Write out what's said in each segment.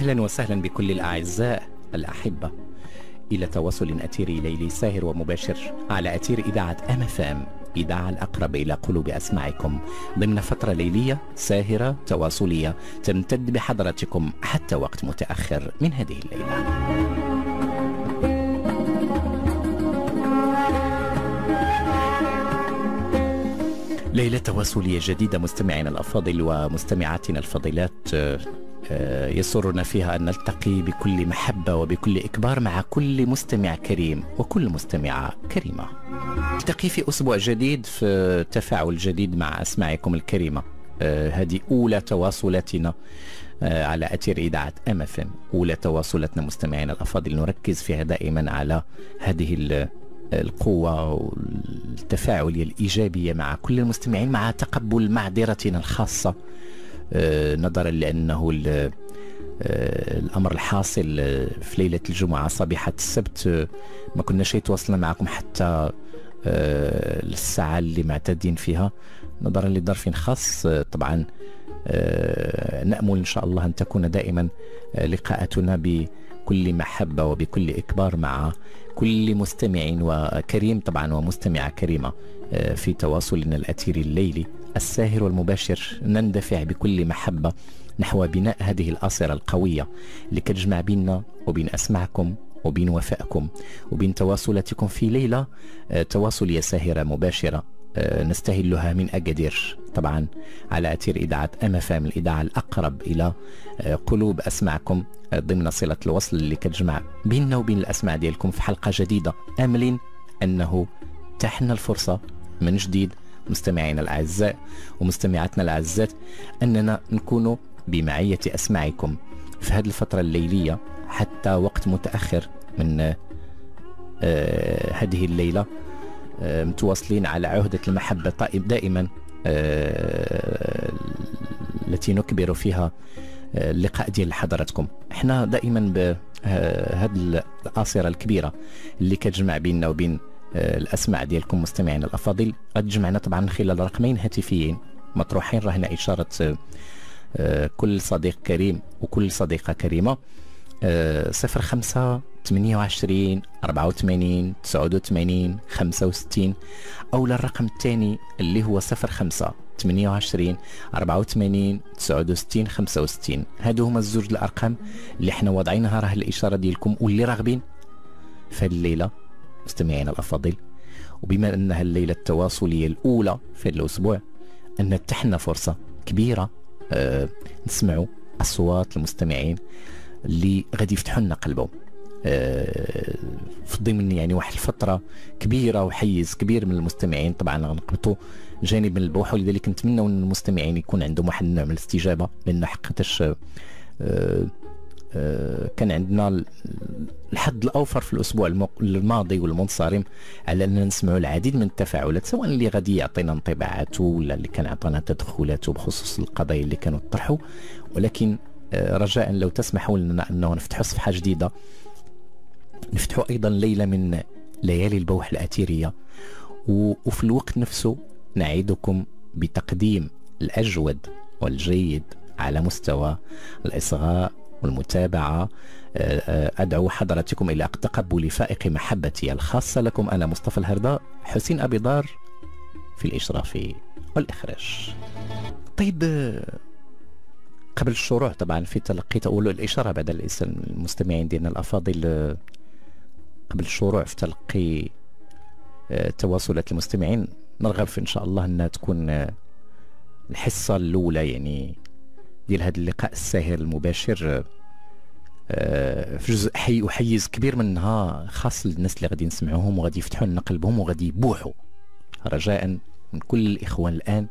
أهلا وسهلا بكل الأعزاء الأحبة. إلى تواصل أثيري ليلي ساهر ومباشر على أثير إذاعة أم اف ام إذاعة الأقرب إلى قلوب أسماعكم. ضمن فترة ليلية ساهرة تواصلية تمتد بحضرتكم حتى وقت متأخر من هذه الليلة. ليلة تواصلية جديدة مستمعينا الأفاضل ومستمعاتنا الفضيلات يسرنا فيها أن نلتقي بكل محبة وبكل إكبار مع كل مستمع كريم وكل مستمعة كريمة. نلتقي في أسبوع جديد في تفاعل جديد مع أسماعكم الكريمة. آه، هذه أولى تواصلاتنا آه، على أثير إذاعة أم اف ام أولى تواصلاتنا مستمعينا الأفاضل. نركز فيها دائما على هذه القوة والتفاعلية الإيجابية مع كل المستمعين مع تقبل معذرتنا الخاصة. آه، نظرا لأنه آه، الأمر الحاصل آه، في ليلة الجمعة صبيحة السبت. ما كناش يتواصلنا معكم حتى الساعة اللي معتادين فيها. نظرا لظرف خاص طبعا نأمل إن شاء الله أن تكون دائما لقاءاتنا بكل محبة وبكل إكبار مع كل مستمع وكريم طبعا ومستمعة كريمة في تواصلنا الأثيري الليلي. الساهر والمباشر نندفع بكل محبة نحو بناء هذه الآصرة القوية اللي كتجمع بيننا وبين أسماعكم وبين وفائكم وبين تواصلاتكم في ليلة آه، تواصلية ساهرة مباشرة آه، نستهلها من أكادير طبعا على أثير إذاعة أم فام الإذاعة الأقرب إلى آه، قلوب أسماعكم ضمن صلة الوصل اللي كتجمع بيننا وبين الأسماع ديالكم في حلقة جديدة. آملين أنه تحن الفرصة من جديد مستمعينا الأعزاء ومستمعاتنا الأعزات أننا نكون بمعية أسماعكم في هذه الفترة الليلية حتى وقت متأخر من آه هذه الليلة آه متواصلين على عهدة المحبة دائما آه التي نكبر فيها اللقاء ديال حضراتكم. إحنا دائما بهذه الآصرة الكبيرة اللي كتجمع بيننا وبين الأسماء ديالكم مستمعينا الأفاضل. قد جمعنا طبعا خلال رقمين هاتفيين مطروحين. رهن إشارة آه، آه، كل صديق كريم وكل صديقة كريمة. صفر خمسة ثمانية وعشرين أربعة وثمانين تسعة وثمانين خمسة وستين. أو للرقم الثاني اللي هو صفر خمسة ثمانية وعشرين أربعة وثمانين تسعة وستين خمسة وستين. هادو هما الزوج الأرقام اللي إحنا واضعينها راه الإشارة ديالكم واللي راغبين في الليلة. مستمعينا الأفاضل وبما أنها الليلة التواصلية الأولى في الأسبوع أن تحنا فرصة كبيرة أه نسمعوا أصوات المستمعين اللي غادي يفتحوا لنا قلبهم. أه في ضمن يعني واحد الفترة كبيرة وحيز كبير من المستمعين طبعا غنقبطوا جانب من البوح ولذلك نتمنى أن المستمعين يكون عندهم واحد النوع من الاستجابة لأن حقيقه آه، كان عندنا الحد الأوفر في الأسبوع الماضي والمنصرم على أننا نسمعوا العديد من التفاعلات سواء اللي غادي يعطينا انطباعاته ولا اللي كان عطانا تدخلاته بخصوص القضايا اللي كانوا طرحوا. ولكن آه، رجاء لو تسمحوا لنا أنه نفتحوا صفحة جديدة. نفتحوا أيضا ليلة من ليالي البوح الأثيرية. وفي الوقت نفسه نعيدكم بتقديم الأجود والجيد على مستوى الإصغاء والمتابعة آه، آه، أدعو حضراتكم إلى تقبل فائق محبتي الخاصة لكم. أنا مصطفى الهرداء حسين أبي دار في الإشراف والإخراج. طيب آه، قبل الشروع طبعا في تلقي تقول الإشارة بعد المستمعين ديالنا الأفاضل قبل الشروع في تلقي تواصلات المستمعين. نرغب في إن شاء الله أنها تكون الحصة الأولى يعني ديال هذا اللقاء الساهر المباشر. في جزء حي وحيز كبير منها خاص للناس اللي غادي نسمعوهم وغادي يفتحوا لنا قلبهم وغادي يبوحوا رجاء من كل الإخوان الآن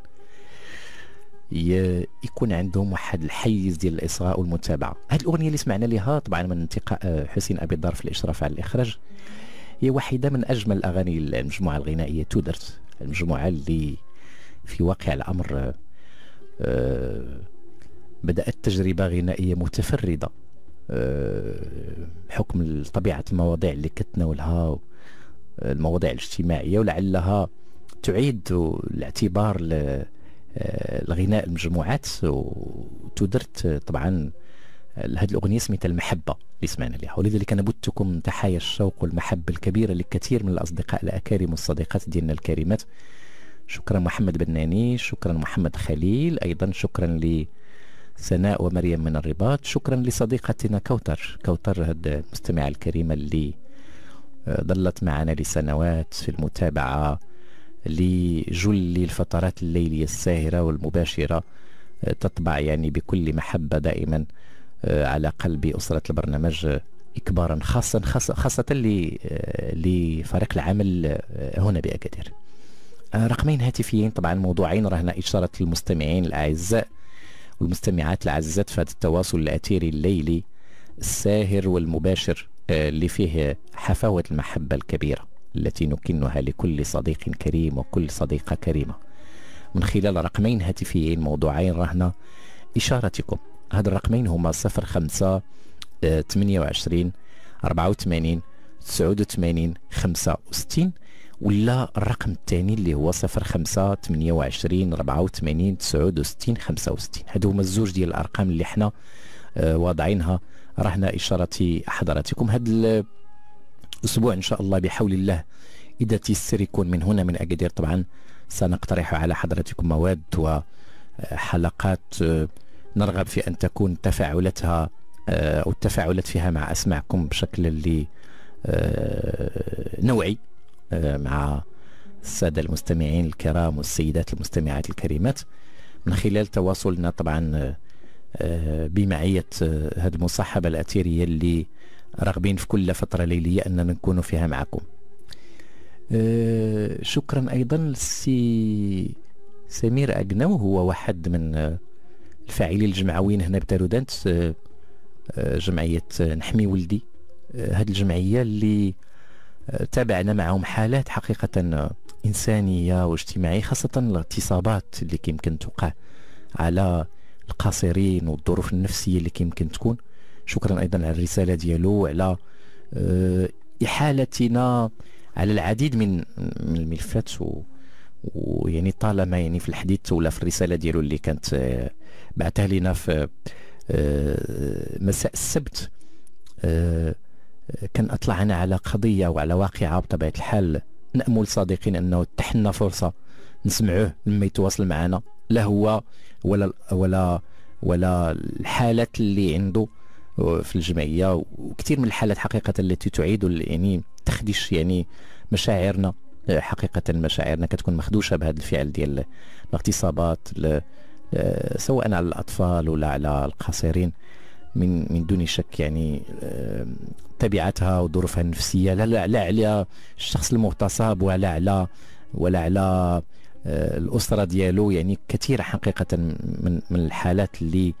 يكون عندهم واحد الحيز ديال الاصغاء والمتابعة. هذه الأغنية اللي سمعنا لها طبعا من انتقاء آه، حسين أبي الدار في الإشراف على الإخراج هي واحدة من أجمل الأغاني المجموعة الغنائية تودرت. المجموعة اللي في واقع الأمر آه، بدأت تجربة غنائية متفردة. بحكم آه، طبيعة المواضيع اللي كتناولها المواضيع الاجتماعية ولعلها تعيد الاعتبار آه، الغناء المجموعات وتدرت طبعا هذه الأغنية سميتها المحبة اللي سمعنا لها ولذلك أنا بدتكم تحايا الشوق والمحبة الكبيرة لكثير من الأصدقاء الأكارم والصديقات ديالنا الكريمات. شكرا محمد بناني شكرا محمد خليل أيضا شكرا ل سناء ومريم من الرباط. شكرا لصديقتنا كوثر كوثر المستمعة الكريمة اللي آه، ظلت معنا لسنوات في المتابعة لجل الفترات الليلية الساهرة والمباشرة آه، تطبع يعني بكل محبة دائما آه، على قلب أسرة البرنامج إكبارا خاصة خاصة, خاصة لفريق العمل هنا بأكادير. رقمين هاتفيين طبعا موضوعين رهنا إشارة المستمعين الأعزاء. والمستمعات العزات في هذا التواصل الأثيري الليلي الساهر والمباشر آه، اللي فيه حفاوة المحبة الكبيرة التي نكنها لكل صديق كريم وكل صديقة كريمة. من خلال رقمين هاتفيين موضوعين رهنا إشارتكم. هذا الرقمين هما 05 28 84 89 65 ولا الرقم الثاني اللي هو 05 28 84 69 65 هادو هما الزوج ديال الأرقام اللي حنا آه واضعينها. رهنا إشارة حضراتكم. هذا الأسبوع إن شاء الله بحول الله إذا تيسر يكون من هنا من أكادير طبعا سنقترح على حضراتكم مواد وحلقات آه نرغب في أن تكون تفاعلاتها آه، أو التفاعلات فيها مع أسماعكم بشكل اللي آه، نوعي. آه، مع السادة المستمعين الكرام والسيدات المستمعات الكريمات. من خلال تواصلنا طبعا آه، آه، بمعية هذه المصاحبة الأثيرية اللي راغبين في كل فترة ليلية أننا نكون فيها معكم. شكرا أيضا للسي سمير أقنو هو واحد من الفاعلين الجمعويين هنا بتارودانت جمعية نحمي ولدي. هذه الجمعية اللي تابعنا معهم حالات حقيقة إنسانية واجتماعية خاصة الاغتصابات اللي يمكن توقع على القاصرين والظروف النفسية اللي يمكن تكون. شكرا أيضا على الرسالة ديالو وعلى آه، إحالتنا على العديد من الملفات ويعني طالما يعني في الحديث ولا في الرسالة ديالو اللي كانت آه، بعثها لنا في آه، مساء السبت كان أطلعنا على قضية وعلى واقعة بطبيعة الحال. نأمل صادقين أنه تحنا فرصة نسمعوه لما يتواصل معنا. لا هو ولا ولا ولا الحالات اللي عنده في الجمعية وكثير من الحالات حقيقة التي تعيد يعني تخدش يعني مشاعرنا. حقيقة مشاعرنا كتكون مخدوشة بهذا الفعل ديال الاغتصابات سواء على الأطفال ولا على القاصرين. من من دون شك يعني تبعاتها وظروفها النفسية لا لا, لا على الشخص المغتصب ولا على ولا على آه، الأسرة ديالو. يعني كثيره حقيقة من من الحالات اللي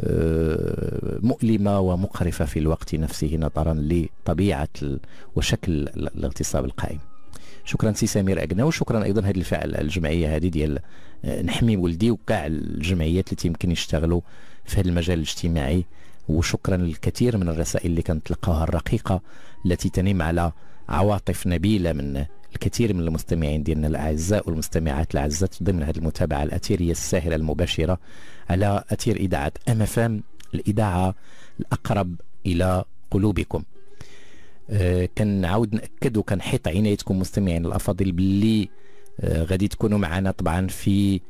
آه، مؤلمة ومقرفة في الوقت نفسه نظرا لطبيعة وشكل الاغتصاب القائم. شكرا سي سمير اقنا وشكرا أيضا هذه الفعل الجمعية هذه ديال آه، نحمي ولدي وكاع الجمعيات اللي يمكن يشتغلوا في هذا المجال الاجتماعي. وشكرا للكثير من الرسائل اللي كنتلقاها الرقيقة التي تنم على عواطف نبيلة من الكثير من المستمعين ديالنا الأعزاء والمستمعات الأعزاء ضمن هذه المتابعة الأثيرية الساهرة المباشرة على أثير إذاعة أم فام الإذاعة الأقرب إلى قلوبكم. آه كنعاود نأكد وكنحيط عنايتكم مستمعين الأفاضل باللي آه غادي تكونوا معنا طبعا في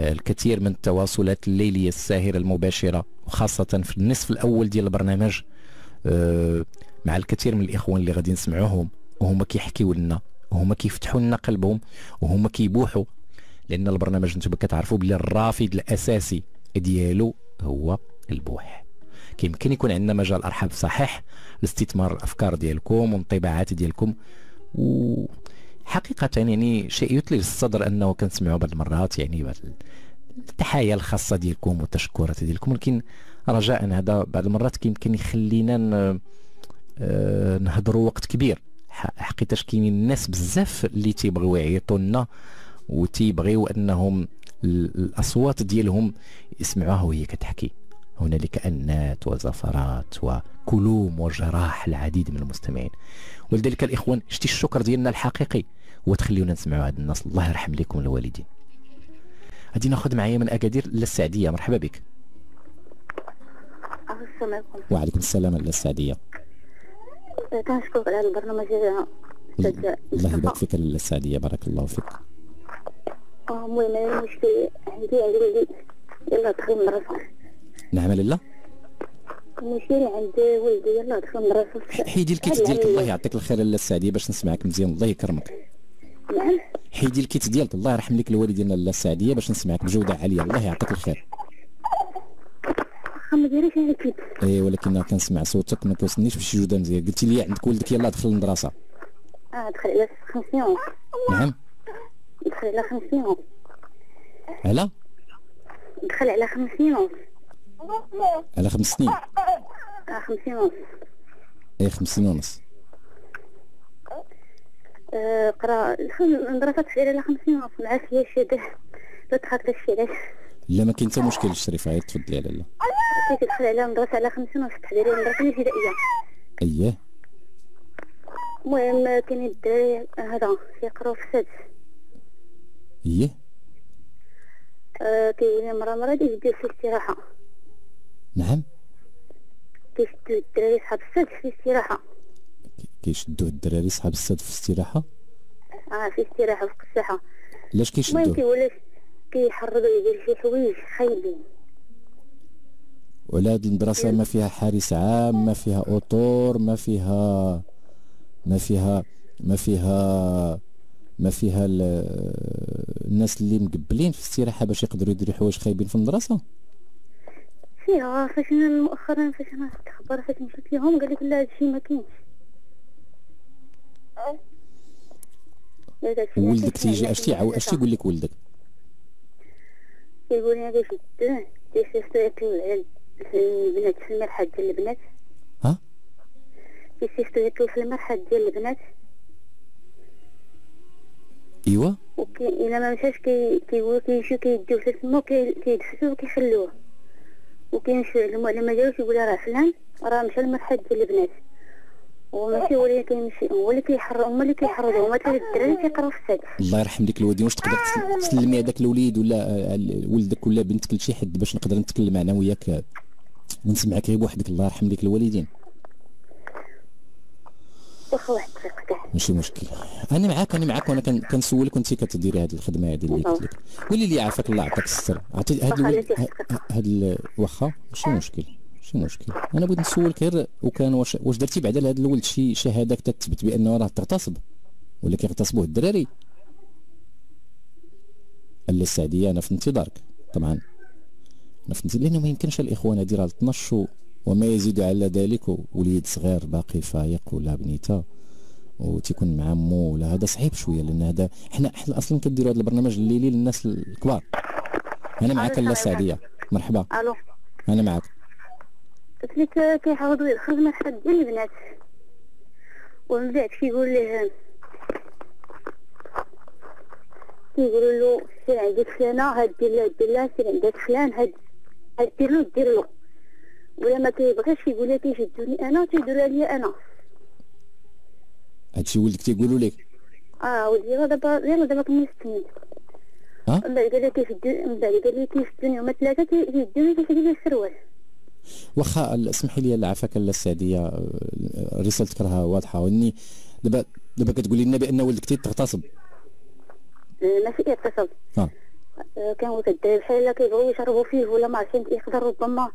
الكثير من التواصلات الليلية الساهرة المباشرة وخاصة في النصف الأول ديال البرنامج. آه، مع الكثير من الإخوان اللي غادي نسمعوهم وهما كيحكيو لنا وهما كيفتحوا لنا قلبهم وهما كيبوحوا. لأن البرنامج أنتم كتعرفوا بلي الرافد الأساسي ديالو هو البوح. كيمكن يكون عندنا مجال أرحب صحيح لاستثمار الأفكار ديالكم والانطباعات ديالكم و حقيقة يعني شيء يثلج الصدر أنه كنسمعوا بعض المرات يعني التحايا الخاصة ديالكم والتشكرات ديالكم ولكن رجاء هذا بعض المرات يمكن يخلينا آه، نهضروا وقت كبير. حقيقة كاينين الناس بزاف اللي تيبغيو يعيطوا لنا وتيبغيو أنهم الأصوات ديالهم يسمعوها وهي كتحكي. هنالك أنات وزفرات وكلوم وجراح العديد من المستمعين. ولذلك الإخوان شتي الشكر ديالنا الحقيقي؟ وتخليونا نسمعوا هاد الناس الله يرحم لكم الوالدين. غادي ناخذ معايا من أكادير للسعديه مرحبا بك. السلام عليكم. وعليكم السلام لاله السعدية. كنشكرك على هذا. البرنامج الله يبارك فيك لاله السعدية. بارك الله فيك. المهم أنا المشكل عندي عندي ولدي يلا دخل المدرسة نعم لاله المشكل عند ولدي يلا دخل المدرسة حيدي الكيت ديالك. الله يعطيك الخير لاله السعدية. باش نسمعك مزيان. الله يكرمك. نعم حيدي الكيت ديالك الله يرحم لك الوالدين لاله السعديه باش نسمعك بجودة عالية. الله يعطيك الخير. ما دايريش أنا كيت اي ولكن كنسمع صوتك ما كوصلنيش بشي جودة مزيان قلتي لي عندك ولدك يلاه دخل المدرسة. آه دخل على خمس سنين. نعم. دخل على خمس سنين. على؟ دخل على خمس سنين. ونص على خمس سنين. آه خمس سنين. ونص اي خمس سنين ونص. قرا المدرسة تحضير على خمس سنين ونص مع فيها شاده لا تخاف داكشي علاش. لا ما كاين حتى مشكل الشريفه غير تفضلي على لا. كي تدخل على المدرسة على خمس سنين ونص تحضيري المدرسة الابتدائية أييه. المهم كاين الدراري هذا كيقراو في السادس. أييه. آه، كيولي مرة مرة يديو في الاستراحة. نعم. كيشدو الدراري صحاب السادس في الاستراحة. كيشدوه الدراري صحاب الساد في الاستراحة؟ آه في استراحة في الساحة علاش المهم كيشدوه كيولي كيحرضو يدير شي حوايج خايبين. ولا هاد المدرسة ما فيها حارس عام ما فيها أطور ما فيها ما فيها ما فيها ما فيها ال- الناس اللي مقبلين في الاستراحة باش يقدروا يديروا حوايج خايبين في المدرسة؟ فيها فاش أنا مؤخرا فاش أنا شفت خبر فاش مشيت ليهم قال لك لا هادشي ما كاينش. ولدك تيجي اش تيعاود اش تيقول لك ولدك؟ كيقول لي هذا شدوه تيصيفطو ياكل على البنات في المرحاض ديال البنات. ها؟ تيصيفطو ياكلو في المرحاض ديال البنات. ايوا؟ وكي إلا ما مشاش كي كيقولوا كيمشيو كيديو في تما كي- كيدفسوه وكيخلوه. وكيمشيو لما جاوش يقول راه فلان راه مشى للمرحاض ديال البنات. وماشي هو اللي كيمشي هو اللي كيحرض هما اللي كيحرضوا هما ثلاث الدراري كيقراو في السادس الله يرحم لك الوالدين واش تقدر تسل- تسلمي هذاك الوليد ولا آه، ولدك ولا بنتك لشي حد باش نقدر نتكلم أنا وياك آه، ونسمعك غير بوحدك. الله يرحم لك الوالدين واخا واحد الدقيقه كاع ماشي مشكل. أنا معاك أنا معاك وأنا كن- كنسولك وأنت كتديري هذه الخدمة هذه اللي قلت لك. قولي لي عافاك الله يعطيك الستر عطي هاد واخا ماشي مشكل. ماشي مشكل؟ أنا بغيت نسولك غير وكان واش واش درتي بعدا لهذا الولد شي شهادة كتثبت بأنه راه تغتصب ولا كيغتصبوه الدراري؟ الا السعديه أنا في انتظارك. طبعا. أنا في انتظار لأنه ما يمكنش الإخوان هذه راه 12 و- وما يزيد على ذلك وليد صغير باقي فايق ولا بنيته وتيكون مع مو ولا هذا صعيب شوية لأن هذا حنا حنا أصلا كنديروا هذا البرنامج الليلي للناس الكبار. أنا معك لا السعديه مرحبا. ألو. أنا معك قلت لك كيحاولوا يدخل المرحاض ديال البنات. ومن بعد كيقول ليه كيقولوا له سير عندك فلانة هاد دير لها دير لها سير عندك فلان هاد هاد دير له دير له. ولا ما كيبغيش كيقول لها كيشدوني أنا تيديروها ليا أنا. هادشي ولدك تيقولوا لك. آه ولدي يلا دابا يلا دابا كمل ستين ها؟ من بعد قال لي كيشدوني من بعد قال لي كيشدوني هما ثلاثة كيشدوني كيشدوني السروال. واخا اسمحي لي لا السعديه آه، رسالتك راها واضحة. وإني دابا دابا كتقولي لنا بأن ولدك تيغتصب آه، ماشي كيتصل آه. آه، كانوا كالدراري بحال كيبغيو يشربوا فيه ولا ما عرفتش يقدر ربما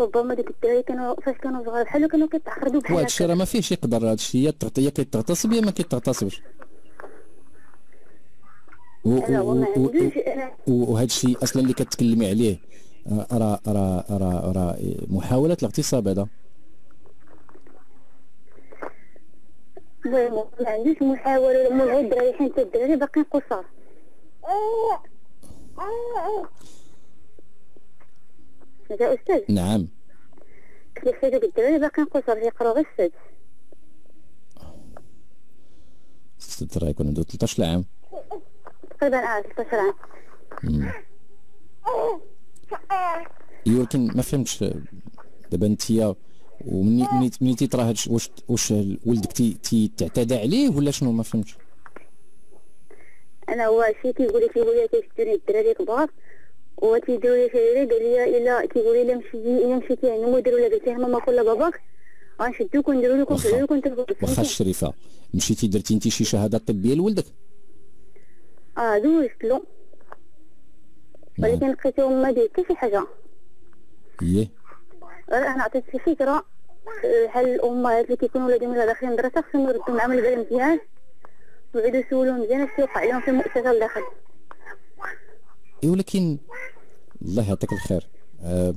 ربما ديك الدراري كانوا فاش كانوا صغار بحال كانوا كيتحرضوا بحال وهذا الشيء راه ما فيهش يقدر هذا الشيء يا كيتغتصب يا ما كيتغتصبش. وهذا الشيء أصلا اللي كتكلمي عليه راه راه راه راه محاولة الاغتصاب هذا؟ ما عندوش محاولة غير الدراري حيت الدراري باقيين قصار. هذا أستاذ. نعم. كيف هذوك الدراري باقيين قصار يقراو غير السادس ست راه يكون عنده 13 عام تقريبا آه 16 عام. ايوا ولكن ما فهمتش. دابا أنت ومني مني مني تيطرا هادشي واش واش ولدك تي تي تعتدى عليه ولا شنو؟ ما فهمتش. أنا هو شي كيقول لي كيقول لي كيشدوني الدراري كبار؟ وتيديروا لي شي قال لي إلا كيقول لي الا مشيتي الا مشيتي عند المدير ولا قلتي ماما كل باباك. غنشدوك ونديروا لكم واخا. نديروا لكم واخا الشريفة مشيتي درتي أنت شي شهادة طبية لولدك؟ آه دوزت له. ولكن لقيتهم ما دير حتى شي حاجة. إيه. أنا عطيت شي فكرة آه، بحال الأمهات اللي كيكونوا ولادهم داخلين المدرسة خصهم يردوا معاهم البال مزيان ويعيدوا يسولوهم مزيان اش كيوقع لهم في المؤسسه لداخل إيه ولكن الله يعطيك الخير. آه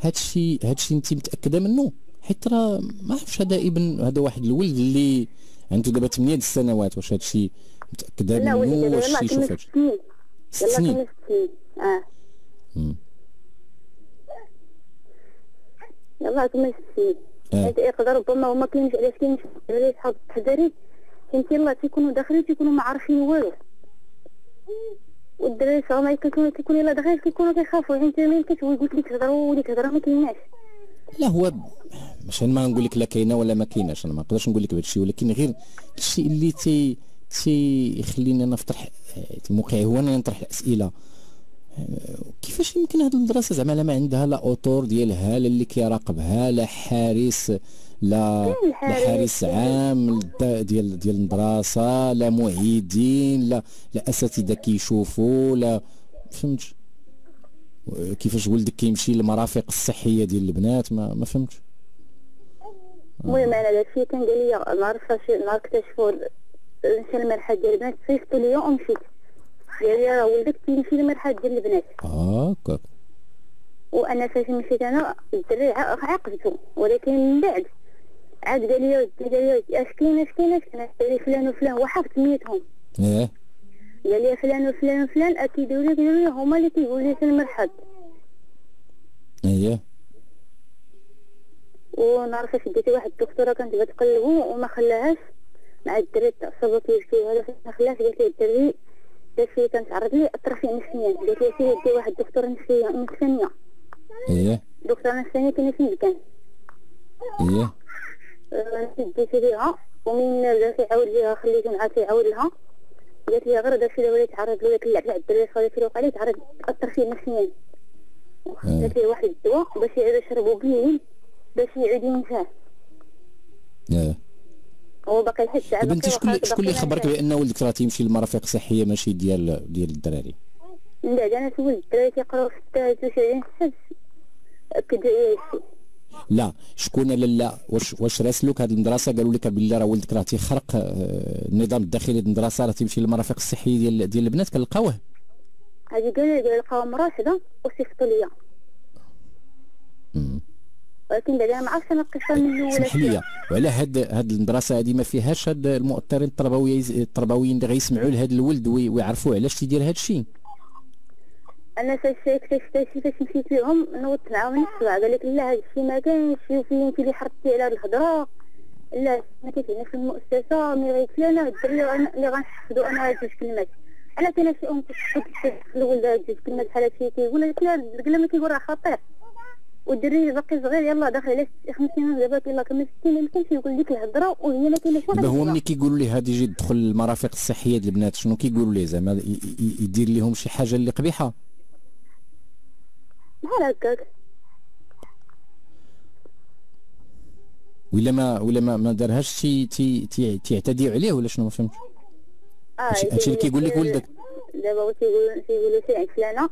هادشي هادشي انت متأكدة منه؟ حيت راه ما عرفتش هذا ابن هذا واحد الولد اللي عنده دابا 8 السنوات واش هادشي متأكدة منه؟ واش يشوف كمل هادشي ست سنين آه. مم. يلاه كمل ست سنين آه. حيت يقدر ربما هما كاينش علاش كاينش علاش صحاب التحذيري فهمتي يلاه تيكونوا داخلين تيكونوا ما عارفين والو. والدراري الصغار ما كيكونوا كيكون يلاه داخل كيكونوا كيخافوا. حيت ملي كتقول قلت لك تهضروا وديك الهضره ما كايناش. لا هو ماشي ما نقول لك لا كاينة ولا ما كايناش. أنا ما نقدرش نقول لك بهذا الشيء ولكن غير الشيء اللي تي تي يخليني أنا نطرح الموقع هو أنا نطرح الأسئلة. آه، كيفاش يمكن هذه المدرسة زعما لا ما عندها لا auteur ديالها لا اللي كيراقبها لا حارس لا لا حارس. عام ديال ديال المدرسة لا معيدين لا لا أساتذة كيشوفوا لا فهمتش؟ كيفاش ولدك كيمشي للمرافق الصحية ديال البنات؟ ما ما فهمتش. المهم أنا داكشي كان قال لي نهار فاش نهار اكتشفوا نمشي للمرحله ديال البنات صيفطوا ليا ومشيت. قال لي راه ولدك تيمشي للمرحله ديال البنات. هاكاك وأنا فاش مشيت أنا الدري ع- عاقبته ولكن من بعد عاد قال لي ودي قال لي اش كاين اش كاين اش كاين قال لي فلان وفلان هو حافظ سميتهم إيه. قال لي فلان وفلان وفلان أكيد لي قالوا لي هما اللي كيقولوا لي في المرحض إيه. ونهار فاش ديتي واحد الدكتورة كانت بتقلبو وما خلاهاش. مع الدري تعصب كيبكي وهذا فاش ما خلاش قالت لي الدري داكشي كنتعرض ليه اطرافي نفسيا قالت لي سيدي دي واحد الدكتوره نفسيه نفسانيه إيه. الدكتوره النفسانيه كاينة في المكان إيه. ديت ليها ومن بدا تيعاود ليها خليته معاه تيعاود لها. قالت لي غير داكشي اللي وليت تعرض له داك اللعب مع الدراري الصغير اللي وقع ليه تعرض تاثر فيه نفسيا قالت لي واحد الدواء باش يعيد يشربو بالليل باش يعيد ينساه إيه هو باقي لحد دابا باقي شكون شكون اللي خبرك بان ولدك راه تيمشي للمرافق الصحيه ماشي ديال ديال الدراري؟ من بعد أنا سولت الدراري تيقراو في 23 سنة. اكد لي هادشي لا شكون لالا واش واش راسلوك هذه المدرسة؟ قالوا لك بالله راه ولدك راه تيخرق آه، النظام الداخلي ديال المدرسة راه تيمشي للمرافق الصحيه ديال ديال البنات كنلقاوه. هادي قال لي قال لقاو مراشده وصيفطوا ليا. ولكن بعد أنا ما عرفتش أنا القصة من الأول اسمح لي وعلى هاد هاد المدرسة هذه ما فيهاش هاد المؤطرين التربويين التربويين اللي غيسمعوا لهذا الولد وي- ويعرفوا علاش تيدير هاد الشيء أنا فاش مشيت ليهم نوضت معاهم الساعة قال لك لا هادشي ما كاينش وفين انت اللي حرضتي على هاد الهضرة. لا ما كاينش. في المؤسسة mais لي أنا الدري اللي غنحفظو أنا هاد جوج كلمات. على كاين شي ام كتحفظ الولد هاد جوج كلمات بحال هادشي كيقول. لك لا اللي كيقول راه خطير. والدري باقي صغير يلاه داخل على خمس سنين دابا يلاه كمل ستين ما يمكنش يقول ديك الهضرة وهي ما كايناش دابا هو ملي كيقولوا ليه هادي يجي يدخل المرافق الصحية ديال البنات شنو كيقولوا ليه زعما يدير لهم شي حاجة اللي قبيحة؟ بحال هكاك. ولا ما ولا ما, ما دارهاش تي تي تي تيعتديوا عليه ولا شنو؟ ما فهمتش. آه هادشي- اللي كيقول لك ولدك. دابا هو تيقول تيقولوا سير عند فلانه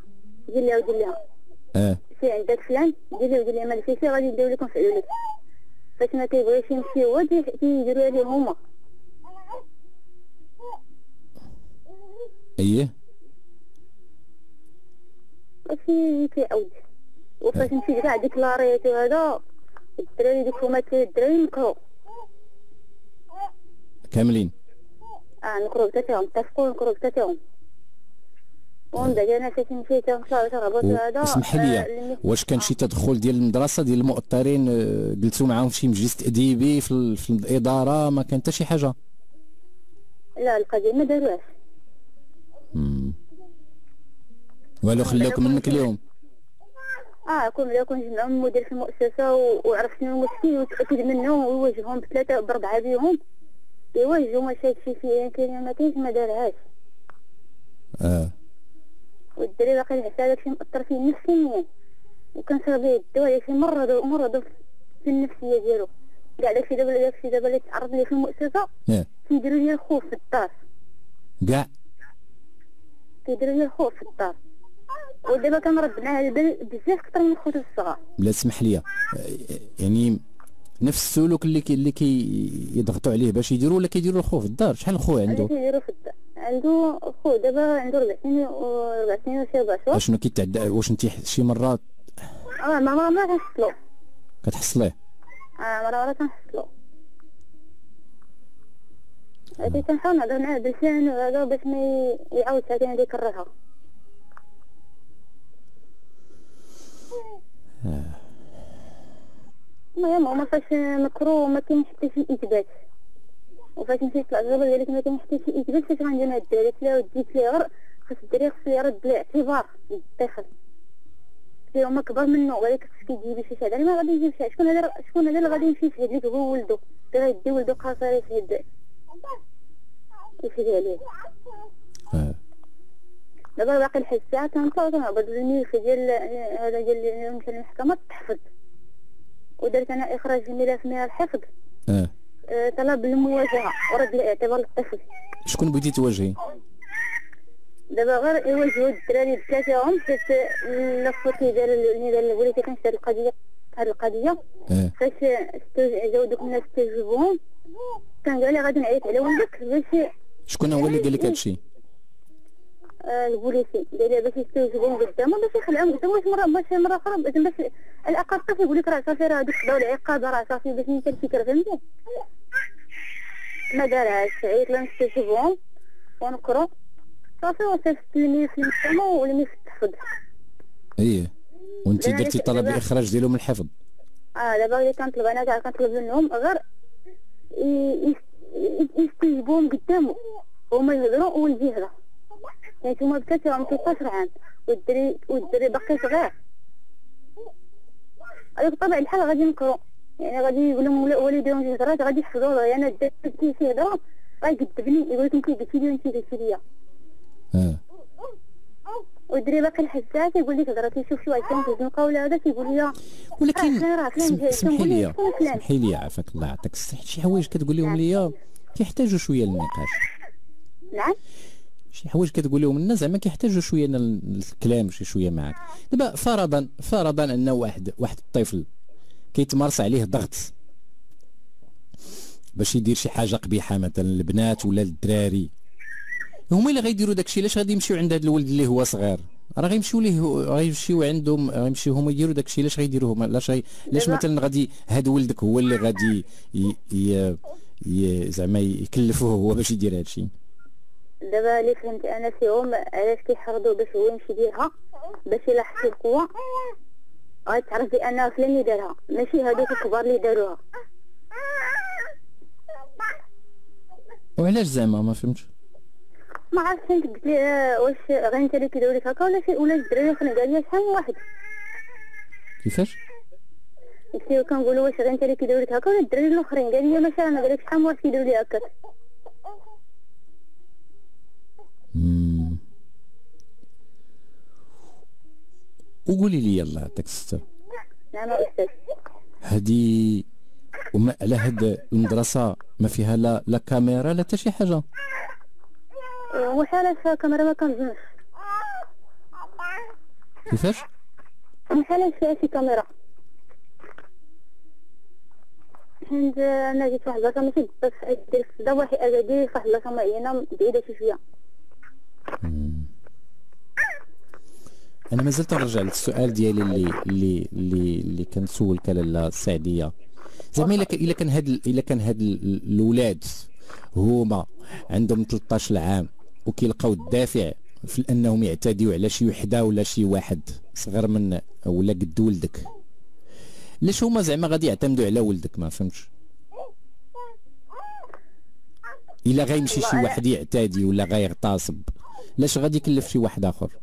دير لها ودير لها آه. سير عند داك فلان دير لها ودير لها ما مشيتي غادي يديروا لكم فعلوا لك فاش ما كيبغيش يمشي هو تي- تيديروا عليه هما. أييه. ماشي كيعاود. وفاش مشيت كاع déclarit وهذا الدراري ديك هما الدراري نكرو كاملين. آه نكرو بتاتهم اتفقوا نكرو ومن بعد أنا مشيت هذا اسمح آه، لي المي- واش كان شي تدخل ديال المدرسة ديال المؤطرين آه، جلسوا معاهم في شي مجلس تأديبي في, في الإدارة ما كان حتى شي حاجة؟ لا القضية ما داروهاش. والو خلاوك منك اليوم. آه كون بدا كون جمعوا المدير في المؤسسة و- وعرف شنو المشكل وتأكد منه ويواجههم بثلاثة بأربعة بيهم. يواجهوا واش هادشي فيه كاين ما كاينش ما دارهاش آه. والدري باقي العسى داكشي مأثر فيه نفسيا. وكنشرب ليه الدواء داكشي مرض مرض في النفسية ديالو. كاع داكشي دابا داكشي دابا اللي تعرض ليه في المؤسسة كيديروا ليه الخوف في الدار. كاع كيديروا ليه الخوف في الدار. ودابا كنرد معاه بزاف كثر من خوتو الصغار. بلا تسمح لي. يعني نفس السلوك اللي كي اللي كي يضغطوا عليه باش يديروا ولا كيديروا الخوف في الدار؟ شحال خو اللي عنده كيديروا في الدار. عنده خو دابا عنده ربع سنين وربع سنين وشي ربع شهور. اشنو كيتعدى؟ واش انت شي مرات آه ما ما ما كنحصلو كتحصليه آه مرة مرة كنحصلو هادي كنحاول نهضر معاه بلسان وهذا باش ما يعاود ثاني هادي يكررها المهم هما فاش نكرو ما كاين حتى شي إثبات. وفاش مشيت العزوبه قال لك ما حتى شي اثبات فاش غندير مع قلت لها وديت ليه غير خاص الدراري خصو يرد الاعتبار للداخل قلت هما كبار منه لك خصك تجيبي شي شهاده ما غادي يجيب شهاده شكون هذا شكون هذا اللي غادي يمشي يشهد لك؟ هو ولدو. غير يدي ولدو قاصر يشهد. يشهد عليه. آه. دابا باقي الحساء كنطلع كنعبد الملف ديال هذا ديال اللي مشى للمحكمة تحفظ. ودرت أنا إخراج الملف من الحفظ آه آه، طلب المواجهة ورد الاعتبار للطفل شكون بغيتي تواجهي دابا غير يواجهوا الدراري بثلاثهم حيت اللي دار وليت كنشد هاد القضية هاد القضية. آه. فاش جاو دوك الناس استجوبوهم كان قال لي غادي نعيط على ولدك باش شكون هو اللي قال لك هادشي؟ آه، البوليسي قال لي باش يستوجبوهم قدامه باش يخلعهم قدامه باش مرة باش مرة أخرى باش الأقل الطفل يقول لك راه صافي راه خداو العقاب راه صافي باش ينسى الفكرة فهمتي ما دارهاش عيط لهم نستوجبوهم ونكرو صافي وصيفط الملف في المحكمة والملف تحفظ إيه. وأنت درتي طلب لا. الإخراج ديالو من الحفظ آه دابا اللي كنطلب أنا كاع كنطلب منهم غير يستجيبوهم قدامه هما يهضروا وولدي يهضر يعني هما بثلاثة 13 عام والدري والدري باقي صغير. هذاك بطبيعة الحال غادي ينكروا يعني غادي يقول لهم ولا- والديهم شي هضرات غادي يحفظوا له يعني درت شي هضرة غيكذبني يقول لك انت قلتي لي وانت قلتي لي. آه. والدري باقي الحساس يقول لك هضرة كيشوف شي واحد في الزنقه ولا هذا كيقول لي ولكن سمحي لي؟ سمحي لي عافاك الله يعطيك الصحة. شي حوايج كتقول لهم ليا؟ كيحتاجوا شوية للنقاش. نعم. شي حوايج كتقول لهم الناس زعما كيحتاجوا شوية الكلام شي شوية معاك. دابا فرضا فرضا أن واحد واحد الطفل كيتمارس عليه ضغط باش يدير شي حاجة قبيحة مثلا البنات ولا الدراري. هما اللي غيديروا داكشي علاش غادي يمشيو عند هذا الولد اللي هو صغير؟ راه غيمشيو ليه غيمشيو عندهم غيمشيو هما يديروا داكشي علاش غيديروا هما علاش. علاش مثلا غادي هاد ولدك هو اللي غادي ي... ي... ي... زعما يكلفوه هو باش يدير هادشي دابا اللي فهمت أنا فيهم علاش كيحرضوا باش هو يمشي يديرها؟ باش يلاحظ فيه القوه غتعرف بان فلان اللي دارها ماشي هادوك الكبار اللي داروها وعلاش زعما ما فهمتش ما عرفتش انت قلت لي واش غير انت اللي كيديروا لك هكا ولا شي ولا الدراري الاخرين قال لي شحال من واحد. كيفاش قلت له كنقولوا واش غير انت اللي كيديروا لك هكا ولا الدراري الاخرين قال لي ماشي أنا قال لك شحال من واحد كيديروا لي هكا مم. وقولي لي يلا يعطيك الستر نعم أستاذ هادي وما على هاد المدرسة ما فيها لا لا كاميرا لا حتى شي حاجة. واش علاش الكاميرا ما كنظنش كيفاش؟ واش علاش فيها شي كاميرا؟ حيت أنا جيت واحد البلاصة ماشي دير في الصدا واحد اكادير في واحد البلاصة معينة بعيدة شي شوية. أنا مازلت نرجع للسؤال ديالي اللي اللي اللي اللي كنسولك لاله السعديه زعما إلا كان الا كان هاد ال- إلا كان هاد ال- الاولاد هما عندهم 13 عام وكيلقاو الدافع في أنهم يعتديوا على شي وحدة ولا شي واحد صغر من ولا قد ولدك. علاش هما زعما غادي يعتمدوا على ولدك؟ ما فهمتش. إلا غيمشي شي واحد يعتدي ولا غيغتصب علاش غادي يكلف شي واحد آخر؟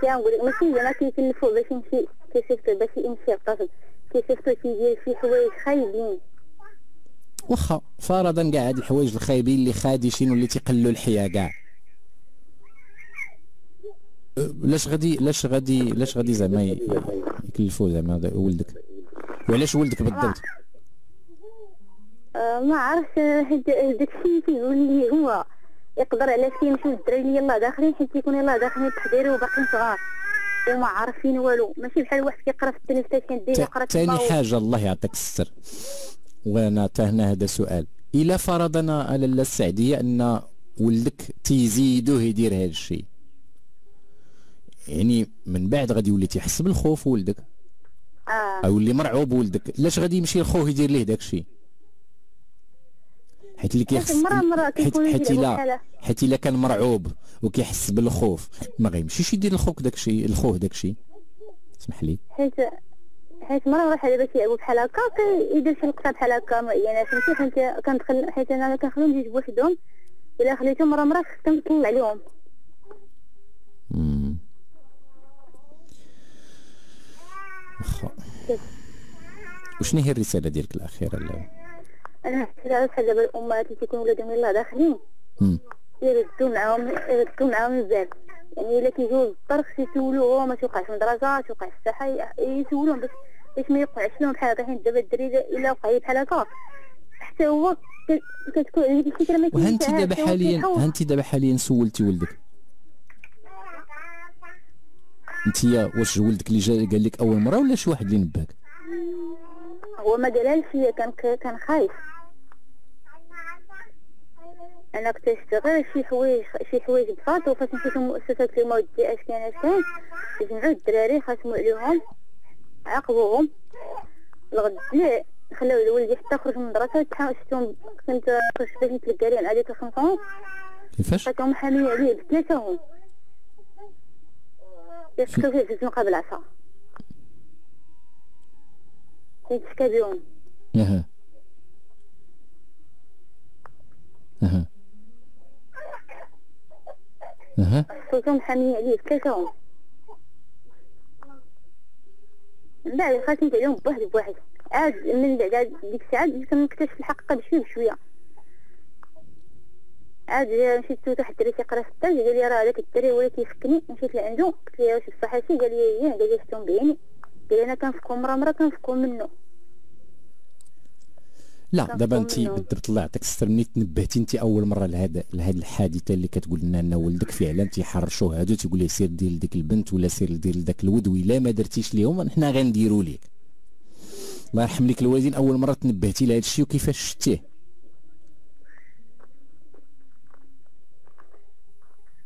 كنقول لك ماشي زعما كيكلفوه باش يمشي كيصيفطو باش يمشي يغتصب كيصيفطو تيدير شي حوايج خايبين. واخا فرضا كاع هاد الحوايج الخايبين اللي خادشين واللي تيقلوا الحياة كاع. لاش غادي لاش غادي لاش غادي زعما يكلفوا زعما ولدك؟ وعلاش ولدك بالضبط؟ آه، ما عرفتش داكشي تيقول لي هو يقدر علاش كيمشيو الدراري اللي يلاه داخلين حيت كيكونوا يلاه داخلين التحضيري وباقيين صغار. وما عارفين والو. ماشي بحال واحد كيقرا في التلفزيون ديما يقرا ثاني حاجة الله يعطيك الستر وأنا هنا هذا سؤال. إلا فرضنا على السعدية أن ولدك تيزيدوه يدير هذا الشيء. يعني من بعد غادي يولي تيحس بالخوف ولدك؟ آه. أو اللي مرعوب ولدك. لاش غادي يمشي لخوه يدير ليه داك الشيء حيت اللي كيحس مرة مرة حيت كيكون حيت يدير الا. حيت إلا كان مرعوب وكيحس بالخوف. ما غيمشيش يدير لخوك داك الشيء لخوه داك الشيء اسمح لي. حيت حيت مرة واحد دابا كيلعبوا بحال هكا كيدير شي لقطة بحال هكا معينة فهمتي حيت كندخل حيت أنا كنخليهم يجي بوحدهم. إلا خليتهم مرة مرة كنطلع عليهم. مم. واخا. وشنو هي الرسالة ديالك الأخيرة ل- أنا على دابا الأمهات اللي تيكونوا ولادهم يلاه داخلين. يردوا معاهم يردوا معاهم بزاف. يعني إلا كيجيو خص يسولوهم وقع في المدرسة اش وقع في الساحه يسولوهم باش باش ما يوقعش لهم بحال هكا حيت دابا الدري إلا وقع بحال هكا. حتى هو كتكون هذيك الفكرة ما وهانتي كينساهاش، دابا حاليا. هانتي دابا حاليا سولتي ولدك؟ أنت واش ولدك اللي جا قال لك أول مرة ولا شي واحد اللي نبهك؟ هو ما قالهاش ليا كان كان خايف. أنا كنت نشتغل شي حوايج شي حوايج بساط وفاش مشيت للمؤسسات اللي ما ودي اش كان اش كان جمعوا الدراري خاصموا عليهم عاقبوهم الغد لا خلاو ولدي حتى خرج من المدرسة تحاول شفتهم كنت خرجت باش نتلقى ليه هذيك الخمسة كيفاش؟ لقيتهم حاملين عليه بثلاثة هم يسكتوا فيه في الزنقة بالعصا يتسكى بيهم أها. أها. أها. صوتهم حاملين عليه ثلاثة من بعد خاصني عليهم بواحد بواحد عاد من بعد عاد ديك الساعة بديت كنكتشف الحقيقة بشوية بشوية. عاد مشيت لواحد الدري تيقرا في الدار قال لي راه هذاك الدري ولا كيفكني مشيت لعندو قلت ليه واش بصحتي قال لي إيه قال لي شفتهم بعيني. قال لي أنا كنفكو مرة مرة كنفكو منه لا دابا انت. بالضبط الله يعطيك الستر ملي تنبهتي انت أول مرة لهذا لهذه الحادثة اللي كتقول لنا ان ولدك فعلا تيحرشوه هادو تيقول ليه سير دير لديك البنت ولا سير دير لذاك الولد ولا ما درتيش ليهم حنا غنديروا ليك. الله يرحم لك الوالدين أول مرة تنبهتي لهذا الشيء وكيفاش شتيه؟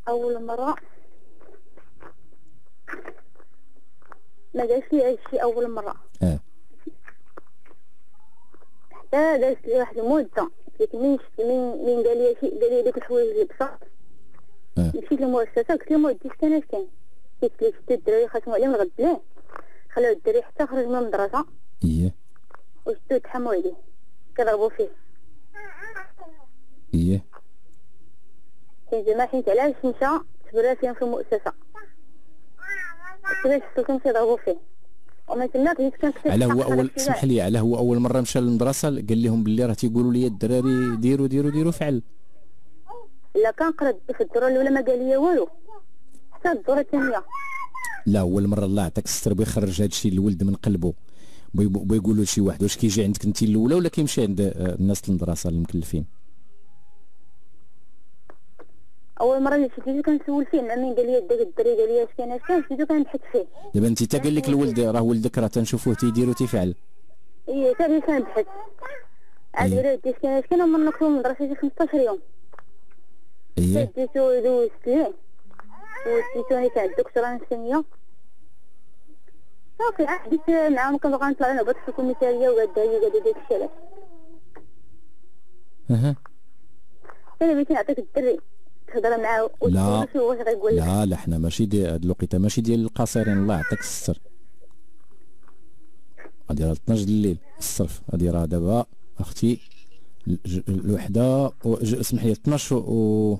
أول مرة. ما قالش لي هذا الشيء أول مرة آه حتى دازت لي واحد المدة قلت من من من قال لي شي قال لي ديك الحوايج اللي بصح آه. مشيت للمؤسسة قلت لهم ودي كان اش كان قلت لي شفت الدراري خاصهم عليهم الغد ليه خلاو الدري حتى خرج من المدرسة. إيه. وشدو تحموا عليه. كضربوا فيه. إيه. حيت زعما حيت علاش مشى تبرا فيهم في المؤسسة. كيفاش شفتهم كيضربوا فيه. على هو اول اسمح لي على هو أول مرة مشى للمدرسة قال لهم باللي راه تيقولوا لي الدراري ديروا ديروا ديروا فعل. لا كان قرا في الدورة الأولى ما قال لي والو. حتى الدورة الثانية لا أول مرة الله يعطيك الستر بيخرج هذا الشيء الولد من قلبه. بيقولوا لشي واحد واش كيجي عندك انت الأولى ولا كيمشي عند آه، الناس المدرسة المكلفين؟ أول مرة اللي شفتو كنسول فيه مع مين قال لي داك الدري قال لي اش كان اش كان شفتو كنبحث فيه. دابا انت تا قال لك الولد راه ولدك راه تنشوفوه تيدير وتيفعل إيه تا بديت كنبحث عاد إيه. قال لي اش كان اش كان ومن نقصو من المدرسة شي 15 يوم. إيه. ديتو دوزت ليه؟ وديتوني تاع الدكتوراه نفسانية صافي عاد معاهم كنبغى نطلع بغيت الحكومة المثالية وقعد هي قاعدة داك الشيء أها. أنا بغيت نعطيك الدري. تهضر معاه لا. لا لا حنا ماشي دي هاد الوقيته ماشي ديال القاصرين الله يعطيك الستر هادي راه 12 د الليل الصرف. هادي راه دابا أختي الوحدة اسمح لي 12 و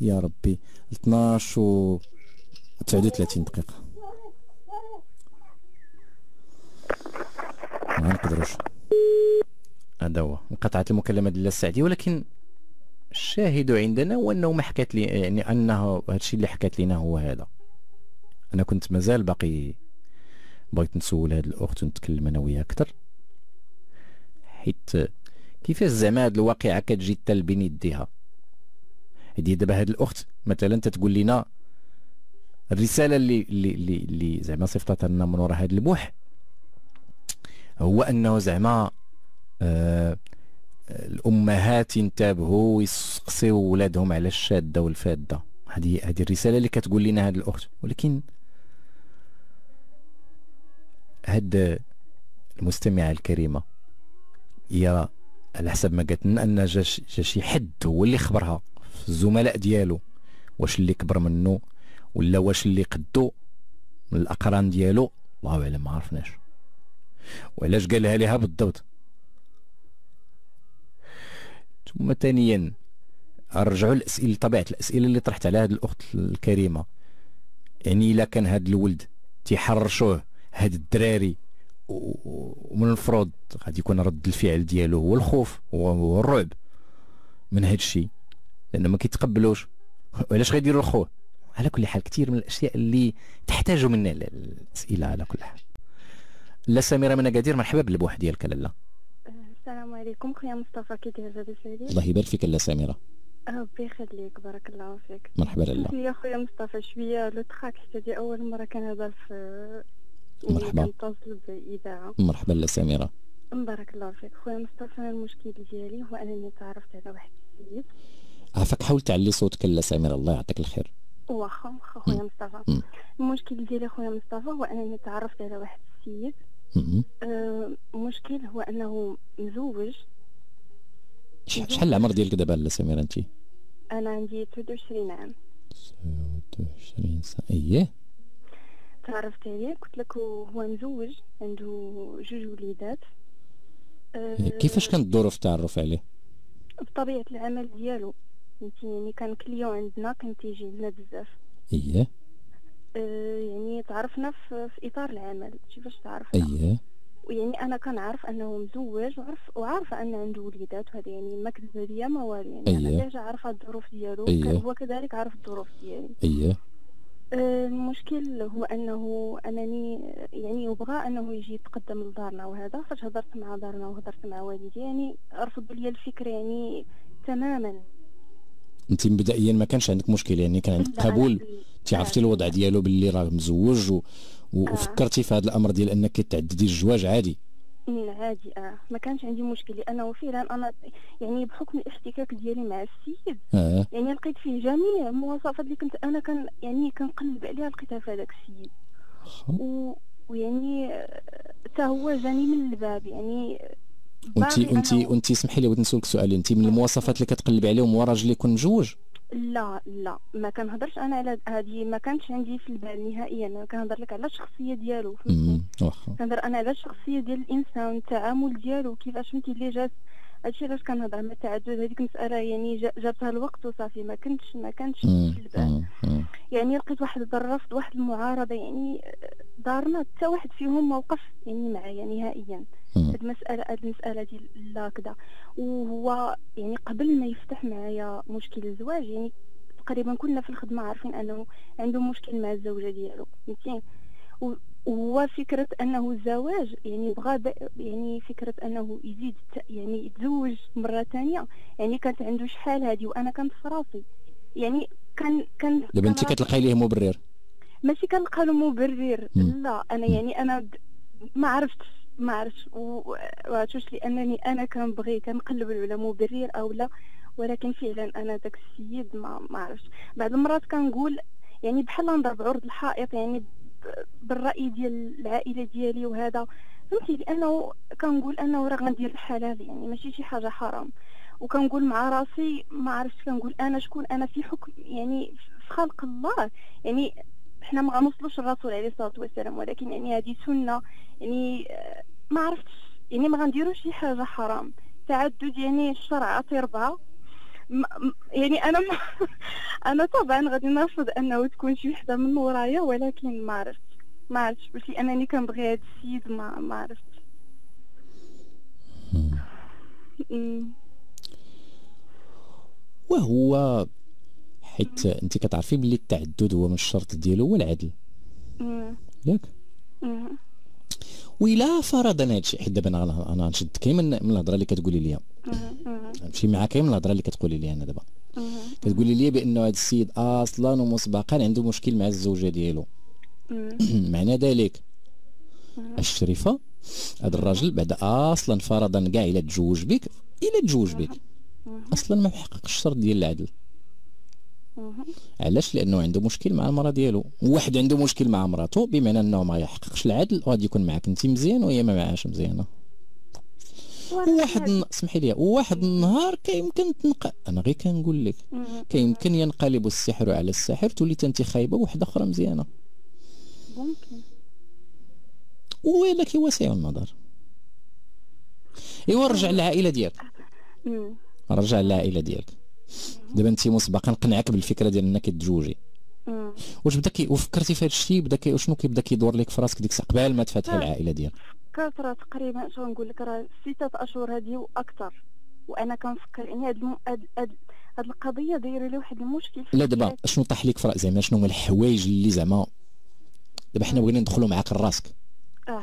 يا ربي 12 و 39 دقيقة. ما نقدروش. هذا هو. انقطعت المكالمة ديال السعدي ولكن الشاهد عندنا هو أنه ما حكات لي يعني أنه هذا الشيء اللي حكات لنا هو هذا. أنا كنت مازال باقي بغيت نسول هاد الأخت ونتكلم أنا وياها أكثر حيت كيفاش زعما هاد الواقعة كتجي حتى بين يديها. هادي دابا هاد الأخت مثلا تتقول لنا الرسالة اللي اللي اللي, اللي زعما صيفطت لنا من وراء هاد البوح. هو أنه زعما آه الأمهات ينتبهوا ويسقسيو ولادهم على الشادة والفادة. هذه هذه الرسالة اللي كتقول لنا هذه الأخت. ولكن هاد المستمعة الكريمة هي على حسب ما قالت لنا أن جا شي حد هو اللي خبرها الزملاء ديالو. واش اللي كبر منه ولا واش اللي قدو من الأقران ديالو؟ الله أعلم ما عرفناش. وعلاش قالها لها بالضبط؟ ثم ثانيا نرجعوا للأسئلة لطبيعة الأسئلة اللي طرحت على هذه الأخت الكريمة. يعني إلا كان هذا الولد تيحرشوه هاد الدراري ومن المفروض غادي يكون رد الفعل ديالو هو الخوف هو الرعب من هاد الشيء. لأنه ما كيتقبلوش. علاش غيديروا الخوف على كل حال كثير من الأشياء اللي تحتاجوا منا الاسئله على كل حال. لا سميرة من اكادير مرحبا بالبوح ديالك لاله السلام عليكم. خويا مصطفى كي داير لاباس عليك الله يبارك فيك لا سميره ربي يخليك بارك الله فيك. مرحبا لاله يا خويا مصطفى شوية لو تراك حتى دي أول مرة كنهضر في مرحبا. كنتصل بالإذاعة. مرحبا لا سميره بارك الله فيك. خويا مصطفى المشكل ديالي هو أنني تعرفت على واحد السيد. عافاك حاول تعلي صوتك لا سميره الله يعطيك الخير. واخا واخا خويا مصطفى. المشكل ديالي خويا مصطفى هو أنني تعرفت على واحد السيد. أه مشكل هو أنه مزوج. شحال العمر ديالك دابا لا سميره انت أنا عندي 23 عام. 23 سنه اييه تعرفت عليه قلت لك هو مزوج عنده جوج وليدات. أه كيفاش كانت الظروف التعرف عليه؟ بطبيعة العمل ديالو. يعني كان كليون عندنا كان تيجي لنا بزاف. اييه أه يعني تعرفنا في, في إطار العمل كيفاش تعرفنا. اييه ويعني أنا كنعرف أنه مزوج وعرف وعارفة أن عنده وليدات وهذا يعني ما كذب عليا ما والو يعني أيه. أنا ديجا عارفة الظروف ديالو أيه. هو كذلك عارف الظروف ديالي. اييه أه المشكل هو أنه أنني يعني وبغى أنه يجي يتقدم لدارنا وهذا فاش هضرت مع دارنا وهضرت مع والدي يعني رفضوا لي الفكرة يعني تماما. أنت مبدئيا ما كانش عندك مشكل يعني كان عندك قبول؟ انت عرفتي الوضع ديالو باللي راه مزوج و... وفكرتي في هذا الأمر ديال أنك تعددي الزواج عادي. عادي آه. ما كانش عندي مشكل لأنه فعلا أنا يعني بحكم الاحتكاك ديالي مع السيد آه. يعني لقيت فيه جميع المواصفات اللي كنت أنا كان يعني كنقلب عليها لقيتها في هذاك السيد. و... ويعني حتى هو جاني من الباب يعني وانت انت وانت اسمحي لي بغيت نسولك سؤال. انت من المواصفات اللي كتقلبي عليهم هو راجل يكون مجوج لا لا. ما كنهضرش أنا على هذه ما كانش عندي في البال نهائيا. أنا كنهضر لك على الشخصية ديالو كنهضر أنا على الشخصية ديال الإنسان التعامل ديالو كيفاش فهمتي اللي جات هادشي علاش كنهضر على التعدد؟ هذيك المساله يعني جابتها الوقت وصافي ما كنتش ما كانتش في البال يعني لقيت واحد الرفض واحد المعارضة يعني دارنا حتى واحد فيهم ما وقف يعني معايا نهائيا. هاد المساله هاد المسألة ديال لا كذا وهو يعني قبل ما يفتح معايا مشكل الزواج يعني تقريبا كلنا في الخدمة عارفين أنه عنده مشكل مع الزوجة ديالو. فهمتي وهو فكرة أنه الزواج يعني بغى يعني فكرة أنه يزيد يعني يتزوج مرة ثانية يعني كانت عنده شحال هذه وأنا كانت في راسي. يعني كان كان دابا أنت كتلقاي ليه مبرر؟ ماشي كنلقى له مبرر. لا أنا يعني أنا ما عرفتش ما عرفتش. وعرفتش لأنني أنا كنبغي كنقلب على مبرر أو لا. ولكن فعلا أنا داك السيد ما ما عرفتش. بعض المرات كنقول يعني بحال نضرب عرض الحائط يعني بالرأي ديال العائلة ديالي وهذا. فهمتي؟ لأنه كنقول أنه راه غندير الحلال يعني ماشي شي حاجة حرام. وكنقول مع راسي ما عرفتش كنقول أنا شكون أنا في حكم يعني في خلق الله. يعني حنا ما غنوصلوش الرسول عليه الصلاة والسلام ولكن يعني هذه سنة يعني ما عرفتش. يعني ما غنديروش شي حاجة حرام. تعدد يعني الشرع عطي ربعه يعني أنا ما أنا طبعا غادي نرفض أنه تكون شي وحدة من ورايا ولكن ما عرفتش. ما عرفتش باش لانني كنبغي هذا السيد ما ما عرفتش. وهو حيت أنت كتعرفي بلي التعدد هو من الشرط ديالو هو العدل. ياك. وإلا فرضا هذا الشيء حيت دابا أنا أنا نشد كاين من الهضرة اللي كتقولي لي نمشي معاك كاين من الهضرة اللي كتقولي لي أنا دابا. كتقولي لي بأنه هذا السيد أصلا ومسبقا عنده مشكل مع الزوجة ديالو. معنى ذلك الشريفه هذا الراجل بعد أصلا فرضا كاع الا تزوج بك الا تزوج بك. أصلا ما محققش الشرط ديال العدل. علاش؟ لأنه عنده مشكل مع المرأة ديالو. واحد عنده مشكل مع مراته بمعنى أنه ما يحققش العدل وغادي يكون معك أنت مزيان وهي ما معاش مزيانة. واحد اسمحي لي واحد النهار كيمكن تنق أنا غير كنقول لك كيمكن ينقلب السحر على الساحر تولي أنت خايبة وواحده أخرى مزيانة. ممكن. ولكن واسع النظر. إيوا رجع للعائلة ديالك. رجع للعائلة ديالك. دابا انت مسبقا نقنعك بالفكرة ديال انك تزوجي واش بدا كي وفكرتي في هذا الشيء بدا كي شنو كيبدا كيدور لك في راسك ديك الساعة قبل ما تفتحي العائلة ديالك؟ فكرت راه تقريبا شنو نقول لك راه ستة أشهر هذه وأكثر. وأنا كنفكر يعني هاد هاد هاد هاد القضية دايرة لي واحد المشكل لا دابا شنو طاح لك في زعما شنو هما الحوايج اللي زعما دابا حنا بغينا ندخلوا معاك لراسك. آه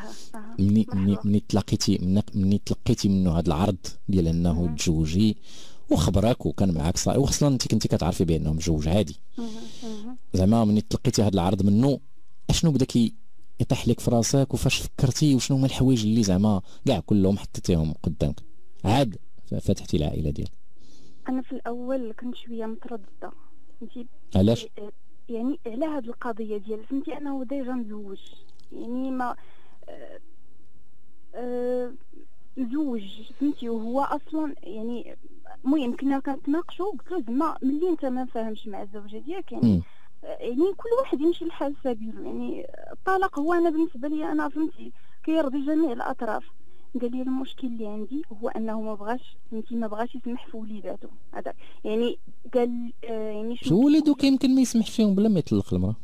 مني مني مني تلاقيتي مني تلقيتي منه هذا العرض ديال أنه تزوجي وخبرك وكان معاك صاحب واصلا انت كنتي كتعرفي بانه متزوج عادي زعما مني تلقيتي هذا العرض منه أشنو بدأ كي يطيح لك في راسك وفاش فكرتي وشنو هما الحوايج اللي زعما كاع كلهم حطيتيهم قدامك؟ عاد فتحتي العائلة ديالك. أنا في الأول كنت شوية مترددة. فهمتي علاش؟ يعني على هذه القضية ديال فهمتي انه ديجا مزوج. يعني ما أه أه مزوج فهمتي؟ وهو أصلا يعني المهم كنا كنتناقشوا قلت له زعما ملي انت ما فاهمش مع الزوجة ديالك يعني يعني كل واحد يمشي لحال سبيله يعني الطلاق هو أنا بالنسبة لي أنا فهمتي كيرضي جميع الأطراف. قال لي المشكل اللي عندي هو أنه ما بغاش فهمتي ما بغاش يسمح في وليداتو هذا يعني قال آه يعني شو ولادو كيمكن ما يسمحش فيهم بلا ما يطلق المرأة؟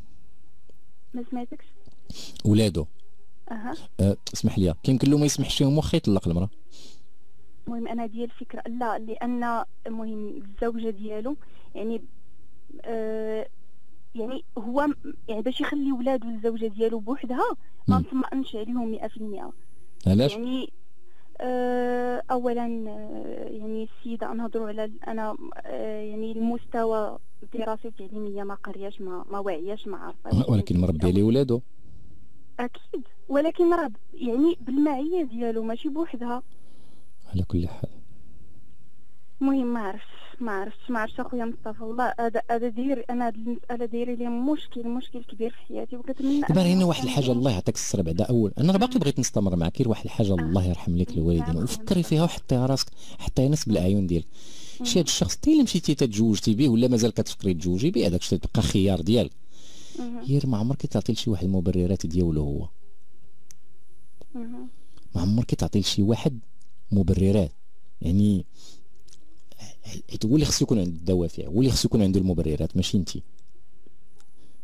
ما سمعتكش؟ ولادو. أها. أه اسمح لي كيمكن له ما يسمحش فيهم واخا يطلق المرأة؟ المهم أنا ديال الفكرة لا لأن المهم الزوجة ديالو يعني آه يعني هو يعني باش يخلي ولادو الزوجه ديالو بوحدها ما نطمئنش عليهم 100% علاش؟ يعني آه اولا آه يعني السيدة نهضروا على أنا آه يعني المستوى الدراسي التعليميه ما قرياش ما ما واعياش ما عارفة. ولكن مربي عليه ولادو؟ أكيد. ولكن راه يعني بالمعية ديالو ماشي بوحدها. على كل حال. المهم ما عرفتش ما عرفتش ما عرفتش أخويا مصطفى. والله هذا هذا داير أنا هذه المساله دايره لي مشكل مشكل كبير في حياتي وكنتمنى دابا هنا واحد الحاجة الله يعطيك الصبر بعدا. أول أنا راه باقي بغيت نستمر معك غير واحد الحاجة الله يرحم لك الوالدين. وفكري فيها وحطيها راسك حطيها ناس بالأعين ديالك. شي هذا الشخص الا مشيتي تتزوجتي به ولا مازال كتفكري تزوجي به هذاك الشيء تبقى خيار ديالك. غير ما عمرك تعطي لشي واحد المبررات ديالو هو. ما عمرك تعطي لشي واحد مبررات. يعني حيت هو اللي خصو يكون عنده الدوافع هو اللي خصو يكون عنده المبررات ماشي انت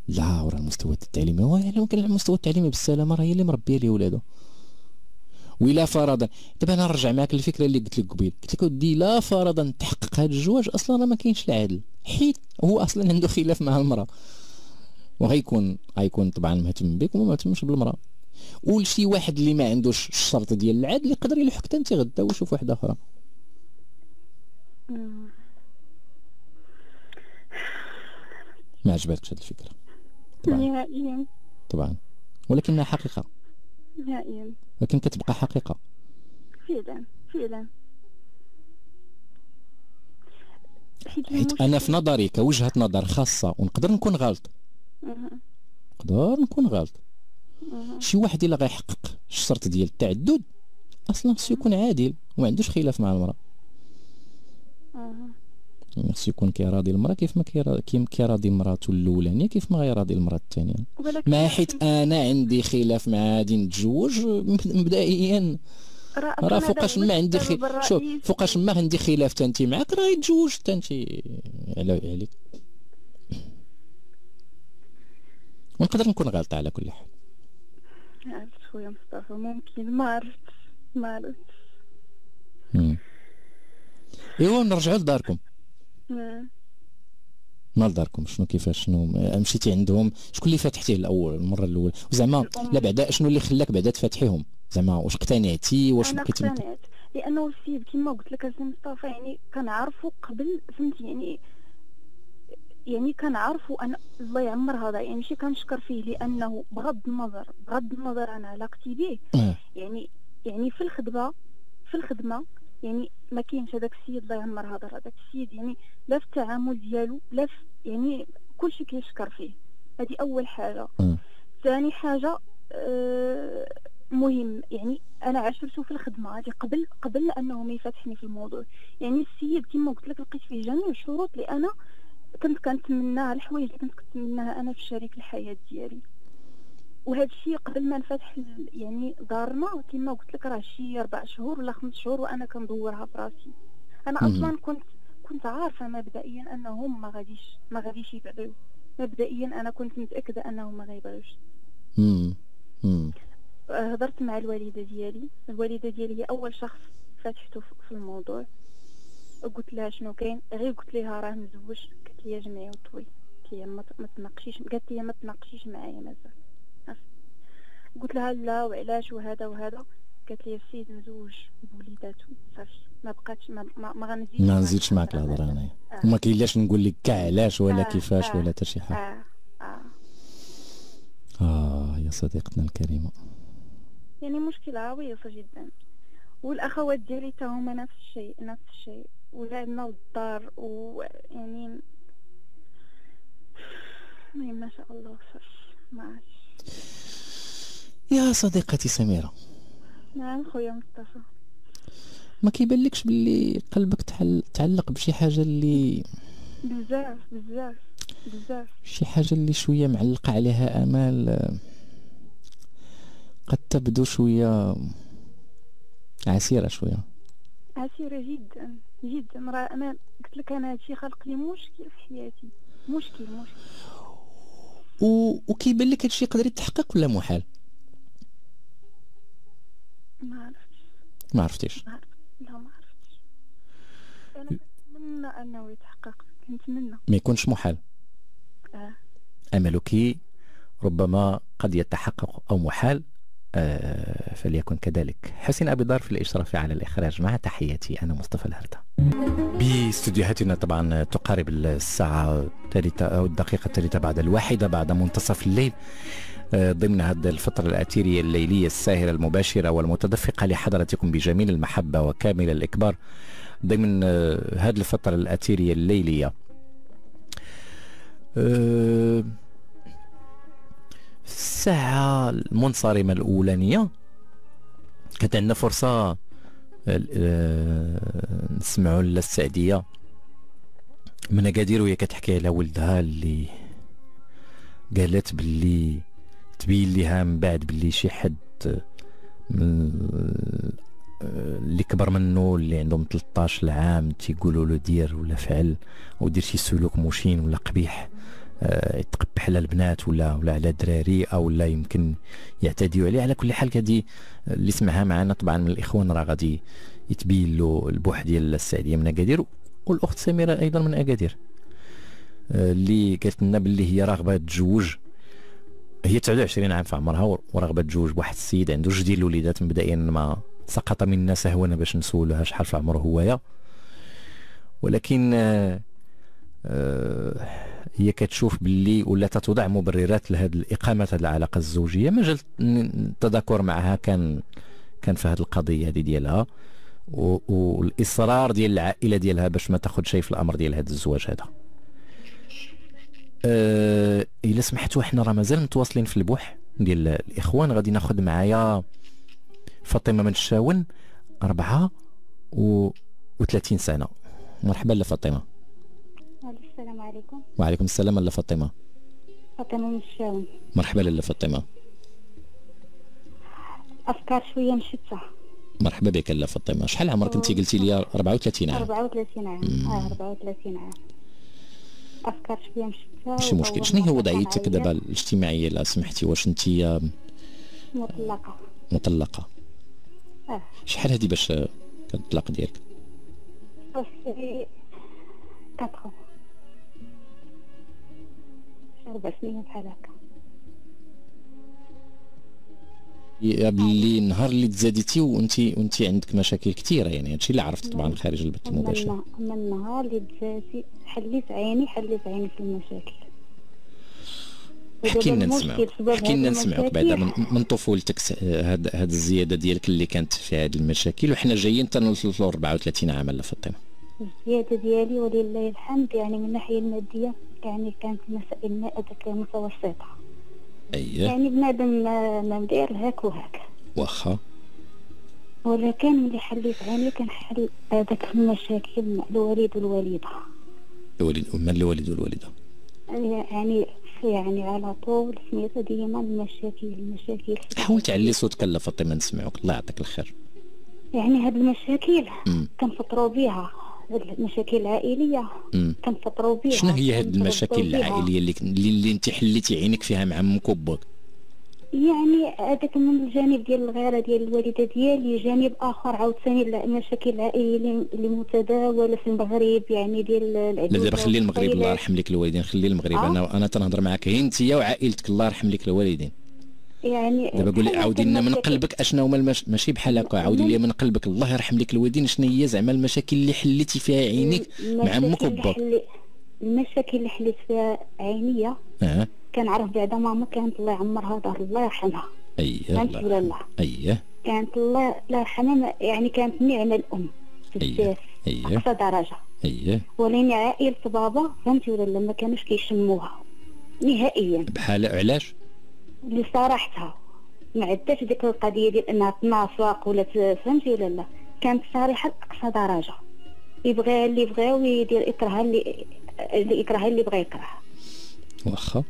لا وراه المستوى التعليمي. هو ممكن المستوى التعليمي بالسلامة راه هي اللي مربيه ليه ولادو. ولا فرضا دابا أنا نرجع معاك للفكرة اللي قلت لك قبيل. قلت لك ودي لا فرضا تحقق هذا الزواج أصلا راه ما كاينش العدل. حيت هو أصلا عنده خلاف مع المرأة. وغيكون غيكون طبعا مهتم بك وما مهتمش بالمرأة. ولشي واحد اللي ما عندوش الشرط ديال العدل يقدر يلحق حتى انت غدا ويشوف واحدة أخرى. ما عجبتكش هذه الفكرة. نهائيا. طبعا. ولكنها حقيقة. نهائيا. لكن كتبقى حقيقة. فعلا فعلا. حيت أنا في نظري كوجهة نظر خاصة ونقدر نكون غلط. نقدر نكون غلط. شي واحد إلا غيحقق الشرط ديال التعدد أصلا خصو يكون عادل وما عندوش خلاف مع المرأة. يعني خصو يكون كيراضي المرأة كيف ما كيراضي مراته الأولانية كيف ما غيراضي المرأة الثانية. ما حيت أنا عندي خلاف مع غادي نتزوج مبدئيا راه فوقاش ما عندي خي... شوف فوقاش ما عندي خلاف تانتي معاك راه يتزوج تانتي على عليك. ونقدر نكون غلطة على كل حال. عرفت خويا مصطفى ممكن ما عرفت ما عرفت إيوا نرجعوا لداركم. مال داركم شنو كيفاش؟ شنو؟ مشيتي عندهم؟ شكون اللي فاتحتيه الأول المرة الأولى؟ وزعما لا بعدا شنو اللي خلاك بعدا تفاتحيهم؟ زعما واش اقتنعتي؟ واش أنا اقتنعت. لأنه السيد كما قلت لك السي مصطفى يعني كنعرفو قبل فهمتي؟ يعني يعني كنعرفو أنا الله يعمر هذا يعني ماشي كنشكر فيه لأنه بغض النظر بغض النظر عن علاقتي به آه. يعني يعني في الخدمة في الخدمة يعني ما كاينش هذاك السيد الله يعمر هذا هذاك السيد يعني لا في التعامل ديالو لا في يعني كلشي كيشكر فيه. هذه أول حاجة. آه. ثاني حاجة آه مهم. يعني أنا عشرته في الخدمة هذه قبل قبل أنه ما يفتحني في الموضوع. يعني السيد كما قلت لك لقيت فيه جميع الشروط اللي أنا كنت كنتمناها الحوايج اللي كنت كنتمناها أنا في شريك الحياة ديالي. وهذا الشيء قبل ما نفتح يعني دارنا كما قلت لك راه شي أربع شهور ولا خمس شهور وأنا كندورها في راسي أنا أصلا كنت كنت عارفة مبدئيا انهم ما غاديش ما غاديش يبعدوا. مبدئيا أنا كنت متأكدة انهم ما غيبغيوش. هضرت مع الوالدة ديالي. الوالدة ديالي هي أول شخص فتحته في الموضوع. قلت لها شنو كاين غير قلت لها راه مزوج قالت لي جمعي وطوي قلت لها ما تناقشيش قالت لي ما تناقشيش معايا مازال قلت لها لا وعلاش وهذا وهذا قالت لي السيد مزوج بوليداتو صافي ما بقاتش ما ما, ما غنزيدش ما نزيدش معاك الهضرة انايا آه. وما كاينلاش نقول لك كاع علاش ولا آه. كيفاش آه. ولا حتى شي حاجة آه. آه. آه يا صديقتنا الكريمة يعني مشكلة عويصة جدا والأخوات ديالي تا هما نفس الشيء نفس الشيء ولعبنا للدار ويعني ما شاء الله ما يا صديقتي سميرة. نعم خويا مصطفى. ما كيبانلكش باللي قلبك تعلق بشي حاجة اللي بزاف بزاف بزاف. شي حاجة اللي شوية معلقة عليها آمال قد تبدو شوية عسيرة شوية. عسيرة جدا جدا. راه أنا قلت لك أنا هادشي خلق لي مشكل في حياتي. مشكل مشكل. و... وكيبان لك هادشي يقدر يتحقق ولا محال ما عرفتش. ما عرفتيش. لا ما عرفتش. أنا كنتمنى أنه يتحقق. كنتمنى. ما يكونش محال آه. أملك ربما قد يتحقق أو محال آه فليكن كذلك. حسين أبي ضار في الإشراف على الإخراج. مع تحياتي أنا مصطفى الهردة باستديوهاتنا طبعا تقارب الساعة الثالثة أو الدقيقة الثالثة بعد الواحدة بعد منتصف الليل آه، ضمن هذه الفترة الأثيرية الليلية الساهرة المباشرة والمتدفقة لحضرتكم بجميل المحبة وكامل الإكبار. ضمن آه، هذه الفترة الأثيرية الليلية الساعة المنصرمة الأولانية. كانت عندنا فرصة آه، نسمعوا السعدية من أكادير وهي كتحكي على ولدها اللي قالت باللي تبين ليها من بعد باللي شي حد من اللي كبر منه اللي عندهم 13 عام تيقولوا له دير ولا فعل أو دير شي سلوك مشين ولا قبيح. آه، يتقبح على البنات ولا ولا على الدراري أو لا يمكن يعتديوا عليه. على كل حال هذه اللي سمعها معنا طبعا من الإخوان راه غادي يتبين له البوح ديال السعدية من أكادير والأخت سميرة أيضا من أكادير. آه، اللي قالت لنا باللي هي راغبة تتزوج هي 29 عام في عمرها وراغبة تتزوج بواحد السيد عنده جوج ديال الوليدات مبدئيا ما سقط منا سهوا باش نسولوها شحال في عمره هويا. ولكن آه آه هي كتشوف باللي ولا تتوضع مبررات لهذه الإقامة هذه العلاقة الزوجية. مجال التذاكر معها كان كان في هذه القضية هذه ديالها. والإصرار ديال العائلة ديالها باش ما تاخذ شيء في الأمر ديال هذا الزواج هذا. أه إلا سمحتوا حنا راه مازال متواصلين في البوح ديال الإخوان. غادي ناخذ معايا فاطمة من الشاون أربعة و... وثلاثين سنة. مرحبا لفاطمة السلام عليكم. وعليكم السلام لاله فاطمة. فاطمة من الشاون مرحبا لاله فاطمة. أفكار شوية مشتته مرحبا بك لاله فاطمة. شحال عمرك انت قلتي لي؟ 34 عام. 34 عام. آه 34 عام. أفكار شوية مشتته ماشي مشكل. شنو هي وضعيتك دابا الاجتماعية؟ لا سمحتي واش انت مطلقة. مطلقة. آه. شحال هذه باش كان الطلاق ديالك؟ بس 4 أربع سنين بحال هكا. يا باللي النهار اللي تزاديتي وانت وانت عندك مشاكل كثيره يعني هادشي اللي عرفت طبعا. خارج البث المباشر أما النهار اللي تزادي حليت عيني حليت عيني في المشاكل. حكي لنا ودابا نسمعوك المشكل سبب حكي لنا نسمعوك بعدا من, من طفولتك هاد هاد الزيادة ديالك اللي كانت في هاد المشاكل وحنا جايين تنوصلوا ل 34 عام لا فاطمه الزيادة ديالي ولله الحمد يعني من الناحية المادية يعني كانت المسائل هذاك متوسطة. اييه يعني بنادم ما ما مدير هاك وهاك. واخا. ولكن ملي حليت عيني كنحل هذاك المشاكل مع الوالد والوالدة. الوالد من الوالد والوالدة. يعني يعني على طول سميتها ديما المشاكل المشاكل. حاول تعلي صوتك لا فاطمة نسمعوك. الله يعطيك الخير. يعني هاد المشاكل. كنفطروا بها المشاكل العائلية مم. كنفطروا بها شنو هي هاد المشاكل. العائلية اللي اللي, اللي انت حليتي عينك فيها مع أمك وباك يعني هذاك من الجانب ديال الغيرة ديال الوالدة ديالي جانب آخر عاوتاني لا- المشاكل العائلية اللي- متداولة في المغرب يعني ديال العدوان دابا خلي المغرب الله. يرحم لك الوالدين خلي المغرب آه. أنا أنا تنهضر معاك هي أنت وعائلتك الله يرحم لك الوالدين يعني دابا قولي عاودي لنا من قلبك. اشنا هما المش... ماشي بحال هكا. عاودي لي من قلبك. الله يرحم لك الوالدين. شنو هي زعما المشاكل اللي حليتي فيها عينيك مع أمك وباك المشاكل اللي حليت فيها عينية أه. كنعرف بعدا ماما كانت الله يعمرها دار الله يرحمها. اييه الله لا؟ اييه كانت الله الله يرحمها يعني كانت نعمة الأم. اييه بزاف اييه أقصى درجة. اييه ولكن عائلة بابا فهمتي ولا لا؟ ما كانوش كيشموها. نهائيا. بحال علاش؟ لصراحتها ما عداش ديك القضية ديال إنها تنافق ولا فهمتي ولا لا؟ كانت صريحه لأقصى درجة. يبغيها اللي يبغيها ويدير يكرهها اللي اللي يكرهها اللي بغى يكره واخا.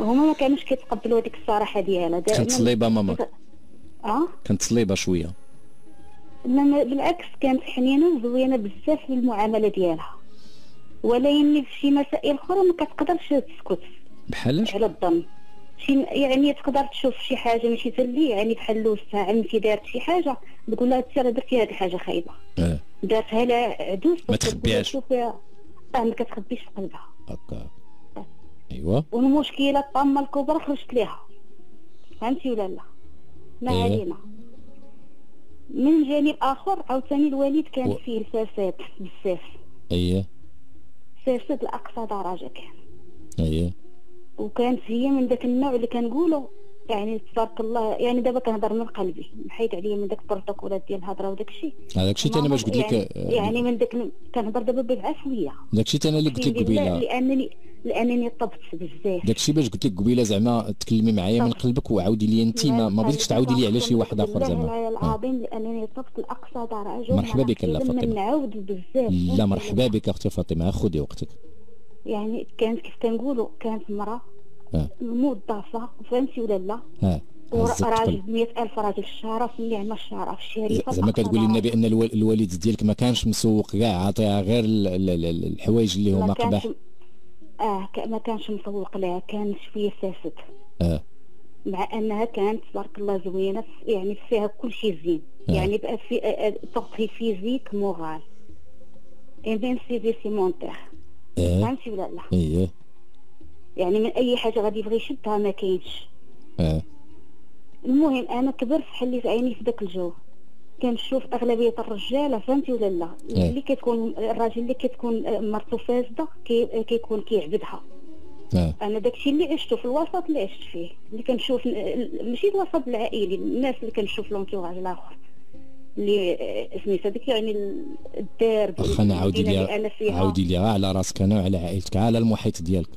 هما ما كانوش كيتقبلوا هذيك الصراحة ديالها. دائما كانت صليبة ماما. آه؟ كانت صليبة شوية. إنما بالعكس كانت حنينة وزوينة بزاف في المعاملة ديالها. ولكن في شي مسائل أخرى ما كتقدرش تسكت. بحالاش على الظن. شي يعني تقدر تشوف شي حاجة ماشي تلي يعني بحال لوسها علمتي دارت شي حاجة تقول لها راه درتي هذه الحاجة خايبة. آه دارتها لا عدوس ما تخبيهاش. آه ما كتخبيش في قلبها. هكا. ايوا والمشكلة الطامة الكبرى خرجت ليها. فهمتي ولا لا؟ ما إيه. علينا. من جانب آخر عاوتاني الوالد كان و- فيه الفساد بزاف. اييه فاسد لاقصى درجة كان. اييه وكانت هي من ذاك النوع اللي كنقولوا يعني تبارك الله يعني دابا كنهضر من قلبي حيت عليا من داك البروتوكولات ديال الهضرة وداك الشيء. هذاك الشيء أنا باش قلت لك يعني, آه، يعني من داك كنهضر دابا بالعفوية. داك الشيء أنا اللي قلت لك قبيلة. لانني لأنني طبت بزاف. داك الشيء باش قلت لك قبيلة زعما تكلمي معايا من. قلبك وعاودي لي انت ما, ما بغيتكش تعاودي لي على شي واحد آخر زعما. العلي آه. العظيم لأنني طبت لأقصى درجة. مرحبا بك لا لما فاطمة. نعاود بزاف. لا مرحبا بك أختي فاطمة. خذي وقتك. يعني كانت كيف كنقولوا كانت مراه آه موظفه فهمتي ولا لا؟ ها. هزت وراجل قلب. ب ألف راجل الشرف النعمه الشرف الشريفه زعما كتقولي لنا. بان الوال- الوالد ديالك ما كانش مسوق كاع عاطيها غير ال- ال- ال- الحوايج اللي ما هما قباح. آه ما كانش مسوق لها كان شوية فاسد. آه مع أنها كانت تبارك الله زوينة يعني فيها كل شيء زين. آه. يعني بقى في طاقتي physique moral. et bien السيمونتير آه فهمتي ولا لا اييه يعني من أي حاجة غادي يبغي يشدها ما كاينش. آه المهم أنا كبرت حليت عيني في ذاك الجو. كنشوف أغلبية الرجاله فهمتي ولا لا؟ إيه. اللي كتكون الراجل اللي كتكون مرته فاسدة كي كيكون كيعبدها. آه أنا داكشي اللي عشته في الوسط اللي عشت فيه. اللي كنشوف ماشي الوسط العائلي الناس اللي كنشوف لونتوراج الآخر. اللي سميتها ديك يعني ال- الدار واخا أنا عاودي المدينة لي اللي أنا فيها. عاودي لي على راسك أنا وعلى عائلتك على المحيط ديالك.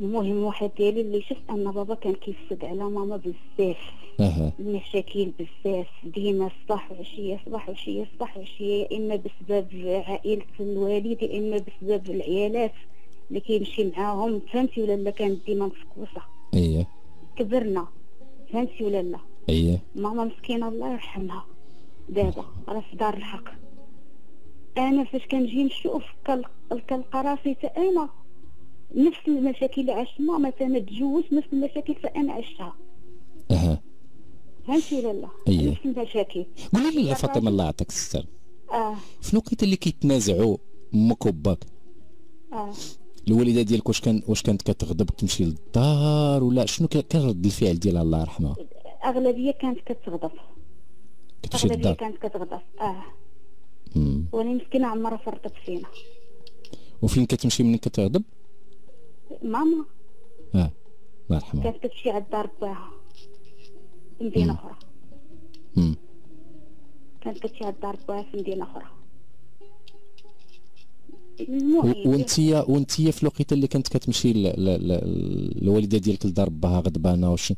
المهم واحد ديالي اللي شفت أن بابا كان كيفسد على ماما بزاف أها. المشاكل بزاف ديما صباح وعشيه صباح وعشيه صباح وعشيه يا إما بسبب عائلة الوالد يا إما بسبب العيالات اللي كيمشي معاهم. فهمتي ولا لا؟ كانت ديما مفكوسه اييه كبرنا. فهمتي ولا لا؟ اييه ماما مسكينة الله يرحمها. دابا راه في دار الحق. أنا فاش كنجي نشوف كنلقى راسي تا أنا نفس المشاكل اللي عشت ماما أنا تزوجت نفس المشاكل تا أنا عشتها. أها. فهمتي ولا لا؟ أيه. نفس المشاكل. قولي لي فاطمة الله يعطيك الستر آه. شنو كيت اللي كيتنازعوا أمك وباك آه. الوالدة ديالك واش كان واش كانت كتغضب تمشي للدار ولا شنو كان رد الفعل ديالها الله يرحمها؟ أغلبية كانت كتغضب. كتمشي للدار كانت كتغضب آه. مم. وأنا مسكينه عمرها فرطت فينا. وفين كتمشي منين كتغضب؟ ماما. آه. الله يرحمها. كانت كتمشي على الدار باها في مدينة. أخرى. كانت كتمشي على الدار باها في مدينة أخرى. وانتيا وانتيا في الوقيته اللي كانت كتمشي الوالدة ديالك لدار باها غضبانه واش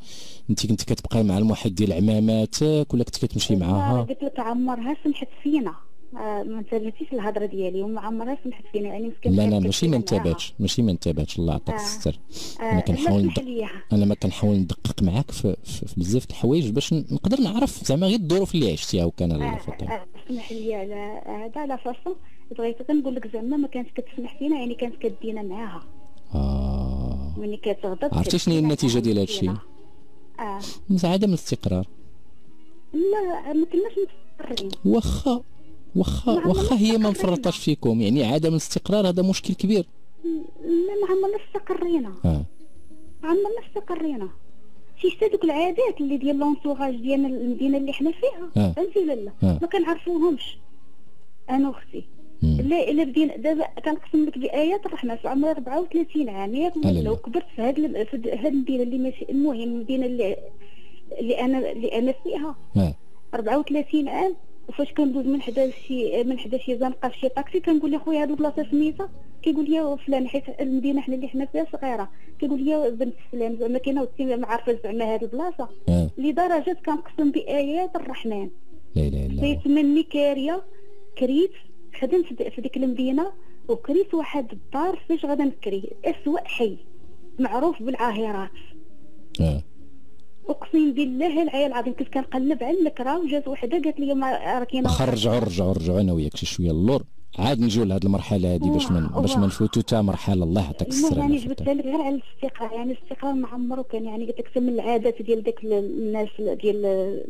انت كنت كتبقاي مع المحيط ديال عماماتك ولا كنت كتمشي معاها؟ قلت لك عمرها سمحت فينا. آه ما انتبهتيش الهضرة ديالي وما عمرها سمحت فينا يعني مسكينة لا لا ماشي ما. انتبهتش ماشي ما انتبهتش الله يعطيك آه. الستر. آه أنا كنحاول ندق سمح أنا ما كنحاول ندقق معاك في, في, في بزاف د الحوايج باش نقدر نعرف زعما غير الظروف اللي عشتيها وكان الله آه، اسمح لي على هذا على فرصة. بغيت كنقول لك زعما ما كانتش كتسمح فينا يعني كانت كدينا معاها. آه. ملي كتغضب عرفتي شنو هي معاها ديال هاد الشيء؟ آه. عدم الاستقرار. لا ما كناش مستقرين. واخا واخا واخا هي ما مفرطاش فيكم يعني عدم الاستقرار هذا مشكل كبير. لا ما عمرنا استقرينا آه. عمرنا استقرينا شي دوك العادات اللي ديال لونتوراج ديالنا المدينة اللي حنا فيها؟ آه. فهمتي ولا لا آه. ما كنعرفوهمش. أنا وأختي. مم. لا إلا بدينا دابا كنقسم لك بايات الرحمه في عمري 34 عام. ياك. ولا وكبرت في هاد الم- في هاد المدينة اللي ماشي المهم المدينة اللي اللي أنا اللي أنا فيها. آه 34 عام. وفاش كندوز من حدا شي من حدا شي زنقه في شي طاكسي كنقول له خويا هاد البلاصة سميتها. كيقول لي فلان حيت المدينة حنا اللي حنا فيها صغيرة. كيقول لي بنت فلان زعما كاينة وتي ما عارفة زعما هاد البلاصة. آه لدرجة كنقسم بايات الرحمن لا إله إلا الله. بيت مني كاريه كريت. خدمت في ديك المدينة وكريت واحد الدار فاش غادا نكري أسوأ حي معروف بالعاهرات آه أقسم بالله العلي العظيم كنت كنقلب على النكره وجات وحدة قالت لي ما راه كاينة نرجعوا نرجعوا نرجعوا أنا وياك شي شوية اللور عاد نجيو لهاد المرحلة هادي باش من باش ما واه. نفوتوا تا مرحلة الله يعطيك السر يعني الله جبت يفضل. لك غير على الاستقرار يعني الاستقرار ما عمرو كان يعني قلت لك من العادات ديال داك ال- الناس ديال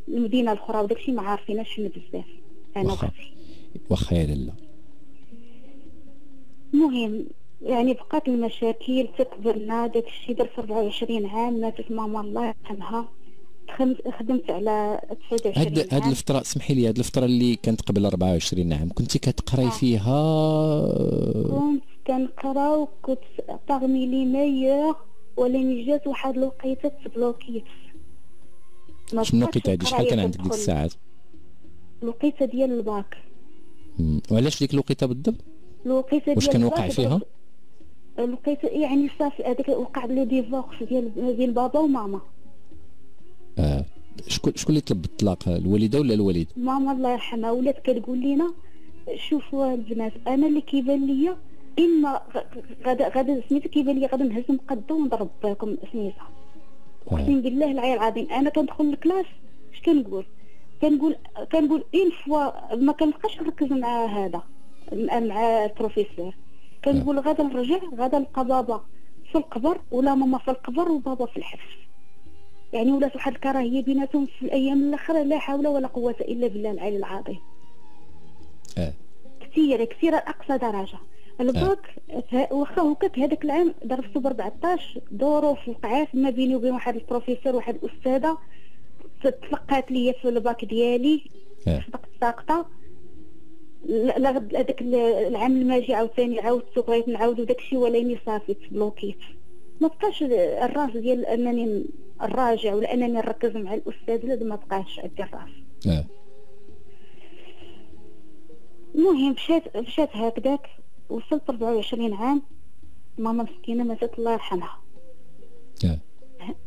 المدينة الأخرى وداك الشيء ما عارفيناش شنو بزاف أنا. وأختي واخا يا لاله المهم يعني بقات المشاكل تكبرنا داك الشيء درت 24 عام ماتت ماما الله يرحمها. خدمت على 29 هاد هاد عام. الفترة اسمحي لي هاد الفترة اللي كانت قبل 24 عام كنتي كتقراي آه. فيها؟ كنت كنقرا وكنت parmi les meilleurs ولكن جات واحد الوقيتة تبلوكيت. شنو لقيتي هادي؟ شحال كان عندك ديك. الساعات؟ الوقيتة ديال الباك. وعلاش ديك الوقيته بالضبط؟ الوقيته ديال واش كان الباك فيها؟ الوقيته يعني صافي هذاك وقع le divorce ديال بين بابا وماما. آه. شكون شكون اللي طلب الطلاق؟ الوالده ولا الوالد؟ ماما الله يرحمها ولات كتقول لينا شوفوا البنات أنا اللي كيبان ليا إما غدا غدا سميتها كيبان ليا غدا نهز مقدو ونضرب لكم سميتها. أقسم بالله العلي العظيم أنا كندخل ال classe اش كنقول كنقول كنقول en fois ما كنبقاش نركز مع هذا مع البروفيسور. كنقول غدا نرجع غدا نلقى بابا في القبر ولا ماما في القبر وبابا في الحبس. يعني ولات واحد الكراهية بيناتهم في الأيام الاخرى لا حول ولا قوة إلا بالله العلي العظيم. آه. كثير كثير اقصى درجة. الباك ف- واخا هكاك هذاك العام درستو ب 14 ظروف وقعات ما بيني وبين واحد البروفيسور واحد الأستاذة. تلقات ليا في الباك ديالي آه صدقت ساقطة. لا غد- هذاك ال- العام الماجي عاوتاني عاودت بغيت نعاودو داكشي ولاني صافي تبلوكيت. ما بقاش الراس ديال أنني الراجع ولا أنني نركز مع الأستاذ لا ما بقاش عندي الراس. آه المهم مشات مشات هكذاك وصلت 24 عام. ماما مسكينة ماتت الله يرحمها. آه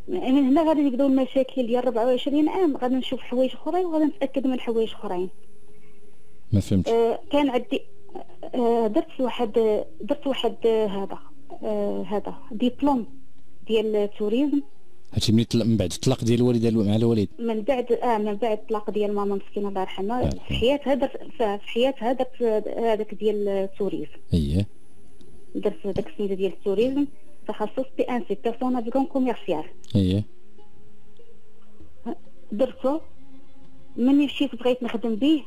من هنا غادي يبداو المشاكل ديال 24 عام غادي نشوف حوايج أخرين وغادي نتأكد من حوايج أخرين. ما فهمتش. آه كان عندي آه درت واحد درت واحد آه هذا آه هذا ديبلوم ديال التوريزم. هادشي طلع- من بعد الطلاق ديال الوالده مع الوالد. من بعد آه من بعد الطلاق ديال ماما مسكينة الله يرحمها آه. في حياتها درت في حياتها درت هذاك ديال ال tourisme. اييه درت داك السيده ديال ال tourisme. تخصص PNC personnel navigant commercial اييه درتو؟ مني مشيت بغيت نخدم به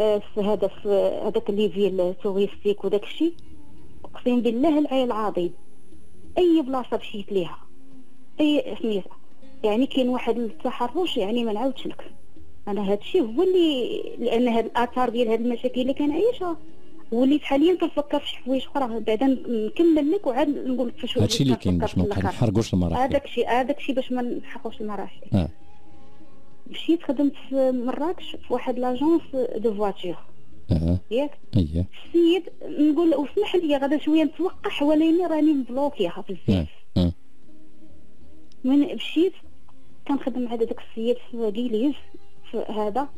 آه، في هذا في هذاك ليفي ال touristique وداك الشيء أقسم بالله العلي العظيم أي بلاصة مشيت ليها؟ أي سميتها يعني كاين واحد التحرش يعني ما نعاودش لك. أنا هذا الشيء هو اللي لأن هاد الآثار ديال هاد المشاكل اللي كنعيشها وليت حاليا كنفكر في حوايج أخرى. بعدا نكمل لك وعاد نقول لك فاش هادشي اللي كاين باش ما نحرقوش المراحل. هذاك الشيء هذاك الشيء باش ما نحرقوش المراحل. آه. مشيت خدمت في مراكش في واحد l'agence de voiture آه. ياك؟ اييه السيد نقول واسمح لي غدا شوية نتوقع ولكن راني مبلوكيها بزاف. آه. آه. من مشيت كنخدم مع داك السيد في كيليز في هذا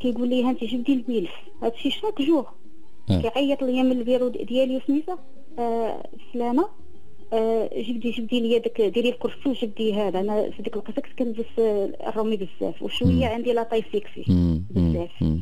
كيقول لي ها انت جبدي الملف. هادشي chaque jour آه. كيعيط ليا من البيرو ديالي سميتها آه فلانه آه جبدي جبدي لي داك ديري الكرسي وجبدي هذا. أنا في ديك الوقت كنت كنلبس آه، الرومي بزاف. وشوية. عندي la taille fixe بزاف. آه،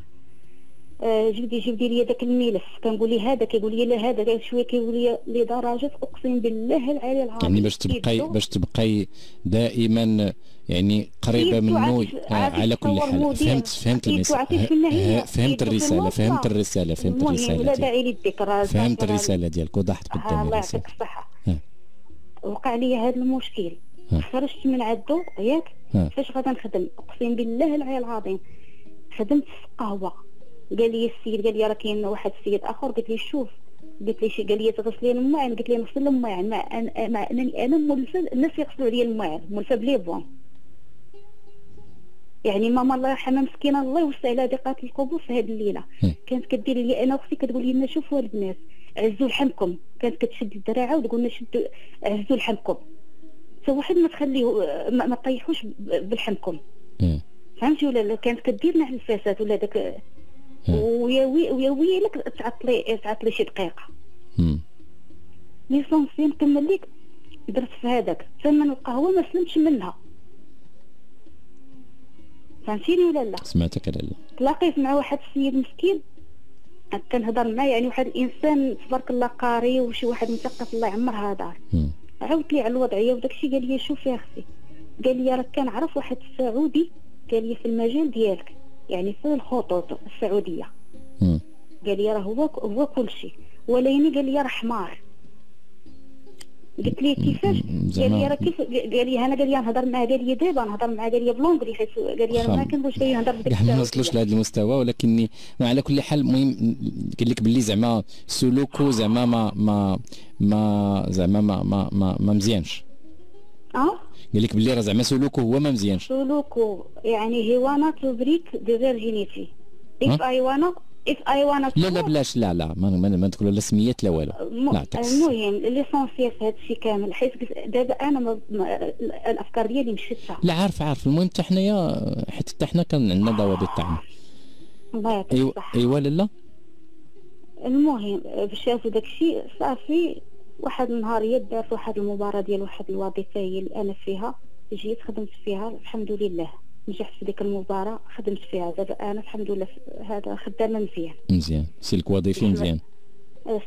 جبدي جبدي لي داك الملف. كنقول لي هذا كيقول لي لا هذا شوية كيقول لي لدرجه أقسم بالله العلي العظيم. يعني باش تبقاي كيبدو- باش تبقاي دائما يعني قريبه منه آه على كل حال. فهمت فهمت كيف المسا- تعرف في ه- النهاية. ه- فهمت الرسالة. فهمت الرسالة فهمت الرسالة ديالك فهمت الرسالة ديالك. وضحت آه، قدامي الله الرسالة. يعطيك الصحة. وقع لي هذا المشكل. خرجت من عندو ياك. فاش غادا نخدم؟ أقسم بالله العلي العظيم. خدمت في قهوة. قال لي السيد قال لي راه كاين واحد السيد آخر قلت لي شوف قلت لي شي قال لي تغسلي الماعن قلت لي نغسل الماعن مع أنني أنا مولفه الناس يغسلوا عليا الماعن مولفه بلي بوان. يعني ماما الله يرحمها مسكينة الله يوسع لها دقات القبور في هذه الليلة. كانت كدير لي أنا وأختي كتقول لي شوفوا البنات عزوا لحمكم. كانت كتشد الدراعه وتقول لنا شدوا عزوا لحمكم. حتى واحد ما تخليه ما, ما تطيحوش بلحمكم. فهمتي ولا لا؟ كانت كديرنا على الفساد ولا داك آه. ويا وي ويا ويلك تعطلي تعطلي شي دقيقة. ليسونسي نكمل لك درت في هذاك. ثمن القهوة ما سلمتش منها. فهمتيني ولا لا؟ سمعتك لالا تلاقيت مع واحد السيد مسكين. كنهضر معاه يعني واحد الإنسان تبارك الله قاري وشي واحد مثقف الله يعمرها دار. عاودت لي على الوضعية وداك الشيء قال لي شوف يا أختي. قال لي راك كنعرف واحد السعودي قال لي في المجال ديالك. يعني في الخطوط السعودية. مم. قال لي راه هو هو كل شيء ولكن قال لي راه حمار. قلت لي كيفاش؟ قال لي راه كيف قال لي أنا قال لي نهضر معاه قال لي دابا نهضر معاه قال لي بلونغلي حيت قال لي أنا ما. كنبغيش نهضر بديك كاع ما وصلوش لهذا المستوى ولكني ما على كل حال المهم قال لك باللي زعما سلوكه زعما ما ما ما زعما ما ما ما, ما مزيانش. آه؟ قال لك باللي راه زعما سلوكه هو ما مزيانش. سلوكو يعني if ها؟ I wanna if I wanna to لا لا بلاش لا لا ما, ما, ما تقولوا لا سميات لا والو. لا المهم ليسونسيال في هذا الشيء كامل حيت دابا أنا ما الأفكار ديالي مشتته لا عارف عارف. المهم حتى حنايا حتى حتى حنا كان عندنا ضوابط تاعنا. الله يعطيك ايوا الصحة. ايوا لالا المهم باش شافوا داك الشيء صافي. واحد النهار هي دارت واحد المباراة ديال واحد الوظيفة هي اللي أنا فيها. جيت خدمت فيها الحمد لله. نجحت في ديك المباراة خدمت فيها. دابا أنا الحمد لله هذا خدامة مزيان. مزيان. سلك وظيفي مزيان.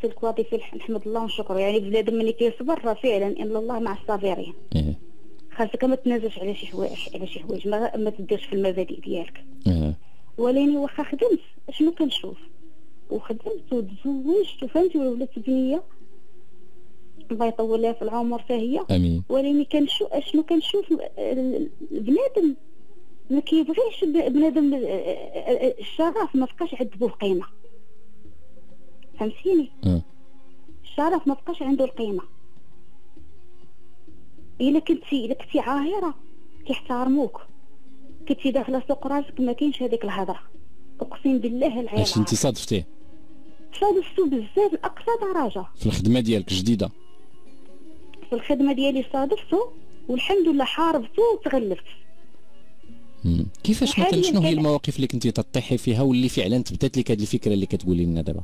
سلك وظيفي نحمد الله ونشكره يعني بنادم ملي كيصبر راه فعلا إن الله مع الصابرين. إيه. خاصك ما تنازلش على شي حوايج على شي حوايج. ما, ما تديرش في المبادئ ديالك. إيه. ولاني واخا خدمت اشنو كنشوف؟ وخدمت وتزوجت وفهمتي ولات بنية. الله يطول لها في العمر حتى هي. آمين. ولاني كنشوف أشنو كنشوف البنادم ما كيبغيش بنادم ال- الشرف ما بقاش عنده القيمة. فهمتيني؟ آه. الشرف ما بقاش عنده القيمة. إلا كنتي إلا كنتي عاهره كيحترموك. كنتي داخلة سوق راسك ما كاينش هذيك الهضرة. أقسم بالله العلي اش انت صادفتيه؟ صادفتو بزاف لأقصى درجة. في الخدمة ديالك جديده في الخدمة ديالي صادفتو والحمد لله حاربتو وتغلبت. كيفاش مثلا شنو هي المواقف اللي كنتي تطيحي فيها واللي فعلا تبدات لك هذه الفكرة اللي كتقولي لنا دابا؟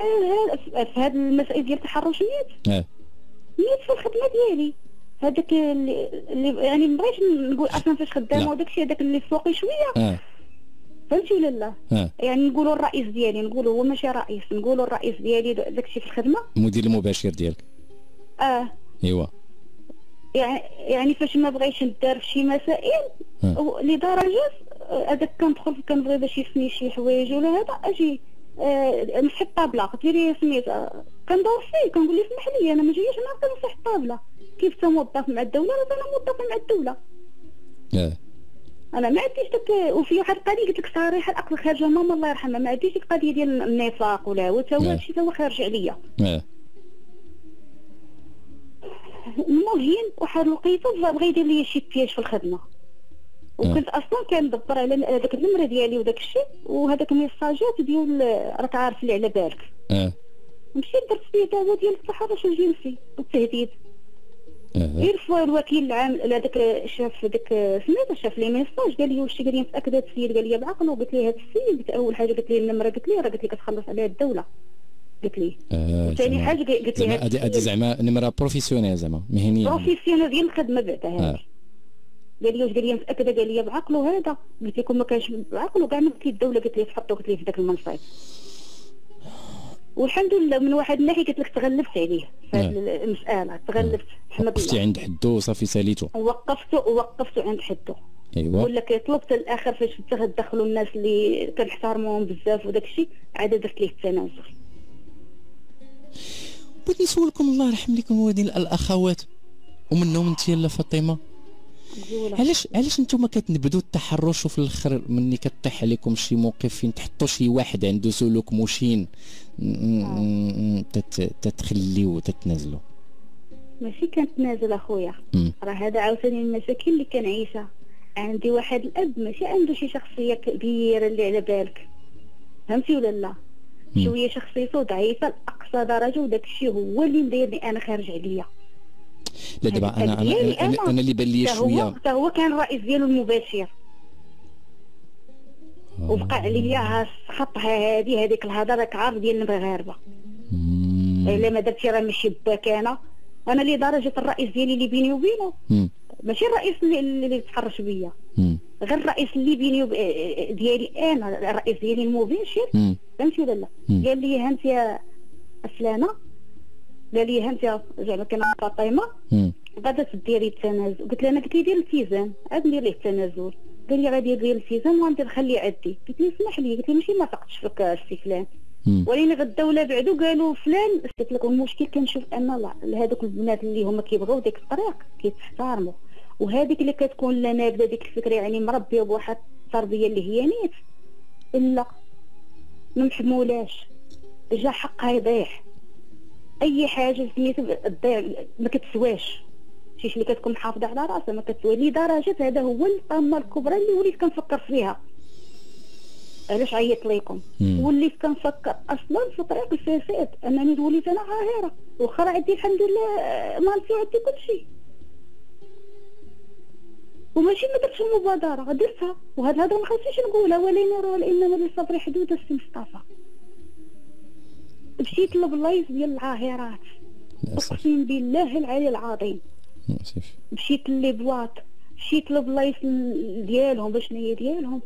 آه، في هذه المسائل ديال التحرش نيت آه. نيت في الخدمة ديالي. هذاك اللي, اللي يعني ما بغيتش نقول أصلا فاش. خدامة وداك الشيء هذاك اللي فوقي شوية. آه. فهمتي ولا لا؟ آه. يعني نقولوا الرئيس ديالي نقولوا هو ماشي رئيس نقولوا الرئيس ديالي داك الشيء في الخدمة. المدير المباشر ديالك. آه. إيوا. يعني يعني فاش ما بغيتش ندار في شي مسائل آه. لدرجة آه، هذاك كندخل كنبغي باش يسمي شي حوايج ولا هذا أجي آه، نحط الطابله قلت لي سميت آه، كندور فيه كنقول ليه اسمح لي أنا ما جايش أنا كنصح الطابله كيف انت موظف مع الدولة؟ راه أنا موظف مع الدولة. آه. أنا ما عنديش داك وفي واحد القضية قلت لك صريحه الاقل خارجه ماما الله يرحمها ما عنديش ديك القضية ديال النفاق ولا هو تا هو نعم. هادشي تا هو خارج عليا. آه. المهم واحد الوقيته بغا يدير لي شي بياج في الخدمة. وكنت أصلا كندبر على هذاك النمرة ديالي وداك الشيء وهذاك الميساجات ديال راك عارف اللي على بالك. آه. مشيت درت فيه دعوة ديال التحرش الجنسي والتهديد آه. غير فوا الوكيل العام هذاك شاف داك سميتو شاف les messages قال لي واش قال لي متاكد هذا السيد قال لي بعقله قلت لي هذا السيد قلت أول حاجة قلت لي النمرة قلت لي راه قلت لي كتخلص عليها الدولة. قلت لي. آه ثاني حاجة قلت لي هادي السيد زعما نمره professionnel زعما مهنيه professionnel ديال الخدمه بعدا آه. هذا قال لي واش قال لي؟ متأكدة؟ قال لي بعقله هذا. قلت لكم ما كانش بعقله كاع لي الدولة قلت لي تحطو قلت لي في ذاك المنصب. والحمد لله من واحد الناحية قلت لك تغلبت عليه. في هذه المسألة تغلبت. الحمد وقفتي لله عند حدو وصافي ساليتو. وقفته وقفته عند حده ايوا لك طلبت الآخر فاش تدخلوا الناس اللي كنحترموهم بزاف وداك الشيء عاد درت ليه التنازل. بغيت نسولكم الله يرحم لكم وادي الأخوات. ومنهم انت يا فاطمة. علاش علاش نتوما كتنبدوا التحرش وفي الآخر ملي كطيح عليكم شي موقف فين تحطوا شي واحد عنده سلوك مشين. تتخليو وتتنازلوا ماشي كنتنازل أخويا. راه هذا عاوتاني المشاكل اللي كنعيشها. عندي واحد الأب ماشي عنده شي شخصية كبيرة اللي على بالك. فهمتي ولا لا. شوية شخصيته ضعيفة لاقصى درجه وداك الشيء هو اللي مديرني أنا خارج عليا لا دابا أنا أنا أنا, أنا. اللي بان لي شوية حتى هو كان الرئيس ديالو المباشر وبقى عليا خط هذه هذيك الهضرة راك عارف ديال المغاربه. إلا ما درتي راه ماشي باك أنا أنا لدرجة الرئيس ديالي اللي بيني وبينه. ماشي الرئيس اللي, اللي تحرش بيا. غير الرئيس اللي بيني وب... ديالي أنا الرئيس ديالي المباشر. فهمتي ولا لا. قال لي ها انت يا فلانه قال لي ها انت زعما كان فاطمه. غادا تديري التنازل. قلت له أنا قلت لي دير الالتزام عاد ندير ليه التنازل. قال لي غادي دير الالتزام وغندير خليه عدي. قلت له اسمح لي. قلت له ماشي ما فقتش فيك السي فلان. مم. ولكن غدا ولا بعدو قالوا فلان. قلت لك المشكل كنشوف أن لا هذوك البنات اللي هما كيبغيو ديك الطريق كيتحترموا. وهذيك اللي كتكون لا نابذة ديك الفكرة يعني مربية بواحد التربية اللي هي نيت. لا. ما محمولاش. جا حقها يضيع أي حاجة سميتو تضيع ما كتسواش. شي اللي كتكون محافظة على راسها ما كتسوى لدرجة هذا هو الطامة الكبرى اللي وليت كنفكر فيها. علاش عيطت ليكم. وليت كنفكر. أصلا في طريق الفساد انني وليت أنا عاهره واخا عندي الحمد لله مالتي وعندي كل شيء وماشي ما درتش المبادرة درتها. وهاد الهضره ما خاصنيش نقولها ولا نرى انما للصبر حدود السي مصطفى. مشيت لبلايص ديال العاهرات. أقسم بالله العلي العظيم. مشيت لبواط مشيت لبلايص ديالهم باش هي ديالهم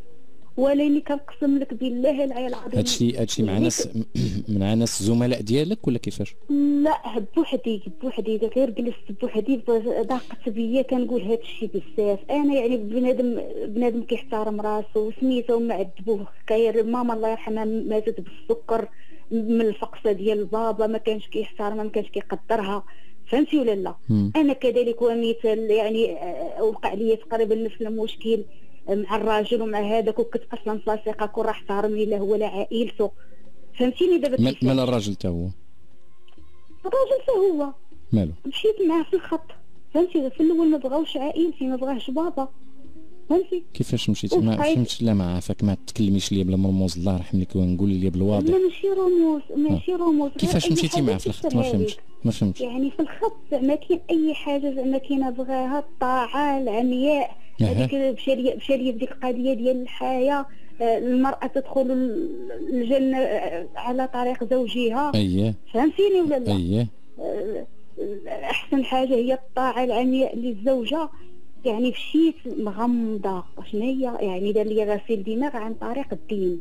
ولاني كنقسم لك بالله العلي العظيم. هادشي هادشي مع ناس مع ناس زملاء ديالك ولا كيفاش؟ لا بوحدي بوحدي. غير جلست بوحدي ضاقت بيا كنقول هذا الشيء بزاف. أنا يعني بنادم بنادم كيحترم راسو وسميتو معذبوه خير ماما الله يرحمها ماتت بالسكر. من الفقصه ديال بابا ما كانش كيحترمها ما كانش كيقدرها. فهمتي ولا لا. أنا كذلك ومثال يعني آه، وقع لي تقريبا نفس المشكل مع الراجل ومع هذاك وكنت أصلا فاسقه كون راه احترمني لا هو لا عائلته. فهمتيني دابا مال؟ مال الراجل تا هو؟ الراجل حتى هو. مالو مشيت معاه في الخط. فهمتي؟ في الأول ما بغاوش عائلتي ما بغاهش بابا. فهمتي كيفاش مشيتي ما فهمتش. لا ما عافاك ما تكلميش ليا بلا مرموز. الله يرحم لك ونقولي لي بالواضح لا ماشي رموز ماشي رموز. غير كيفاش مشيتي حاجة معاه في الخط؟ ما فهمتش. ما فهمتش. يعني في الخط زعما كاين أي حاجة زعما كاينة بغاها الطاعه العمياء. هذيك بشريه بشريه في ديك القضية ديال الحياة آه، المرأة تدخل ال- الجنة آه، على طريق زوجها. اييه فهمتيني ولا لا؟ اييه آه، أحسن حاجة هي الطاعة العمياء للزوجة. يعني مشيت مغمضه شنو هي يعني دار لي غسيل دماغ عن طريق الدين.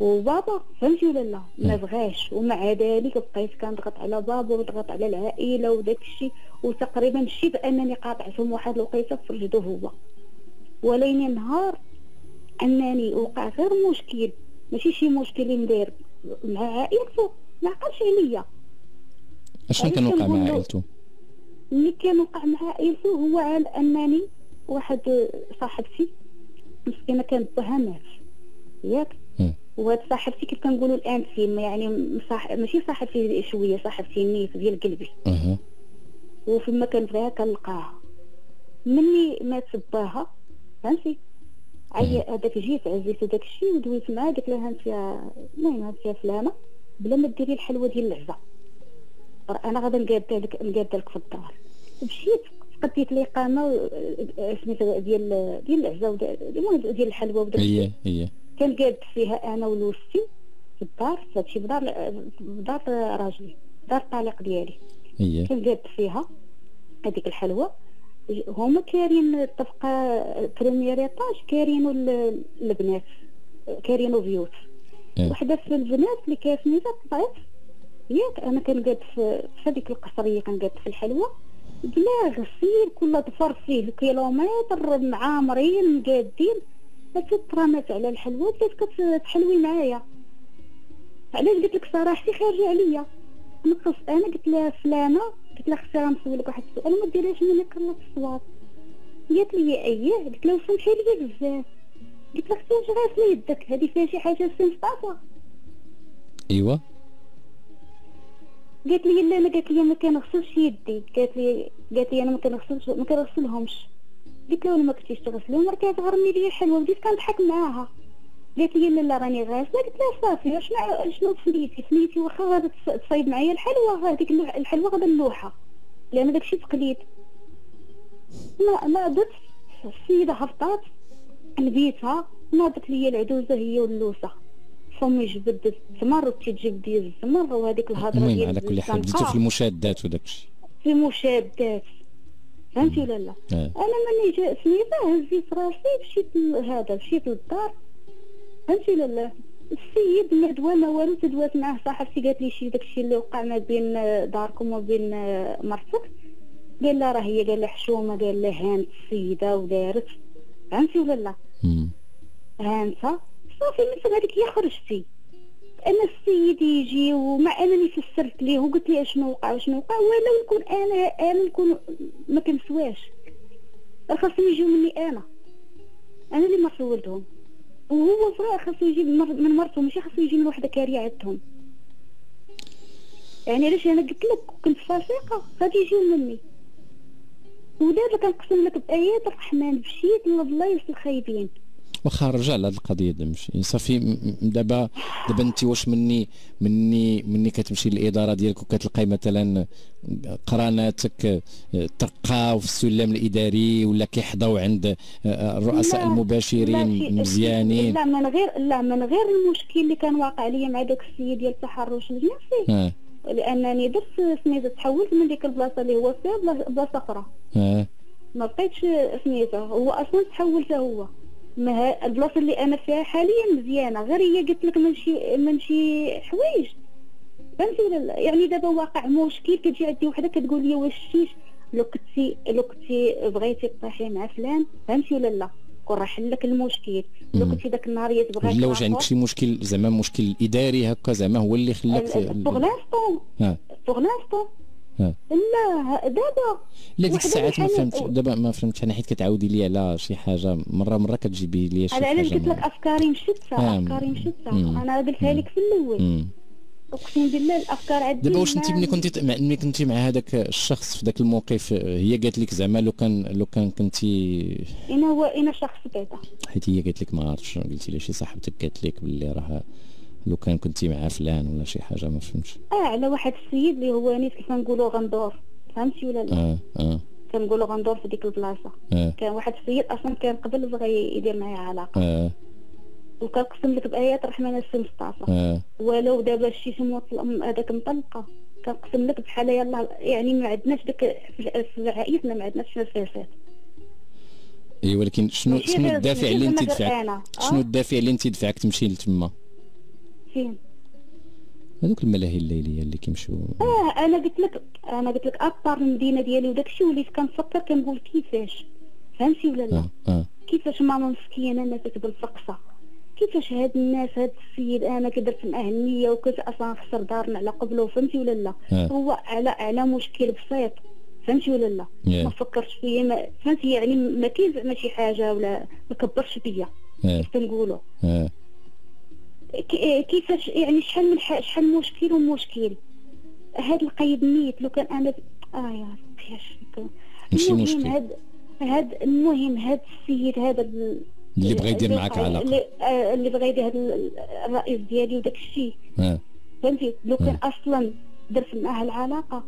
وبابا فهمتي ولا لا؟ ما. بغاش. ومع ذلك بقيت كنضغط على بابا ونضغط على العائلة وداك الشيء وتقريبا شبه انني قاطعتهم واحد الوقيتة في رجلو هو. ولين نهار أنني وقع غير مشكل. ماشي شي مشكل ندير مع عائلته. ما عقلش عليا. أشنو كان وقع مع عائلته؟ اللي كان وقع مع عائلته هو على انني واحد صاحبتي مسكينه كانت بها مات ياك. وهاد صاحبتي كيف كنقولوا الانتيم يعني صاح... ماشي صاحبتي شوية صاحبتي نيت ديال قلبي. وفيما كنبغيها كنلقاها. مني مات باها فهمتي؟ عي هذاك جيت عزيت هذاك الشيء ودويت معاه قلت لها انت يا المهم انت يا فلانه بلا ما ديري الحلوة ديال العزه راه أنا غادا نقاده لك نقاده لك في الدار. مشيت قديت لي قامه آه، سميتها ديال ديال العزه ودا- المهم ديال الحلوى وداك. هي هي. كان قاد فيها أنا ولوستي في الدار هادشي في دار في دار راجلي دار الطليق ديالي. هي. كان قاد فيها هذيك الحلوى. هما كارين الطبقة premier étage كارينو ال- البنات كارينو بيوت إيه. وحدة في البنات اللي كانت سميتها طلعت ياك أنا كنقاد في هذيك القصرية كنقاد في الحلوى بلا غسيل كل ظفر فيه كيلومتر معامرين مقادين حتى ترامات على الحلوى بدات كتحلوي معايا. علاش قلت لك صراحتي؟ خارجة عليا. نقص أنا قلت لها فلانة قلت لها أختي غنسولك واحد السؤال ما ديريش مني كرلت الصواب. قالت لي اييه قلت لها سمحي لي بزاف. قلت لها أختي واش غاسله يدك هذه فيها شي حاجة مصطفى ايوا قالت لي لا أنا قالت لي ما كنغسلش يدي. قالت لي قالت لي أنا ما كنغسلش ما كنغسلهمش. قلت لها ما كنتيش تغسلهم راه كتغرمي لي الحلوه بديت كنضحك معاها. قالت لي لا لا راني غاسله قلت لها صافي شنو شنو فنيتي فنيتي واخا غادا تص- تصايب معايا الحلوة هذيك الحلوة غادا نلوحها. لأن داكشي تقليد. ما درت السيدة هبطات لبيتها ناضت ليا العدوزة هي واللوسة. فمي جبد الزمر وتجيب ديال الزمر وهذيك الهضرة المهم على كل حال بديتو. في المشادات وداك الشيء. في مشادات. فهمتي ولا لا؟ آه. أنا ماني جا سميتها هزيت راسي مشيت هذا مشيت للدار. فهمتي ولا لا؟ السيد ما دوا ما والو تدوات معاه صاحبتي قالت لي شي داكشي اللي وقع ما بين آه، داركم وبين آه، مرتك. قال لها راه هي قال لها حشومة قال لها هانت السيدة ودارت. فهمتي ولا لا؟ مم. صافي من ثم هذيك هي خرجتي أنا السيد يجي ومع أنني فسرت ليه وقلت ليه شنو وقع وشنو وقع ولو نكون أنا أنا نكون ما كنسواش. خاصهم يجيو مني أنا. أنا اللي ما سولتهم وهو فرا خاصو يجي من مر- من مرته ماشي خاصو يجي من وحدة كارية عندهم يعني علاش أنا قلت لك كنت فاسقة؟ غادي يجيو مني. ودابا كنقسم لك بآيات الرحمن مشيت للبلايص الخايبين. واخا رجع لهاد القضية دمشي صافي م- م- دابا دابا انت واش مني مني مني كتمشي للإدارة ديالك وكتلقاي مثلا قراناتك آه، ترقاو في السلم الإداري ولا كيحظاو عند آه، الرؤساء المباشرين مزيانين؟ لا من غير لا من غير المشكل اللي كان واقع ليا مع داك السيد ديال التحرش. الجنسي آه لأنني درت سميتها تحولت من ديك البلاصة اللي هو فيها بلا- بلاصه أخرى. آه ما بقيتش سميتها هو أصلا تحولت هو. ما البلاصة اللي أنا فيها حاليا مزيانة غير هي قلت لك من شي من شي حوايج. فهمتي ولا لا؟ يعني دابا واقع مشكل كتجي عندي وحدة كتقول لي واش شتيش لو كنتي لو كنتي بغيتي تطيحي مع فلان فهمتي ولا لا؟ كون راه لك المشكل. لو. كنتي داك النهار هي تبغيك لا واش عندك شي مشكل؟ زعما مشكل إداري هكا زعما هو اللي خلاك بوغ لانستون بوغ لانستون لا. دابا لا ديك الساعات ما فهمتش دابا ما فهمتش أنا حيت كتعاودي لي على شي حاجة مرة مرة كتجيبي لي شي أنا علاش حاجة قلت لك أفكاري مشتته أفكاري مشتته. أنا قلتها لك في الأول. أقسم بالله الأفكار عندي دابا واش انت ملي كنتي ملي كنتي مع هذاك الشخص في ذاك الموقف هي قالت لك زعما لو كان لو كان كنتي أنا هو أنا شخص بعدا. حيت هي قالت لك ما عرفتش قلتي لي شي صاحبتك قالت لك باللي راه لو كان كنتي مع فلان ولا شي حاجة ما فهمتش. آه على واحد السيد اللي هو نيت كيف نقولوا غندور. فهمتي ولا لا؟ آه آه. كنقولوا غندور في ديك البلاصة. آه. كان واحد السيد أصلا كان قبل بغى يدير معايا علاقة. آه. وكنقسم لك بآيات الرحمن مصطفى آه. ولو دابا شي سمو هذاك مطلقة كنقسم لك بحال يلا يعني ما عندناش داك في عائلتنا ما عندناش الفساد. إي ولكن شنو شنو غير- الدافع اللي انت دفعك. آه. شنو الدافع اللي انت دفعك تمشي لتما؟ فين؟ هذوك الملاهي الليلية اللي كيمشيو. آه أنا قلت لك أنا قلت لك ابار المدينة ديالي وداك الشيء وليت كنفكر كنقول كيفاش؟ فهمتي ولا لا؟ آه آه. كيفاش ماما مسكينة ماتت بالفقصة. كيفاش هاد الناس هاد السيد أنا كدرت معاه النيه وكنت أصلا خسر دارنا على قبله فهمتي ولا لا؟ آه. هو على على مشكل بسيط فهمتي ولا لا؟ آه. ما فكرش فيا ما فهمتي يعني ما كاين زعما شي حاجة ولا ما كبرش فيا آه. كيف تنقولوا آه. كيفاش يعني شحال من شحال مشكل ومشكل. هاد القيد نيت لو كان أنا آه يا ربي اش ماشي المهم مشكل. هاد هاد المهم هاد السيد هذا ال- اللي بغى يدير معك علاقة. اللي, آه، اللي بغى يدير هذا ال- الرئيس ديالي وداك الشيء. آه. فهمتي؟ لو كان أصلا درت معاه العلاقة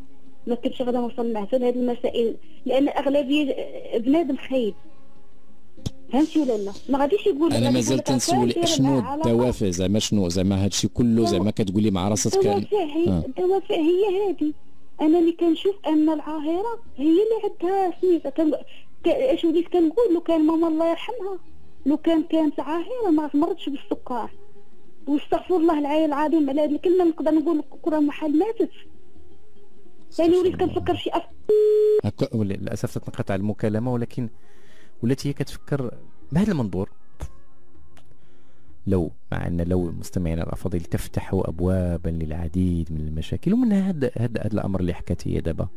ما كنتش غادا نوصل معاه. هذه المسائل لأن أغلبية بنادم خايب. فهمتي ولا لا. ما غاديش يقول أنا مازال يقول لك تنسول أكان شنو. الدوافع زعما شنو؟ زعما هادشي كله زعما كتقولي مع راسك الدوافع هي آه. الدوافع هي هذه أنا اللي كنشوف أن العاهرة هي اللي عندها سميتها كان ك- اش وليت كنقول؟ لو كان ماما الله يرحمها. لو كان كانت عاهرة ما مرضتش بالسكر. واستغفر الله العلي العظيم. على هذه الكلمة نقدر نقول كرة محل ماتت. يعني وليت كنفكر شي أف... للأسف تنقطع المكالمة ولكن ولات هي كتفكر بهذا المنظور. لو مع أن لو مستمعينا الأفاضل تفتحوا ابوابا للعديد من المشاكل ومن هذا هذا الأمر اللي حكت هي دابا.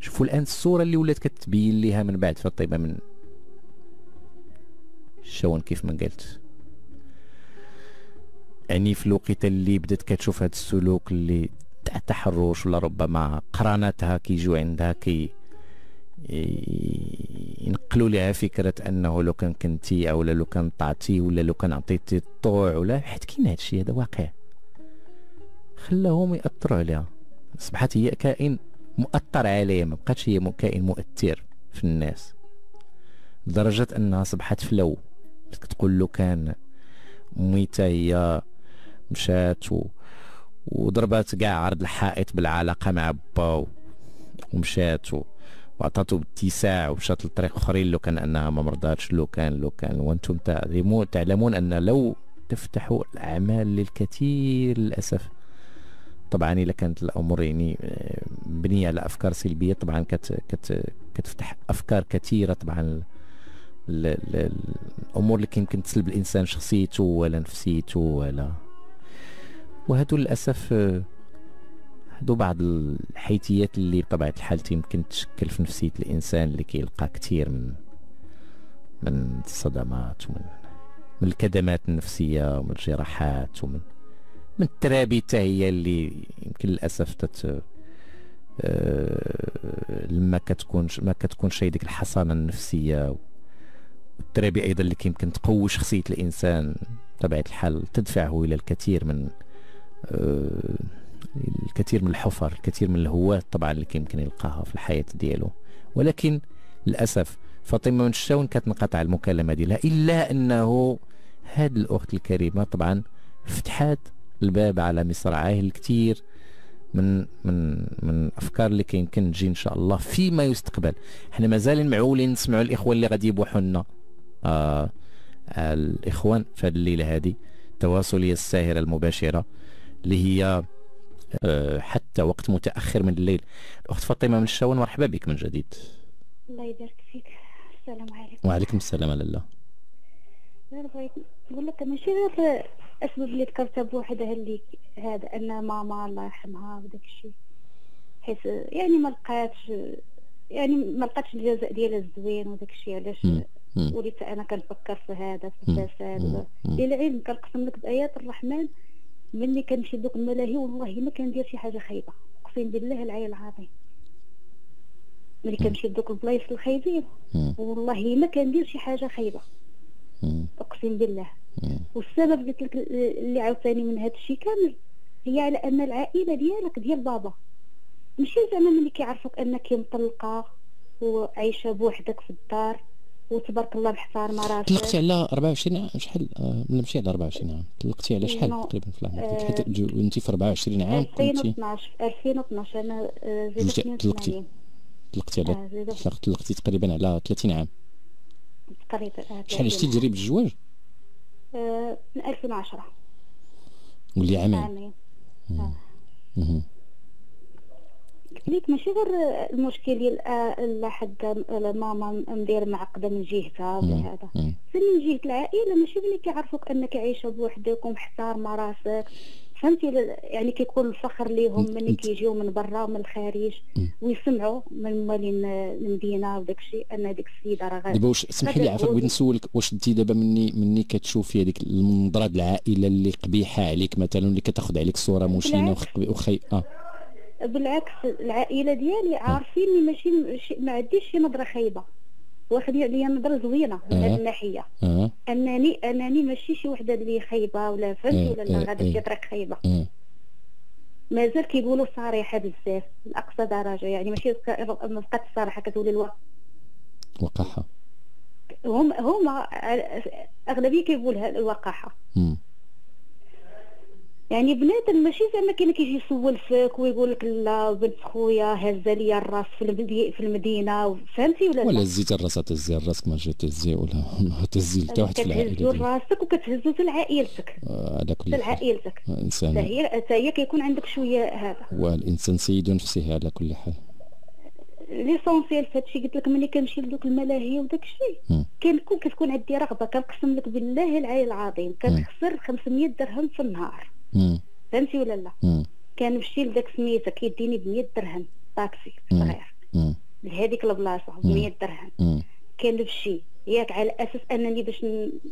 شوفوا الآن الصورة اللي ولات كتبين ليها من بعد فاطمه من الشون كيف ما قلت. يعني في الوقت اللي بدات كتشوف هذا السلوك اللي تاع التحرش ولا ربما قراناتها كيجيو عندها كي ينقلوا لها فكرة أنه لو كان كنتي أو لو كان طعتي ولا لو كان عطيتي الطوع ولا حيت كاين هادشي هذا واقع. خلاهم يأثروا عليها. أصبحت هي كائن مؤثر عليه ما بقاتش هي كائن مؤثر في الناس. لدرجة أنها أصبحت فلو كتقول له كان ميتة هي مشات و... وضربات كاع عرض الحائط بالعلاقة مع با ومشات و... وعطاتو باتساع ومشات لطريق آخرين لو كان أنها ما مرضاتش لو كان لو كان وأنتم تعلمون أن لو تفتحوا الأعمال للكثير للأسف. طبعا اذا كانت الأمور يعني آه، مبنية على أفكار سلبية طبعا كت كت كتفتح أفكار كثيرة طبعا ال- ال- ال- الأمور اللي يمكن تسلب الإنسان شخصيته ولا نفسيته ولا. وهادو للأسف هادو بعض الحيثيات اللي بطبيعة الحال يمكن تشكل في نفسية الإنسان اللي كيلقى كتير من من الصدمات ومن من الكدمات النفسية ومن الجراحات ومن من الترابي حتى هي اللي يمكن للأسف تت آه، لما كتكون ما كتكونش هي ديك الحصانة النفسية والترابي أيضا اللي يمكن تقوي شخصية الإنسان بطبيعة الحال تدفعه إلى الكثير من آه، الكثير من الحفر الكثير من الهوات طبعا اللي يمكن يلقاها في الحياة ديالو. ولكن للأسف فاطمة من الشاون كتنقطع المكالمة ديالها إلا أنه هاد الأخت الكريمة طبعا فتحات الباب على مصراعيه الكثير من من من أفكار اللي كيمكن تجي إن شاء الله فيما يستقبل. إحنا مازال معولين نسمعوا الإخوان اللي غادي يبوحوا لنا. آه آه الإخوان في هذه الليلة هذه التواصليه الساهرة المباشرة اللي هي حتى وقت متأخر من الليل. الاخت فاطمة من الشاون مرحبا بك من جديد. الله يبارك فيك. السلام عليكم. وعليكم السلام لاله بغيت نقول لك ماشي غير الاسباب اللي ذكرتها بوحدها اللي هذا أن ماما الله يرحمها وداك الشيء. حيت يعني ما لقاتش يعني ما لقاتش الجزاء ديالها الزوين وداك الشيء. علاش. وليت أنا كنفكر في هذا في. الفساد. للعلم. كنقسم لك بآيات الرحمن ملي كنمشي لدوك الملاهي والله ما كندير شي حاجة خايبة. أقسم بالله العلي العظيم. ملي كنمشي لدوك البلايص الخايبين. والله ما كندير شي حاجة خايبة. أقسم بالله. والسبب قلت لك اللي عاوتاني من هذا الشيء كامل هي على أن العائلة ديالك ديال بابا. ماشي زعما ملي كيعرفوك أنك مطلقة وعايشة بوحدك في الدار. وتبارك الله محترمه راسك طلقتي على 24 عام؟ شحال؟ آه، من ماشي على 24 عام. طلقتي على شحال. تقريبا في العمر آه، حيت انت في 24 عام كنتي 2012 في 2012 أنا آه، زيد جوتي- 82 طلقتي. طلقتي على طلقتي تقريبا على 30 عام. تقريبا شحال عشتي تجري بالزواج من 2010 واللي عامين. عامين. لك ماشي غير المشكل ديال لا حد ماما مدير معقدة من جهتها ولا مم. هذا مم. حتى من جهة العائلة ماشي ملي كيعرفوك أنك عايشة بوحدك ومحتارمه راسك فهمتي يعني كيكون الفخر ليهم. ملي كيجيو من برا ومن الخارج. ويسمعوا من مالين المدينة وداك الشيء أن ديك السيدة راه دابا واش اسمحي لي عفاك بغيت نسولك واش انت دابا مني مني كتشوفي هذيك المنظرة العائلة اللي قبيحة عليك مثلا اللي كتاخذ عليك صورة مشينة وخي آه بالعكس العائلة ديالي عارفيني ماشي ماشي- ما عنديش شي نظرة خايبة. واخدين عليا نظرة زوينة من. هذه الناحية. انني أنني ماشي شي وحدة اللي خايبة ولا فهمتي آه، ولا لا غادا في. طريق خايبة. مازال كيقولوا صريحة بزاف لاقصى درجة. يعني ماشي ما بقات الصراحة كتولي الواقع وقاحة. هم هما أغلبية كيقولها الوقاحة. يعني بنادم ماشي زعما كاين كيجي يسول فيك ويقول لك لا بنت خويا هزه ليا الراس في المدي في المدينة فهمتي ولا ولا لا زيتي الراس تهزي راسك ما جات تهزي ولا ما تهزي حتى واحد في العائلة كتهزو لراسك وكتهزو عائلتك آه، على كل في حال عائلتك حتى الانسان هي حتى هي كيكون عندك شوية هذا. والإنسان سيد نفسه على كل حال. ليسونسيال في هادشي قلت لك ملي كنمشي لدوك الملاهي وداك الشيء. كنكون كتكون عندي رغبة كنقسم لك بالله العلي العظيم. كنخسر 500 درهم في النهار. فهمتي ولا لا. كنمشي لداك سميتها كيديني ب 100 درهم طاكسي. صغير. لهذيك البلاصة ب 100 درهم. كنمشي ياك على أساس أنني باش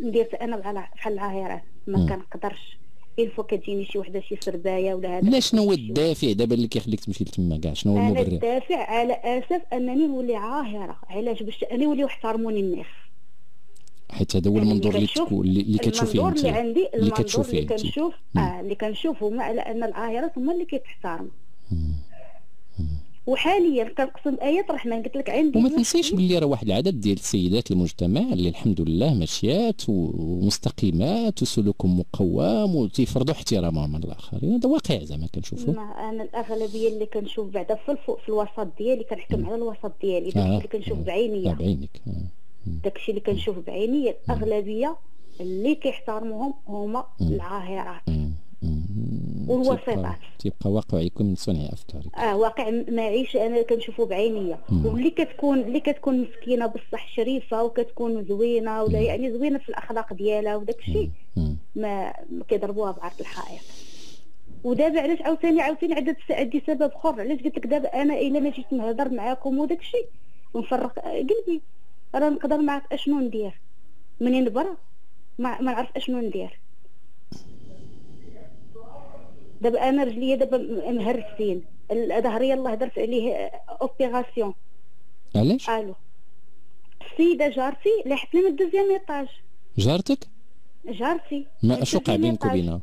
ندير أنا بحال بحال العاهرات ما. كنقدرش. الفو كتجيني شي وحدة شي سرباية ولا هذا. لا شنو هو الدافع دابا اللي كيخليك تمشي لتما كاع؟ شنو هو المبرر الدافع على أساس أنني نولي عاهرة. علاش؟ باش أنا يوليو يحترموني الناس. حيت هذا هو يعني المنظور اللي تكون اللي كتشوفيه أنت اللي عندي اللي كتشوفيه اللي كنشوف. آه اللي كنشوفه على أن العاهرات هما اللي كيتحترموا مم. وحاليا كنقسم ايات الرحمن قلت لك عندي وما تنسيش باللي راه واحد العدد ديال السيدات المجتمع اللي الحمد لله ماشيات ومستقيمات وسلوكهم مقوم وتيفرضوا احترامهم على الآخرين هذا واقع زعما كنشوفوا أنا الأغلبية اللي كنشوف بعدا في الفوق في الوسط ديالي كنحكم على الوسط ديالي آه. اللي كنشوف آه. بعينيا بعينك آه. داكشي اللي كنشوف بعينيا الأغلبية اللي كيحترموهم هما. العاهرات. والوسيطات. تيبقى- واقعكم من صنع أفكارك. آه واقع معيش أنا كنشوفه بعينيا. واللي كتكون اللي كتكون مسكينة بصح شريفة وكتكون زوينة ولا يعني زوينة في الأخلاق ديالها وداك الشيء ما كيضربوها بعرض الحائط. ودابا علاش عاوتاني عاوتاني عدد عندي سبب أخر. علاش قلت لك دابا أنا إلا ما جيت نهضر معاكم وداك الشيء ونفرق قلبي راه نقدر ما عرفت اشنو ندير. منين برا؟ ما ما نعرف اشنو ندير. دابا أنا رجليا دابا مهرسين. ظهري الله درت عليه opération. علاش؟ ألو. السيده جارتي لاحتني من ال deuxième étage. جارتك؟ جارتي. ما اش وقع بينك. وبينها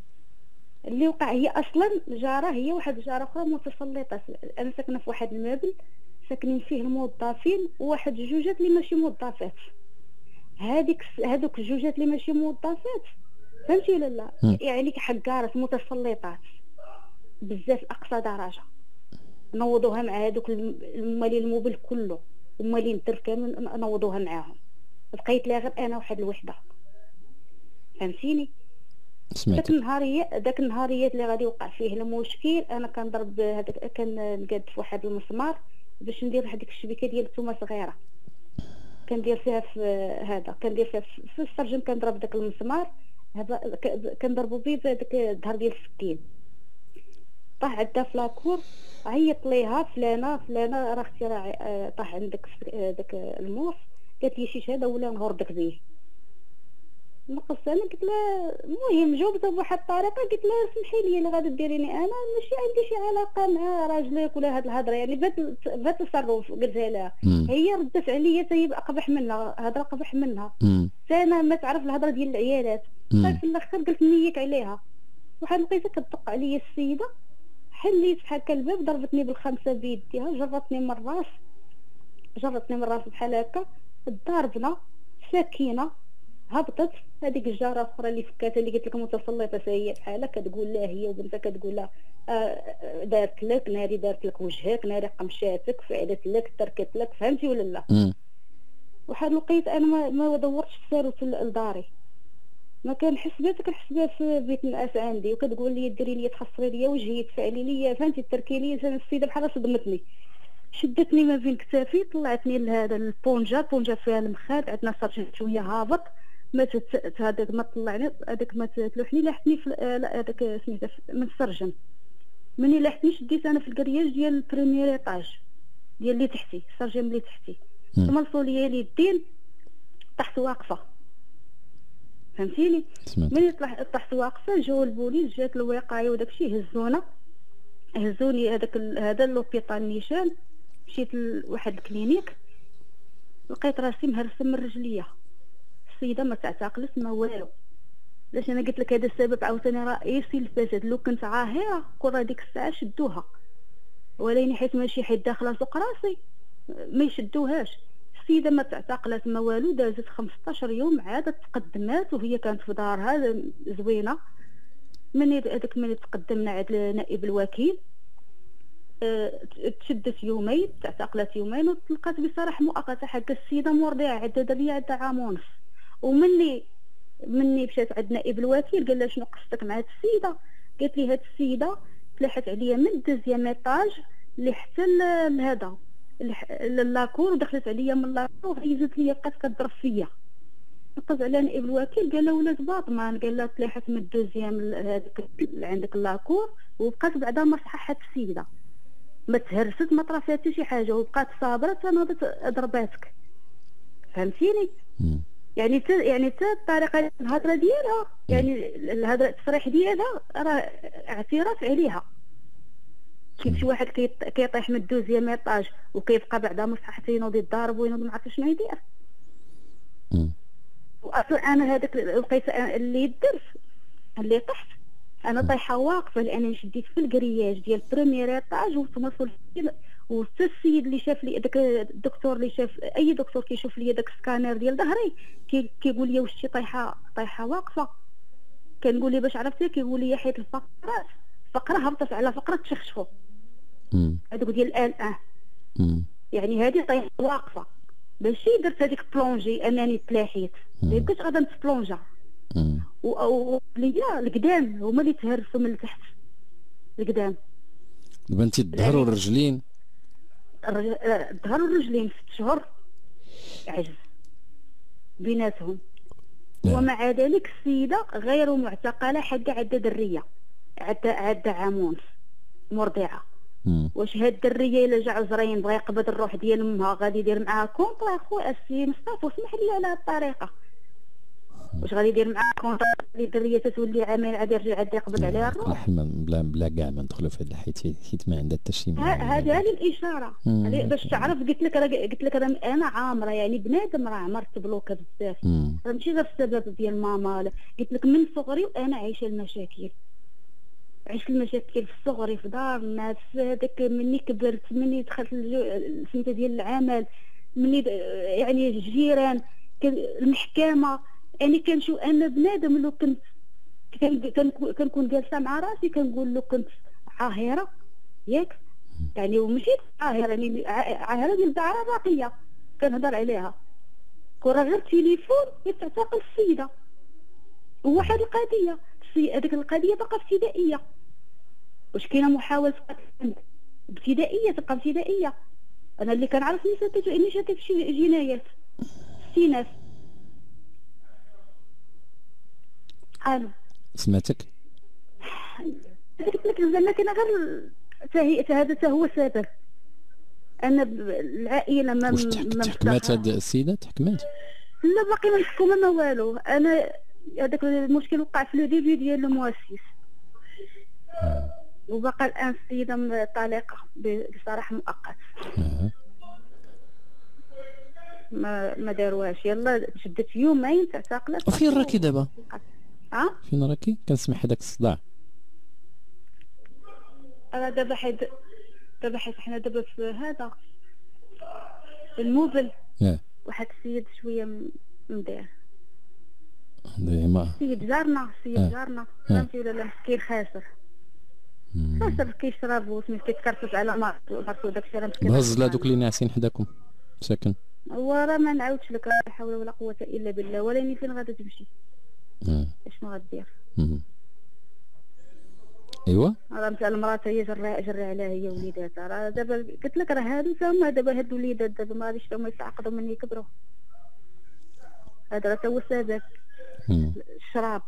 اللي وقع هي أصلا جارة هي واحد جارة أخرى متسلطه أنا ساكنه في واحد المبل ساكنين فيه الموظفين وواحد الجوجات اللي ماشي موظفات. هذيك هذوك الجوجات اللي ماشي موظفات فهمتي ولا لا. يعني حقارات متسلطات. بزاف أقصى درجة. نوضوها مع هذوك الم- المالين الموبل كله ومالين الدرب كامل نوضوها معاهم. بقيت لها غير أنا واحد الوحدة. فهمتيني؟ داك النهاريه داك النهاريات اللي غادي يوقع فيه المشكل. أنا كنضرب هذاك كنقاد في واحد المسمار. باش ندير هذيك الشبكة ديال الثومه صغيرة. كندير فيها في هذا كندير فيها في- السرجم كنضرب داك المسمار هذا كنضربو به بهذاك الظهر ديال السكين طاح عندها في la cour عيط ليها فلانة فلانة راه أختي راه طاح عندك آه، داك الموس. قالت لي شي شهاده ولا نهردك به نقص أنا قلت لها المهم جاوبتها بواحد الطريقة قلت لها سمحي لي اللي غادي ديريني أنا ماشي عندي شي علاقة مع راجلك ولا هاد الهضرة يعني بات بات تصرف قلتها لها. هي ردت عليا حتى هي قبح منها هضرة قبح منها. حتى أنا ما تعرف الهضرة ديال العيالات. طيب في الآخر قلت نيك عليها واحد لقيتها كتدق عليا السيدة حليت بحال الباب ضربتني بالخمسة بيديها جرتني من الراس جرتني من الراس بحال هكا ضاربنا سكينه هبطت. هذيك الجارة الأخرى اللي فكاتها اللي قلت لك متسلطة هي بحالها كتقول لها هي وبنتها كتقول لها آه، آه، دارت لك ناري دارت لك وجهك ناري قمشاتك فعلت لك تركت لك فهمتي ولا لا؟ مم. واحد لقيت أنا ما, ما دورتش الساروت ل- لداري. ما كنحس بها كنحس بها في بيت الناس عندي وكتقول لي ديري لي تخسري لي وجهي تفعلي لي فهمتي تركي لي أنا السيدة بحال صدمتني. شدتني ما بين كتافي طلعتني لهذا البونجا البونجا فيها المخاد عندنا سرجن شوية هابط. ما هذاك ما طلعني هذاك ما تلوحني لاحتني في هذاك سميتها من السرجن مني لاحتني شديت أنا في الكرياج ديال ال premier étage ديال اللي تحتي السرجن اللي تحتي. ثم لي اليدين طحت واقفة. فهمتيني؟ ملي طحت واقفة جاو البوليس جات الوقاية وداكشي هزونا. هزوني هذاك هذا l'hôpital نيشان. مشيت لواحد ال clinique لقيت راسي مهرسة من رجليا. السيدة ما تعتقلت ما والو. باش أنا قلت لك هذا السبب عاوتاني رئيسي الفساد لو كنت عاهره كون ديك الساعة شدوها. ولكن حيت ماشي حيت داخلة سوق راسي. ما يشدوهاش. السيدة ما تعتقلت ما والو دازت 15 يوم عادت تقدمات وهي كانت في دارها زوينة. من هذاك من تقدمنا عند نائب الوكيل. أه تشدت يومين تعتقلت يومين وتلقات بصراحة مؤقتة حق السيدة مرضعه عدد ليا عندها عام ونص ومني مني مشات عند نائب الوكيل قال لها شنو قصتك مع هاد السيدة؟ قالت لي هاد السيدة تلاحت عليا من ال deuxième étage اللي حتى لهذا la cour ودخلت عليا من la cour وهيزت ليا بقات كضرب فيا نقز على نائب الوكيل قال له ولات bâtiment قال لها تلاحت من ال deuxième هذاك عندك la cour وبقات بعدا مرصحه حتى السيدة. ما تهرست ما طرا حتى شي حاجة وبقات صابرة تناضت ضرباتك. فهمتيني؟ يعني تا يعني تا الطريقة الهضرة ديالها يعني الهضرة التصريح ديالها راه اعتراف عليها. كيف شي واحد كيطيح من ال deuxième étage وكيبقى بعدا مصحح ينوض يضارب وينوض ما عرفت شنو يدير. واصلا أنا هذاك لقيت اللي درت اللي طحت أنا طايحة واقفة لاني شديت في الكرياج ديال premier étage وتوصل وحتى السيد اللي شاف لي داك الدكتور اللي شاف أي دكتور كيشوف لي داك السكانير ديال ظهري كيقول لي واش طايحة طايحة واقفة. كنقول لي باش عرفتي كيقول لي حيت الفقرات فقره هبطت على فقرة تشخشخو. هذوك ديال الان آه يعني هذه طايحة واقفة. ماشي درت هذيك بلونجي أنني تلاحيت. ما يمكنش غادا نتبلونجا. وليا القدام هما اللي تهرسوا من تحت. القدام. دابا انت الظهر والرجلين الظهر والرجلين ست شهور عجز بيناتهم. نعم. ومع ذلك السيدة غير معتقلة حق عدة درية عدة عدة عام ونص مرضعه واش هاد الدرية إلا جا عزرين بغى يقبض الروح ديال أمها غادي يدير معاها كونطرا أخويا السي مصطفى اسمح لي على هاد الطريقة. واش غادي يدير معاها كونطرا اللي الدريه تتولي عامل عاد يرجع عاد يقبض عليها؟ الروح بلا بلا كاع ما ندخلوا في هذا الحيت حيت ما عندها حتى شي هذه هذه الإشارة. باش تعرف قلت لك قلت لك أنا عامرة يعني بنادم راه عمرت بلوكة بزاف. راه ماشي غير السبب ديال ماما. قلت لك من صغري وأنا عايشة المشاكل. عشت المشاكل في صغري في دار الناس هذاك مني كبرت مني دخلت سميتها ديال العمل مني يعني الجيران المحكمة. يعني كنشوف أنا بنادم لو كنت كنكون جالسه مع راسي كنقول له كنت عاهرة ياك؟ يعني ومشيت عاهرة يعني عاهرة ديال الدعاره الراقيه كنهضر عليها. كون غير تليفون تعتقل السيدة. وواحد القضية هذيك القضية باقا ابتدائية. واش كاينة محاولة ابتدائية تبقى ابتدائية. أنا اللي كنعرف نسيت اني شاتي في جنايات. استئناف ألو سمعتك؟ قلت لك زعما كاين غير هذا هو السبب أنا العائلة ما واش تحكمات هاد السيدة؟ تحكمات. لا باقي ما محكومه ما والو. أنا هذاك المشكل وقع في لو ديبي ديال المؤسس وبقى الآن السيدة طليقه بصراحة مؤقت. ما ما داروهاش. يلا شدت يومين تعتقلت. وفين راكي دابا فين راكي؟ كنسمع هذاك الصداع. أنا دابا حيت دابا حيت حنا دابا في هذا الموبل. واحد السيد شوية مدير. ديما سيد جارنا سيد آه. جارنا. فهمتي ولا لا؟ مسكين خاسر. خاسر كيشرب وسميت كيتكرفس على مرتو داكشي راه مسكين. بهز لهذوك اللي ناعسين حداكم. ساكن. هو راه ما نعاودش لك لا حول ولا قوة إلا بالله. ولاني فين غادا تمشي. مم. اشنو غدير. ايوا راه مشى المرأة هي جرى جرى عليها هي وليداتها راه دابا قلت لك راه هادو تما دابا هاد الوليدات دابا ما غاديش هما يتعاقدوا من يكبروا. هذا راه هو السبب. الشراب.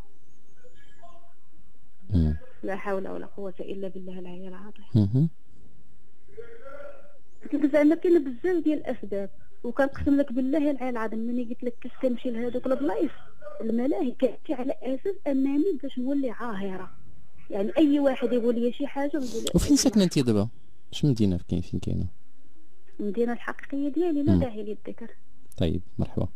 لا حول ولا قوة إلا بالله العلي العظيم. زعما كاين بزاف ديال الأسباب. وكنقسم لك بالله العلي العظيم ملي قلت لك كنمشي لهذوك البلايص؟ الملاهي كتمشي على أساس أنني باش نولي عاهرة. يعني أي واحد يقول لي شي حاجة نقول وفين ساكنة انت دابا؟ اش مدينة كاين فين كاينة؟ المدينة الحقيقية ديالي لا. داعي للذكر. طيب مرحبا.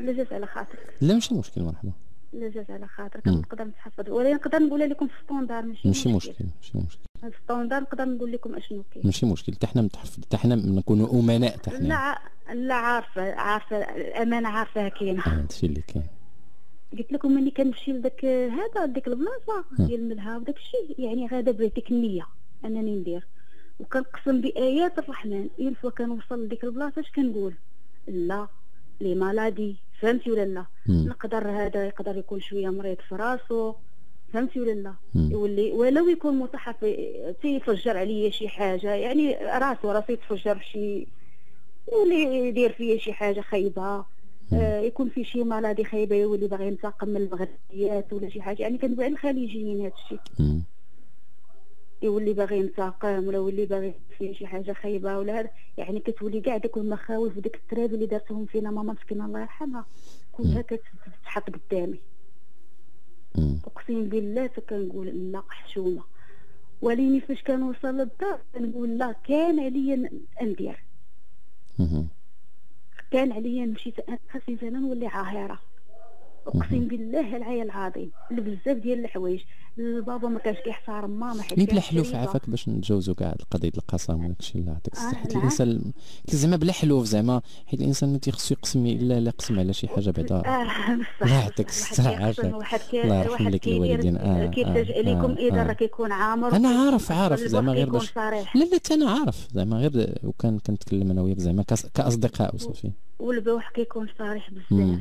لا جات على خاطرك. لا ماشي مشكل مرحبا. لا جات على خاطرك. نقدر نتحفظ ولا نقدر نقولها لكم في standard ماشي ماشي مشكل. ماشي مشكل. standard نقدر نقول لكم أشنو كاين. ماشي مشكل حتى حنا متحفظ حتى حنا نكونوا أمناء حتى لا حنا. ع- لا عارفة عارفة الأمانة عارفاها كاينة آه، هادشي اللي كاين. قلت لكم ملي كنمشي لذاك هذا ديك البلاصة مم. ديال الملها وداك الشيء يعني غادا بديك النيه أنني ندير. وكنقسم بآيات الرحمن. une fois كنوصل لديك البلاصة اش كنقول؟ لا les maladies. فهمتي ولا لا. نقدر هذا يقدر يكون شوية مريض في راسو فهمتي ولا لا. يولي ولو يكون مصحف تيفجر عليا شي حاجة يعني راسو راسو يتفجر بشي يولي يدير فيا شي حاجة خايبة. آه، يكون في شي مرض خايبة يولي باغي ينتقم من المغربيات ولا شي حاجة. يعني كندوي على الخليجيين هذا الشيء. يولي باغي ينتقم ولا يولي باغي فيه شي حاجة خايبة ولا هذا يعني كتولي كاع داك المخاوف وديك التراب اللي دارتهم فينا ماما مسكينة الله يرحمها. كلها كتحط قدامي. أقسم بالله فكنقول لا حشومة. وليني فاش كنوصل للدار كنقول لا كان عليا ندير. كان عليا نمشي خاصني أنا نولي عاهرة. أقسم بالله العلي العظيم بزاف ديال الحوايج البابا ما كانش كيحترم ماما حيت مي كانت بلا حلوف. عافاك باش نتجاوزوا كاع القضية القسم وداك الشيء اللي عطيك آه، الصحه حيت. الإنسان زعما بلا حلوف زعما حيت الإنسان ما تيخصو يقسم إلا لا قسم على شي حاجة بعدا آه بصح الله يعطيك كيحسن، عافاك. الله يرحم لك الوالدين. آه، كيتلجأ آه، لكم آه، إذا آه. راه كيكون عامر أنا عارف عارف زعما غير باش لا لا أنا عارف زعما غير وكان كنتكلم أنا وياك زعما كأصدقاء وصافي والبوح كيكون صريح بزاف.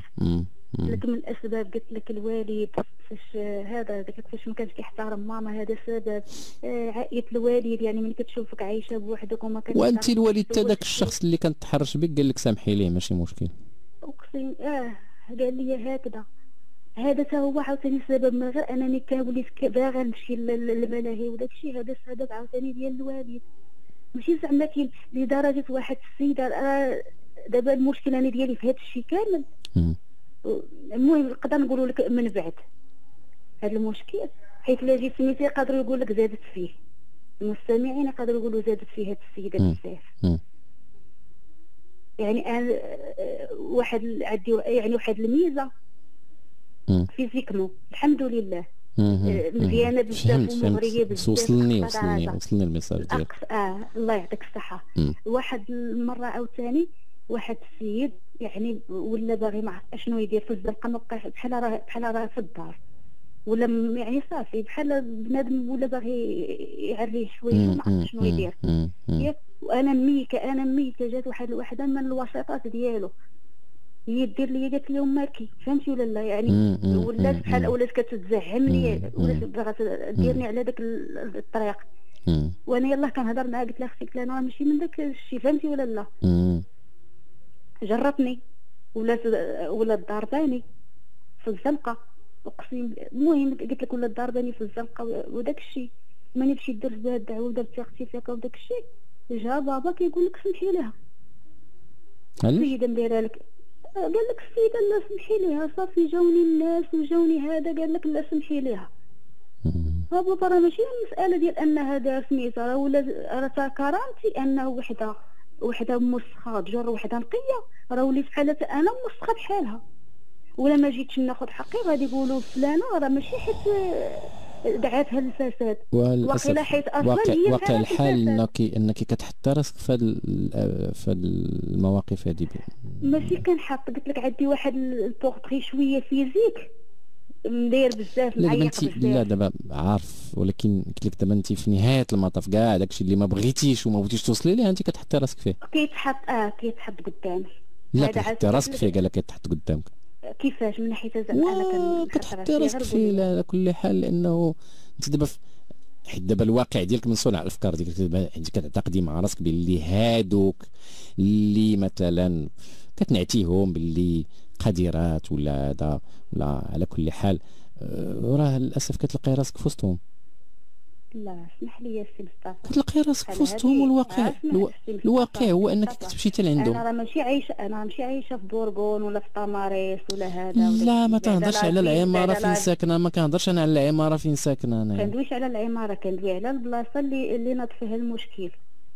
لكن من الأسباب قلت لك الوالد فاش هذا قلت لك فاش ما كانش كيحترم ماما هذا سبب آه، عائلة الوالد يعني من كتشوفك عايشة بوحدك وما كان وانت الوالد تا داك فيك. الشخص اللي كان تحرش بك قال لك سامحي ليه ماشي مشكل. أقسم آه قال لي هكذا. هذا تا هو عاوتاني السبب من غير أنني كوليت ك- باغا نمشي لل- للملاهي وداك الشيء هذا السبب عاوتاني ديال الوالد ماشي زعما كاين لدرجة واحد السيدة آه، دابا المشكلة أنا ديالي في هذا الشيء كامل. المهم نقدر نقولوا لك من بعد هذا المشكل حيت لا جيت سميتي يقدروا يقول لك زادت فيه المستمعين يقدروا يقولوا زادت فيه هذه السيدة. بزاف. يعني أنا آه، واحد عندي يعني واحد الميزة مم. physiquement الحمد لله. آه، مم. مزيانة بزاف فهمت بزاف وصلني وصلني. وصلني ال message ديالك آه الله يعطيك الصحة مم. واحد المرة عاوتاني واحد السيد يعني ولا باغي ما عرفت أشنو يدير في الزنقة ما بقاش بحال راه بحال راه في الدار ولا يعني صافي بحال بنادم ولا باغي يعريه شوية. ما عرفت شنو. يدير. ياك؟ وأنا ميكه أنا ميكه جات واحد الوحدة من الوسيطات ديالو هي دير لي قالت لي اماكي فهمتي ولا لا يعني. ولات. بحال ولات كتزعمني. ولات. باغا ديرني على داك ال- الطريق. وأنا يلاه كنهضر معاها قلت لها أختي قلت لها أنا ماشي من داك الشيء فهمتي ولا لا. جرتني ولات ولات ضارباني في الزنقة. اقسم. المهم قلت لك ولات ضارباني في الزنقة وداك الشيء. ماني مشيت درت بها الدعوه ودرت أختي فيك وداك الشيء. جا بابا كيقول لك سمحي لها السيدة مديرها لك قال لك السيدة لا سمحي ليها صافي جاوني الناس وجاوني هذا قال لك لا سمحي ليها. مم. ها بابا راه ماشي المسألة ديال أن هذا سميتها راه ولا راه كرامتي أنه وحدة. وحدة موسخة تجر وحدة نقية راه وليت بحال أنا موسخة بحالها. ولا ما جيتش ناخذ حقي غادي يقولوا فلانة راه ماشي حيت آه، دعاتها للفساد واقيلا حيت أصلا واقع هي واقع الحال. إنك إنك كتحطي راسك في ال- في المواقف هذه ماشي كنحط قلت لك عندي واحد البورتري شوية physique. مداير بزاف لا دابا انت لا دابا عارف ولكن قلت لك دابا انت في نهاية المطاف كاع داكشي اللي ما بغيتيش وما بغيتيش توصلي ليه انت كتحطي راسك فيه. كيتحط آه كيتحط قدامي. لا كتحطي راسك فيه قال لك كتحط قدامك. كيفاش؟ من ناحيه زعما أنا كتحطي راسك فيه على كل حال لأنه انت دابا حيت دابا الواقع ديالك من صنع الافكار ديالك دابا كتعتقدي مع راسك باللي هادوك اللي مثلا كتنعتيهم باللي قديرات ولا هذا ولا على كل حال آه، راه للأسف كتلقاي راسك في وسطهم لا اسمح لي يا سي مصطفى. كتلقاي راسك في وسطهم والواقع. الواقع هو أنك كتمشي حتى لعندهم أنا راه ماشي عايشه أنا ماشي عايشة في بورغون ولا في طماريس ولا هذا لا ما تهضرش على العمارة فين ساكنة؟ ما كنهضرش أنا على العمارة فين ساكنة أنا؟ كندويش على العمارة كندوي على البلاصة اللي اللي ناض فيها المشكل.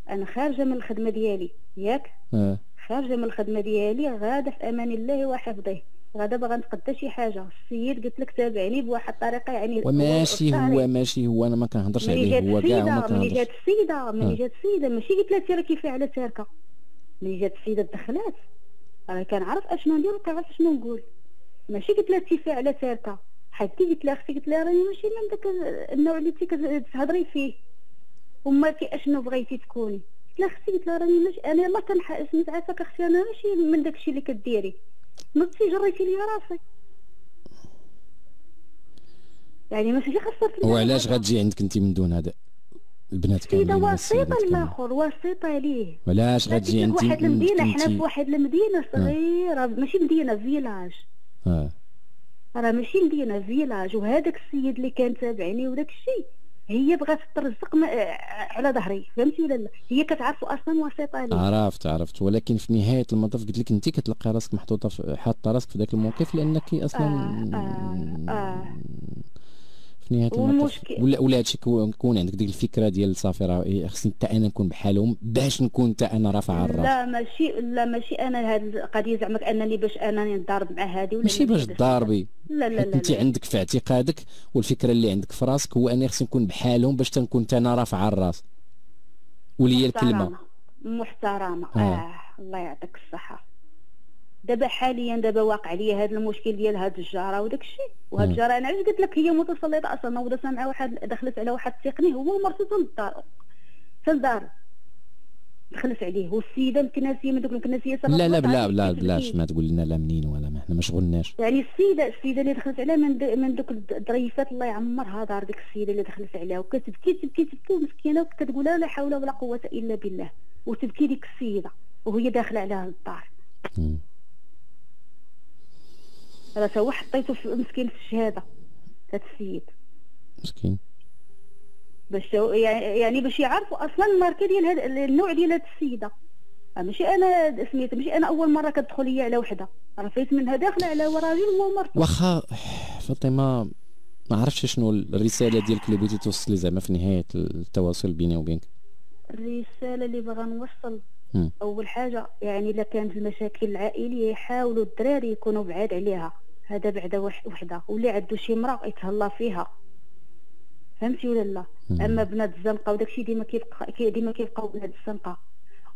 أنا خارجة من الخدمة ديالي ياك؟ آه. خارجه من الخدمة ديالي غادة في أمان الله وحفظه. غدا باغا نتقدى شي حاجة. السيد قلت لك تابعني بواحد الطريقة يعني وماشي هو ماشي هو أنا ما كنهضرش عليه. هو كاع ما كنهضرش. ملي جات السيده ملي جات السيدة. ماشي قلت لها سيري كيف على تاركة. ملي جات السيدة دخلات. أنا كنعرف أشنو ندير وكنعرف شنو نقول. ماشي قلت لها تيفي على تاركة. حتى قلت لها أختي قلت لها راني ماشي من داك النوع اللي تهضري فيه. وما كي أشنو بغيتي تكوني؟ قلت لها أختي قلت لها راني ماشي أنا يلاه كنحس متعافاك أختي أنا ماشي من داكشي اللي كديري. نطي جريتي لي راسي يعني ماشي خسرت وعلاش غتجي عندك انت من دون هذا؟ البنات كاملين سيده وسيطه الآخر وسيطه ليه وعلاش غتجي انت واحد المدينة حنا في واحد المدينة صغيرة ماشي مدينة فيلاج. آه. راه ماشي مدينة فيلاج. وهذاك السيد اللي كان تابعني وداك الشيء. هي بغات ترزق على ظهري فهمتي ولا لا؟ هي كتعرفوا أصلا وسيطه لي عرفت عرفت. ولكن في نهاية المطاف قلت لك انت كتلقى راسك محطوطة حاطة راسك في ذاك الموقف لأنك أصلا آه آه آه. في نهايه المطاف ولا ولا هادشي كون عندك ديك الفكرة ديال صافي راه إيه، خصني حتى أنا نكون بحالهم باش نكون حتى أنا رافع الراس. لا ماشي لا ماشي أنا هاد القضية زعما أنني باش أنني نضارب مع هادي ولا ماشي باش تضاربي. لا لا لا أنت عندك في اعتقادك والفكرة اللي عندك في راسك هو أني خصني نكون بحالهم باش تنكون حتى أنا رافع الراس. ولي الكلمة. محترمة. آه. آه. الله يعطيك الصحة. دابا حاليا دابا واقع عليا هذا المشكل ديال هاد الجاره وداك الشيء. وهاد الجاره أنا علاش قلت لك هي متسلطة أصلا؟ نوضت مع واحد دخلت على واحد التقني هو ومرته في الدار في الدار دخلت عليه. والسيدة الكناسيه من دوك الكناسيه لا لا بلا بلا بلاش ما تقول لنا لا منين ولا ما إحنا ما شغلناش. يعني السيده السيدة اللي دخلت عليها من من دوك الظريفات الله يعمرها دار ديك السيدة اللي دخلت عليها. وكتبكي تبكي تبكي مسكينة وكتقول لا حول ولا قوة إلا بالله. وتبكي ديك السيدة. وهي داخلة عليها للدار هذا هو حطيته في مسكين في الشهادة هذا السيد. مسكين. باش يعني باش يعرفوا أصلا الماركة ديال هذا النوع ديال هذه السيدة. ماشي أنا سميتها ماشي أنا أول مرة كتدخل ليا على وحدة. رفيت منها داخلة على راجل ومرته واخا فاطمة ما عرفتش شنو الرسالة ديالك اللي بغيتي توصلي زعما في نهاية التواصل بيني وبينك؟ الرسالة اللي باغا نوصل. أول حاجة يعني اذا كانت المشاكل العائلية يحاولوا الدراري يكونوا بعاد عليها. هذا بعد وحده. واللي عنده شي مراه يتهلا فيها. فهمتي ولا لا؟ أما بنات الزنقة وداكشي ديما كيبقى ديما كيبقاو بنات الزنقة.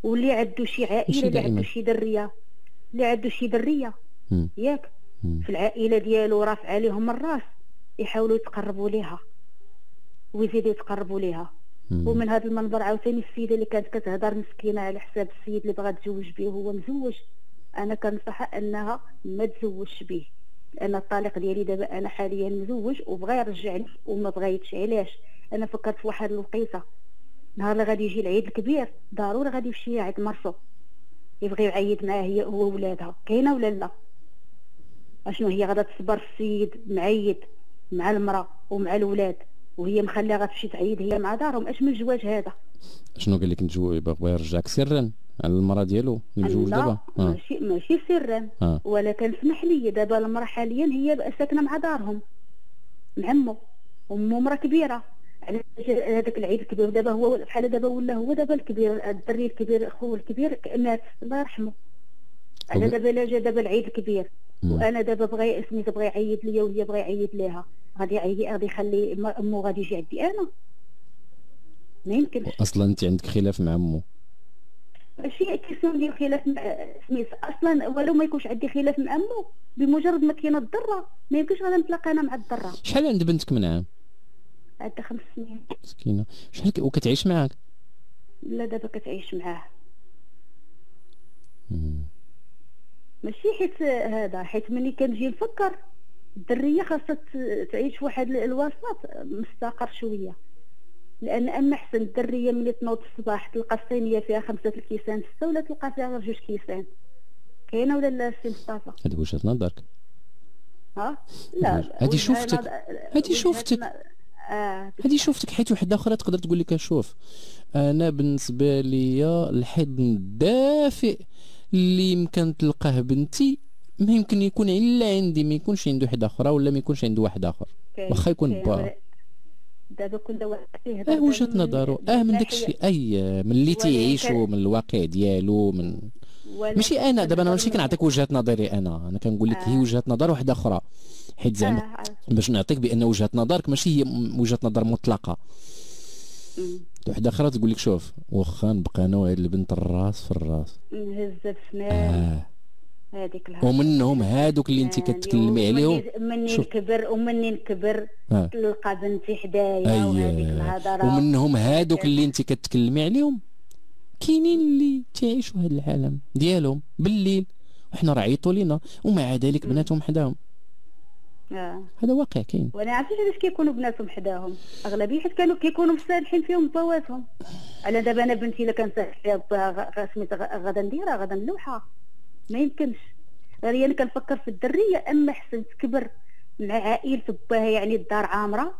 واللي عنده شي عائلة اللي عنده شي دريه اللي عنده شي دريه ياك؟ في العائلة ديالو رافع عليهم الراس يحاولوا يتقربوا ليها. ويزيدوا يتقربوا ليها. ومن هذا المنبر عاوتاني السيدة اللي كانت كتهضر مسكينة على حساب السيد اللي بغا تزوج به وهو مزوج. أنا كنصحها أنها ما تزوجش به لأن الطليق ديالي دابا أنا حاليا مزوج وبغى يرجعني وما بغيتش. علاش؟ أنا فكرت في واحد الوقيته نهار اللي غادي يجي العيد الكبير ضروري غادي يمشي عند مرسو. يبغي يعيد معاه هي هو ولادها. كاينة ولا لا؟ أشنو هي؟ غادا تصبر السيد معيد مع المرأة ومع الولاد. وهي مخليه غتمشي تعيد هي مع دارهم. اش من الجواج هذا؟ شنو قال لك نتزوج بغى يرجعك سرا على المرأة ديالو المجوج دابا؟ آه. ماشي ماشي سرا. آه. ولكن اسمح لي دابا المرأة حاليا هي ساكنة مع دارهم مع أمه أمه مرأة كبيرة. على هذاك العيد الكبير دابا هو بحال دابا ولا هو دابا الكبير الدري الكبير خوه الكبير مات الله يرحمه. على دابا لا جا دابا العيد الكبير. وأنا دابا بغى سميتو بغى يعيط ليا وهي بغى يعيط ليها. غادي غادي يخلي امه غادي يجي عندي أنا. ما يمكنش. أصلا انت عندك خلاف مع امه ماشي كيسون ديال خلاف سميت أصلا ولو ما يكونش عندي خلاف مع امه بمجرد ما كاينة الضرة ما يمكنش غادي نتلاقى أنا مع الضرة. شحال عند بنتك من عام؟ عندها خمس سنين. مسكينة. شحال وكتعيش معاك؟ لا دابا كتعيش معاه. ماشي حيت هذا حيت ملي كنجي نفكر. الدرية خاصها تعيش في واحد الوسط مستقر شوية. لأن اما أحسن الدرية ملي تنوض الصباح تلقى الصينية فيها خمسة الكيسان سته ولا تلقى فيها غير جوج كيسان. كاينة ولا لا سي مصطفى؟ هذه وجهة نظرك. ها؟ لا هذه شوفتك. نظر- هذه شوفتك. ن- آه هذه شوفتك حيت وحده أخرى تقدر تقول لك شوف أنا بالنسبة ليا الحضن الدافئ اللي يمكن تلقاه بنتي ما يمكن يكون إلا عندي ما يكونش عنده حد أخرى ولا ما يكونش عنده واحد آخر. واخا يكون با دابا كل واحد فيه آه وجهة نظره. آه من داك الشيء اي من اللي تيعيشوا من الواقع ديالو من ماشي أنا دابا أنا ماشي كنعطيك وجهة نظري أنا. أنا كنقول لك هي آه. وجهة نظر واحدة أخرى. حيت زعما آه، باش نعطيك بأن وجهة نظرك ماشي هي م- وجهة نظر مطلقة. مم. واحدة أخرى تقول لك شوف واخا نبقى أنا وهاد البنت الراس في الراس. نهز بسنان آه. هذيك الهضره ومنهم هادوك اللي انت يعني كتكلمي عليهم. مني. نكبر ومني نكبر. آه. تلقى بنتي حدايا وهذيك اييه الهضرة. ومنهم هادوك اللي انت كتكلمي عليهم. كاينين اللي تعيشوا هذا العالم ديالهم بالليل. وحنا راه عيطوا لينا. ومع ذلك بناتهم حداهم. آه. هذا واقع كاين. وأنا عرفتش علاش كيكونوا بناتهم حداهم. أغلبية حيت كانوا كيكونوا مستريحين فيهم بواتهم على دابا أنا بنتي إلا كان ساحل فيها سميت غ- غادا نديرها غادا نلوحها. ما يمكنش. غير أنا كنفكر في الدرية أما حسن تكبر مع عائلة باها يعني الدار عامرة.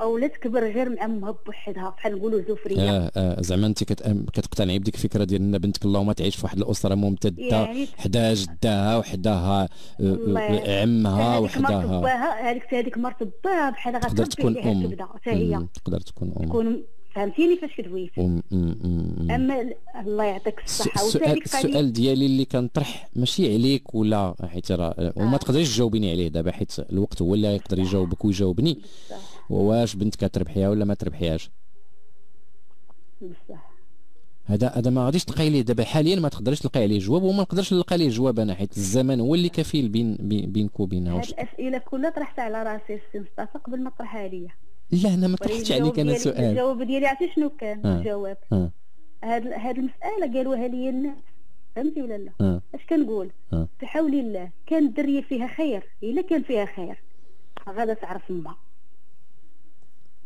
أو لا تكبر غير مع أمها بوحدها بحال نقولوا زفريه آه آه زعما أنت كتأم- كتقتنعي بديك الفكرة ديال إن بنتك اللهم تعيش في واحد الأسرة. ممتده حدا جداها وحداها. عمها وحداها هذيك هذيك مرت باها بحال تقدر تكون أم. حتى هي تقدر تكون أم. تكون فهمتيني فاش كدويت. أما ال- الله يعطيك الصحة. السؤال السؤال ديالي اللي كنطرح ماشي عليك ولا حيت راه وما آه. تقدريش تجاوبيني عليه دابا حيت الوقت هو اللي يقدر يجاوبك ويجاوبني. بصح. واش بنتك تربحيها ولا ما تربحيهاش؟ بصح. هذا هذا ما غاديش تلقاي ليه. دابا حاليا ما تقدريش تلقاي عليه جواب وما نقدرش نلقى ليه جواب أنا حيت الزمن هو اللي كفيل بين بين- بينك وبينها. هاد الأسئلة كلها طرحتها على راسي السي مصطفى قبل ما طرحها عليا. لا أنا ما طرحتش عليك أنا سؤال. الجواب ديالي عرفتي شنو كان آه. الجواب؟ آه. هاد هاد المسألة قالوها لي الناس. فهمتي ولا لا؟ آه. اش كنقول؟ آه. بحول الله كان الدريه فيها خير إلا كان فيها خير غادا تعرف امها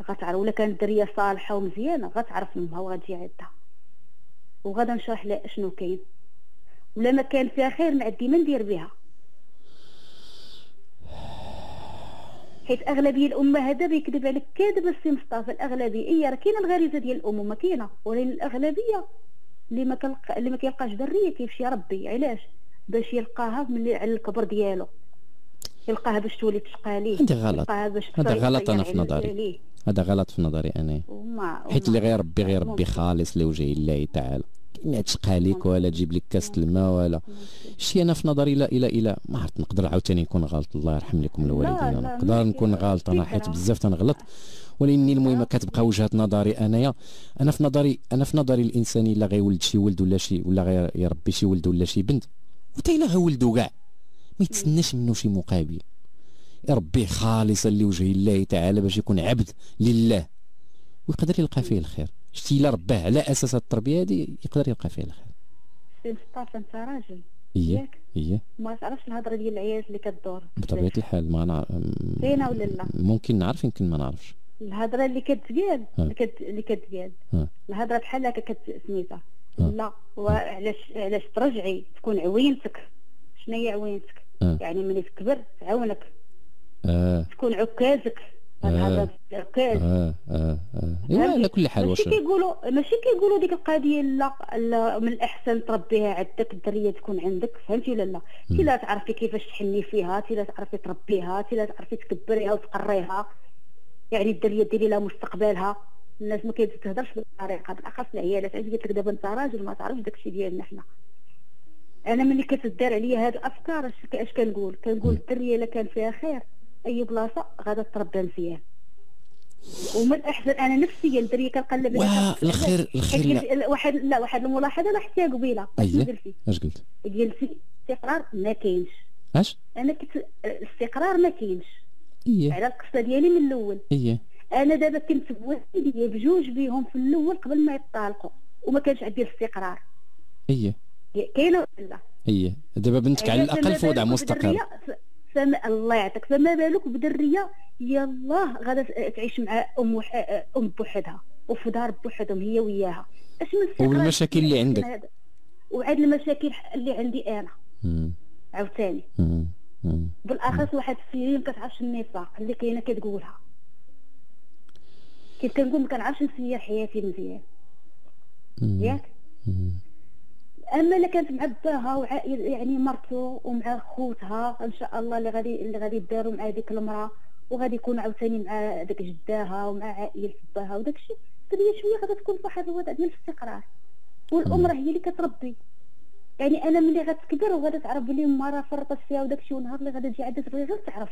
غتعرف ولا كانت الدريه صالحة ومزيانة غتعرف امها وغتجي عندها وغادا نشرح لها شنو كاين. ولا ما كان فيها خير ما عندي ما ندير بها. حيت أغلبية الامهات دابا يكذب عليك. كاذب السي مصطفى. الأغلبية هي راه كاينة الغريزة ديال الام ما كاينة. ولكن الأغلبية اللي ما كيلقى اللي ما كيلقاش درية كيمشي يربي علاش؟ باش يلقاها ملي على الكبر ديالو. يلقاها باش تولي تشقى ليه. هذا غلط. هذا غلط تصير في نظري. هذا غلط في نظري أنا. حيت اللي غيربي غيربي ممكن. خالص لوجه الله تعالى ما تشقى لك ولا تجيب لك كاس الماء ولا. شتي أنا في نظري لا إلى إلى ما عرفت نقدر عاوتاني نكون غلط. الله يرحم لكم الوالدين نقدر نكون غلط. أنا حيت. بزاف تنغلط. ولكن المهم كتبقى وجهة نظري أنايا. أنا في نظري أنا في نظري الإنسان إلا غيولد شي ولد ولا شي ولا غيربي شي ولد ولا شي بنت وتا إلا غيولدو كاع ما يتسناش منه شي مقابل. يربيه خالصا لوجه الله تعالى باش يكون عبد لله. ويقدر يلقى فيه الخير. شتي الا رباه على أساس التربية هذه يقدر يلقى فيه الخير. سي مصطفى انت راجل. ياك. إيه ما تعرفش الهضرة ديال العيال اللي كدور. بطبيعة الحال ما نعرف زينة ولا لا؟ ممكن نعرف يمكن ما نعرفش. الهضرة اللي كتقال. اللي كت- اللي كتقال. الهضرة بحال هكا سميتها. ها. لا. وعلاش علاش ترجعي تكون عوينتك؟ شنو هي عوينتك. يعني ملي تكبر تعاونك. آه. تكون عكازك. آه. عكاز. آه. آه. آه. ايوا؟ على كل حال واش ماشي كيقولوا ماشي كيقولوا ديك القضية لا, لا من الأحسن تربيها عندك الدرية تكون عندك. فهمتي ولا لا؟ تي لا تعرفي كيفاش تحني فيها تي لا تعرفي تربيها تي لا تعرفي تكبريها وتقريها. يعني الدرية ديري لها مستقبلها. الناس ما كتهضرش بالطريقة. بالأخص العيالات علاش قلت لك دابا انت راجل ما تعرفش داكشي ديالنا حنا. أنا ملي كتدار عليا هاد الأفكار اش كنقول؟ كنقول الدرية الا كان فيها خير. أي بلاصة غادا تربى مزيان ومن الاحسن أنا نفسيا الدريه كنقلب واه الخير الخير قلت- واحد لا واحد الملاحظة لاحظتها قبيلة. أيه. شنو قلتي أش قلت؟ قلتي الاستقرار ما كاينش. أش؟ أنا كنت الاستقرار ما كاينش. إيه. على القصة ديالي من الأول. إيه. أنا دابا كنت بوحدي بجوج بيهم في الأول قبل ما يطالقوا وما كانش عندي الاستقرار إيه. كاينة ولا لا؟ هي دابا بنتك على الأقل في وضع مستقر. فما الله يعطيك. فما بالك بدريه يلاه غادا تعيش مع أم وح... أم بوحدها وفي دار بوحدهم هي وياها. أش من والمشاكل اللي عندك. وعاد المشاكل اللي عندي أنا. عاوتاني. بالأخص واحد السيرين كتعرفش النساء اللي كاينة كتقولها. كيف كنقول ما كنعرفش نسير حياتي مزيان. ياك؟ أما اللي كانت مع باها وعائل يعني مرته ومع خوتها إن شاء الله اللي غادي اللي غادي يداروا مع ديك المرأة وغادي يكون عاوتاني مع داك جداها ومع عائلة باها وداك الشيء. هي شوية غادي تكون واحد الوضع ديال الاستقرار. والام راه هي اللي كتربي. يعني أنا ملي غتكبر وغادا تعرف بلي ما راه فرطت فيها وداك الشيء ونهار اللي غادا تجي عندها تبغي غير تعرف.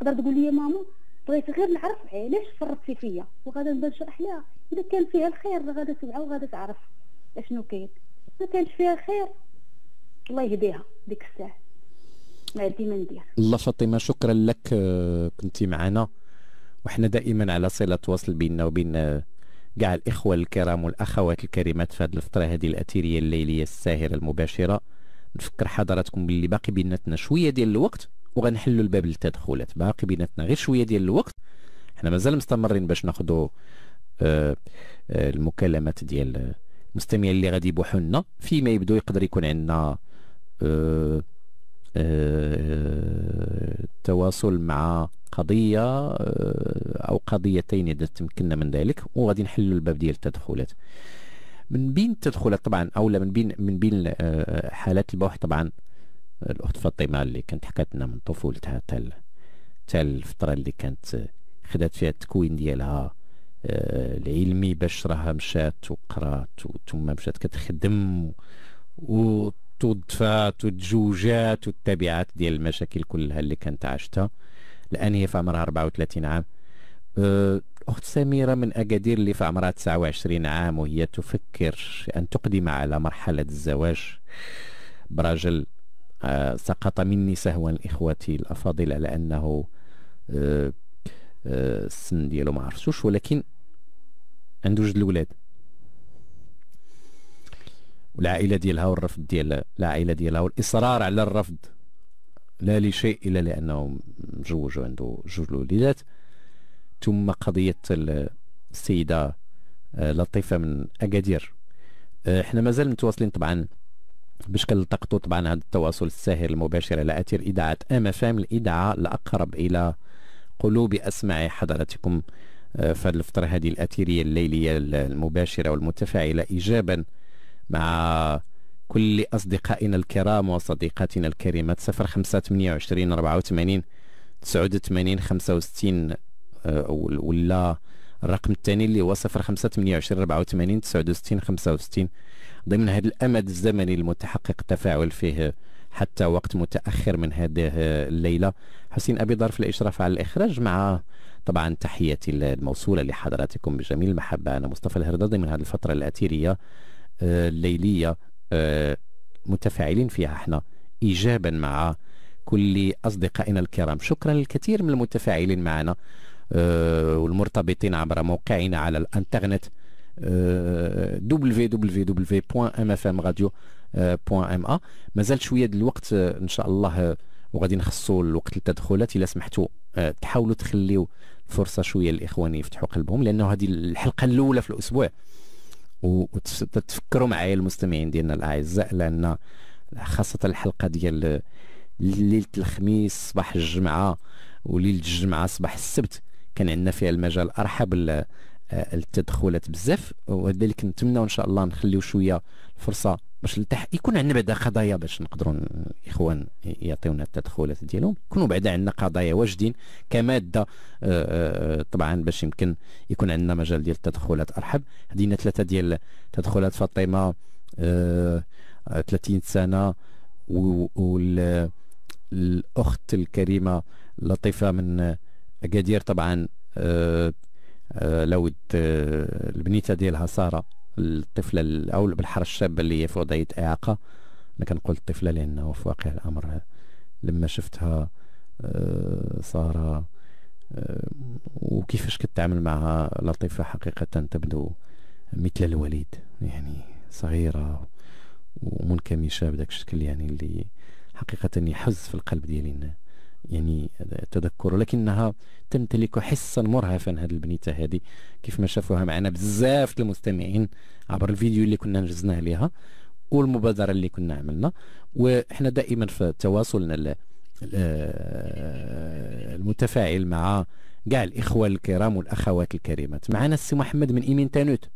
تقدر تقول لي ماما بغيت غير نعرف علاش فرطتي فيا؟ وغادا نبدا نشرح لها إذا كان فيها الخير غادا تبعها وغادا تعرف أشنو كاين. ما كانش فيها الخير الله يهديها ديك الساعة. ما عندي ما ندير. الله فاطمة شكرا لك آه، كنتي معنا. وحنا دائما على صلة تواصل بيننا وبين آه، كاع الإخوة الكرام والأخوات الكريمات في هذه الفترة هذه الأثيرية الليلية الساهرة المباشرة. نفكر حضراتكم باللي باقي بيناتنا شوية ديال الوقت وغنحلوا الباب للتدخلات. باقي بيناتنا غير شوية ديال الوقت. حنا مازال مستمرين باش ناخذوا آه المكالمات ديال المستمعين اللي غادي يبوحوا لنا فيما يبدو يقدر يكون عندنا آه آه تواصل مع قضية آه أو قضيتين إذا تمكنا من ذلك وغادي نحلوا الباب ديال التدخلات. من بين التدخلات طبعا أو من بين من بين آه، حالات البوح طبعا الأخت فاطمة اللي كانت حكات لنا من طفولتها حتى حتى الفترة اللي كانت خدات فيها التكوين ديالها العلمي باش راها مشات وقرات ثم مشات كتخدم وتضفات وتجوجات والتبعات ديال المشاكل كلها اللي كانت عاشتها. الآن هي في عمرها 34 عام. آه، أخت سميرة من أكادير اللي في عمرها 29 عام وهي تفكر أن تقدم على مرحلة الزواج برجل آه، سقط مني سهوا أنه آه، آه، السن ديالو ما عرفتوش ولكن عنده جوج الاولاد والعائله ديالها والرفض ديال العائلة ديالها والإصرار على الرفض. لا لشيء إلا لأنه مجوج وعنده جوج الوليدات. ثم قضية السيدة لطيفة من أكادير. إحنا مازال متواصلين طبعا باش كنلتقطوا طبعا هذا التواصل الساهر المباشر على أثير إذاعة أم فام الإذاعة الأقرب إلى قلوب اسماع حضراتكم آه، في هذه الأثيرية الليلية المباشرة والمتفاعلة ايجابا مع كل أصدقائنا الكرام وصديقاتنا الكريمات. 05 28 84 89 65 ولا الرقم الثاني اللي هو 05 28 84 69 65 ضمن هذا الأمد الزمني المتحقق التفاعل فيه حتى وقت متأخر من هذه الليلة. حسين أبي ظرف الاشراف على الإخراج مع طبعا تحياتي الموصولة لحضراتكم بجميل المحبة. أنا مصطفى الهردادي من هذه الفترة الأثيرية آه، الليليه آه، متفاعلين فيها إحنا ايجابا مع كل أصدقائنا الكرام. شكرا للكثير من المتفاعلين معنا آه، والمرتبطين عبر موقعنا على الإنترنت www.mfmradio.ma مازال شوية الوقت آه، إن شاء الله آه، وغادي نخصوا الوقت للتدخلات. إلا سمحتوا تحاولوا تخليوا فرصة شوية للاخوان يفتحوا قلبهم لأنه هذه الحلقة الأولى في الأسبوع. وتفكروا معايا المستمعين ديالنا الأعزاء لأن خاصة الحلقة ديال ليلة الخميس صباح الجمعة وليلة الجمعة صباح السبت كان عندنا فيها المجال ارحب التدخلات بزاف. ولذلك نتمنى ان شاء الله نخليو شوية فرصة باش نلتح يكون عندنا بعدا قضايا باش نقدروا الاخوان يعطيونا التدخلات ديالهم. يكونوا بعدا عندنا قضايا واجدين كمادة آه، آه، طبعا باش يمكن يكون عندنا مجال ديال التدخلات أرحب. هدينا ثلاثة ديال تدخلات فاطمة 30 آه، سنة والاخت الكريمة لطيفة من أكادير طبعا لو البنيتة ديالها سارة. الطفله أو بالحرة الشابه اللي هي في وضعيه اعاقه أنا كنقول الطفله لأنه في واقع الأمر. لما شفتها آه، ساره وكيفاش كتعامل معها؟ لطيفة حقيقة تبدو مثل الوليد يعني صغيرة ومنكمشة بداك الشكل يعني اللي حقيقة يحز في القلب ديالي يعني التذكر ولكنها تمتلك حسا مرهفا هذه البنيتة هذه. كيف ما شافوها معنا بزاف المستمعين عبر الفيديو اللي كنا نجزناه لها والمبادرة اللي كنا عملنا. وإحنا دائما في تواصلنا المتفاعل مع كاع الإخوة الكرام والأخوات الكريمات. معنا السي محمد من إيمين تانوت.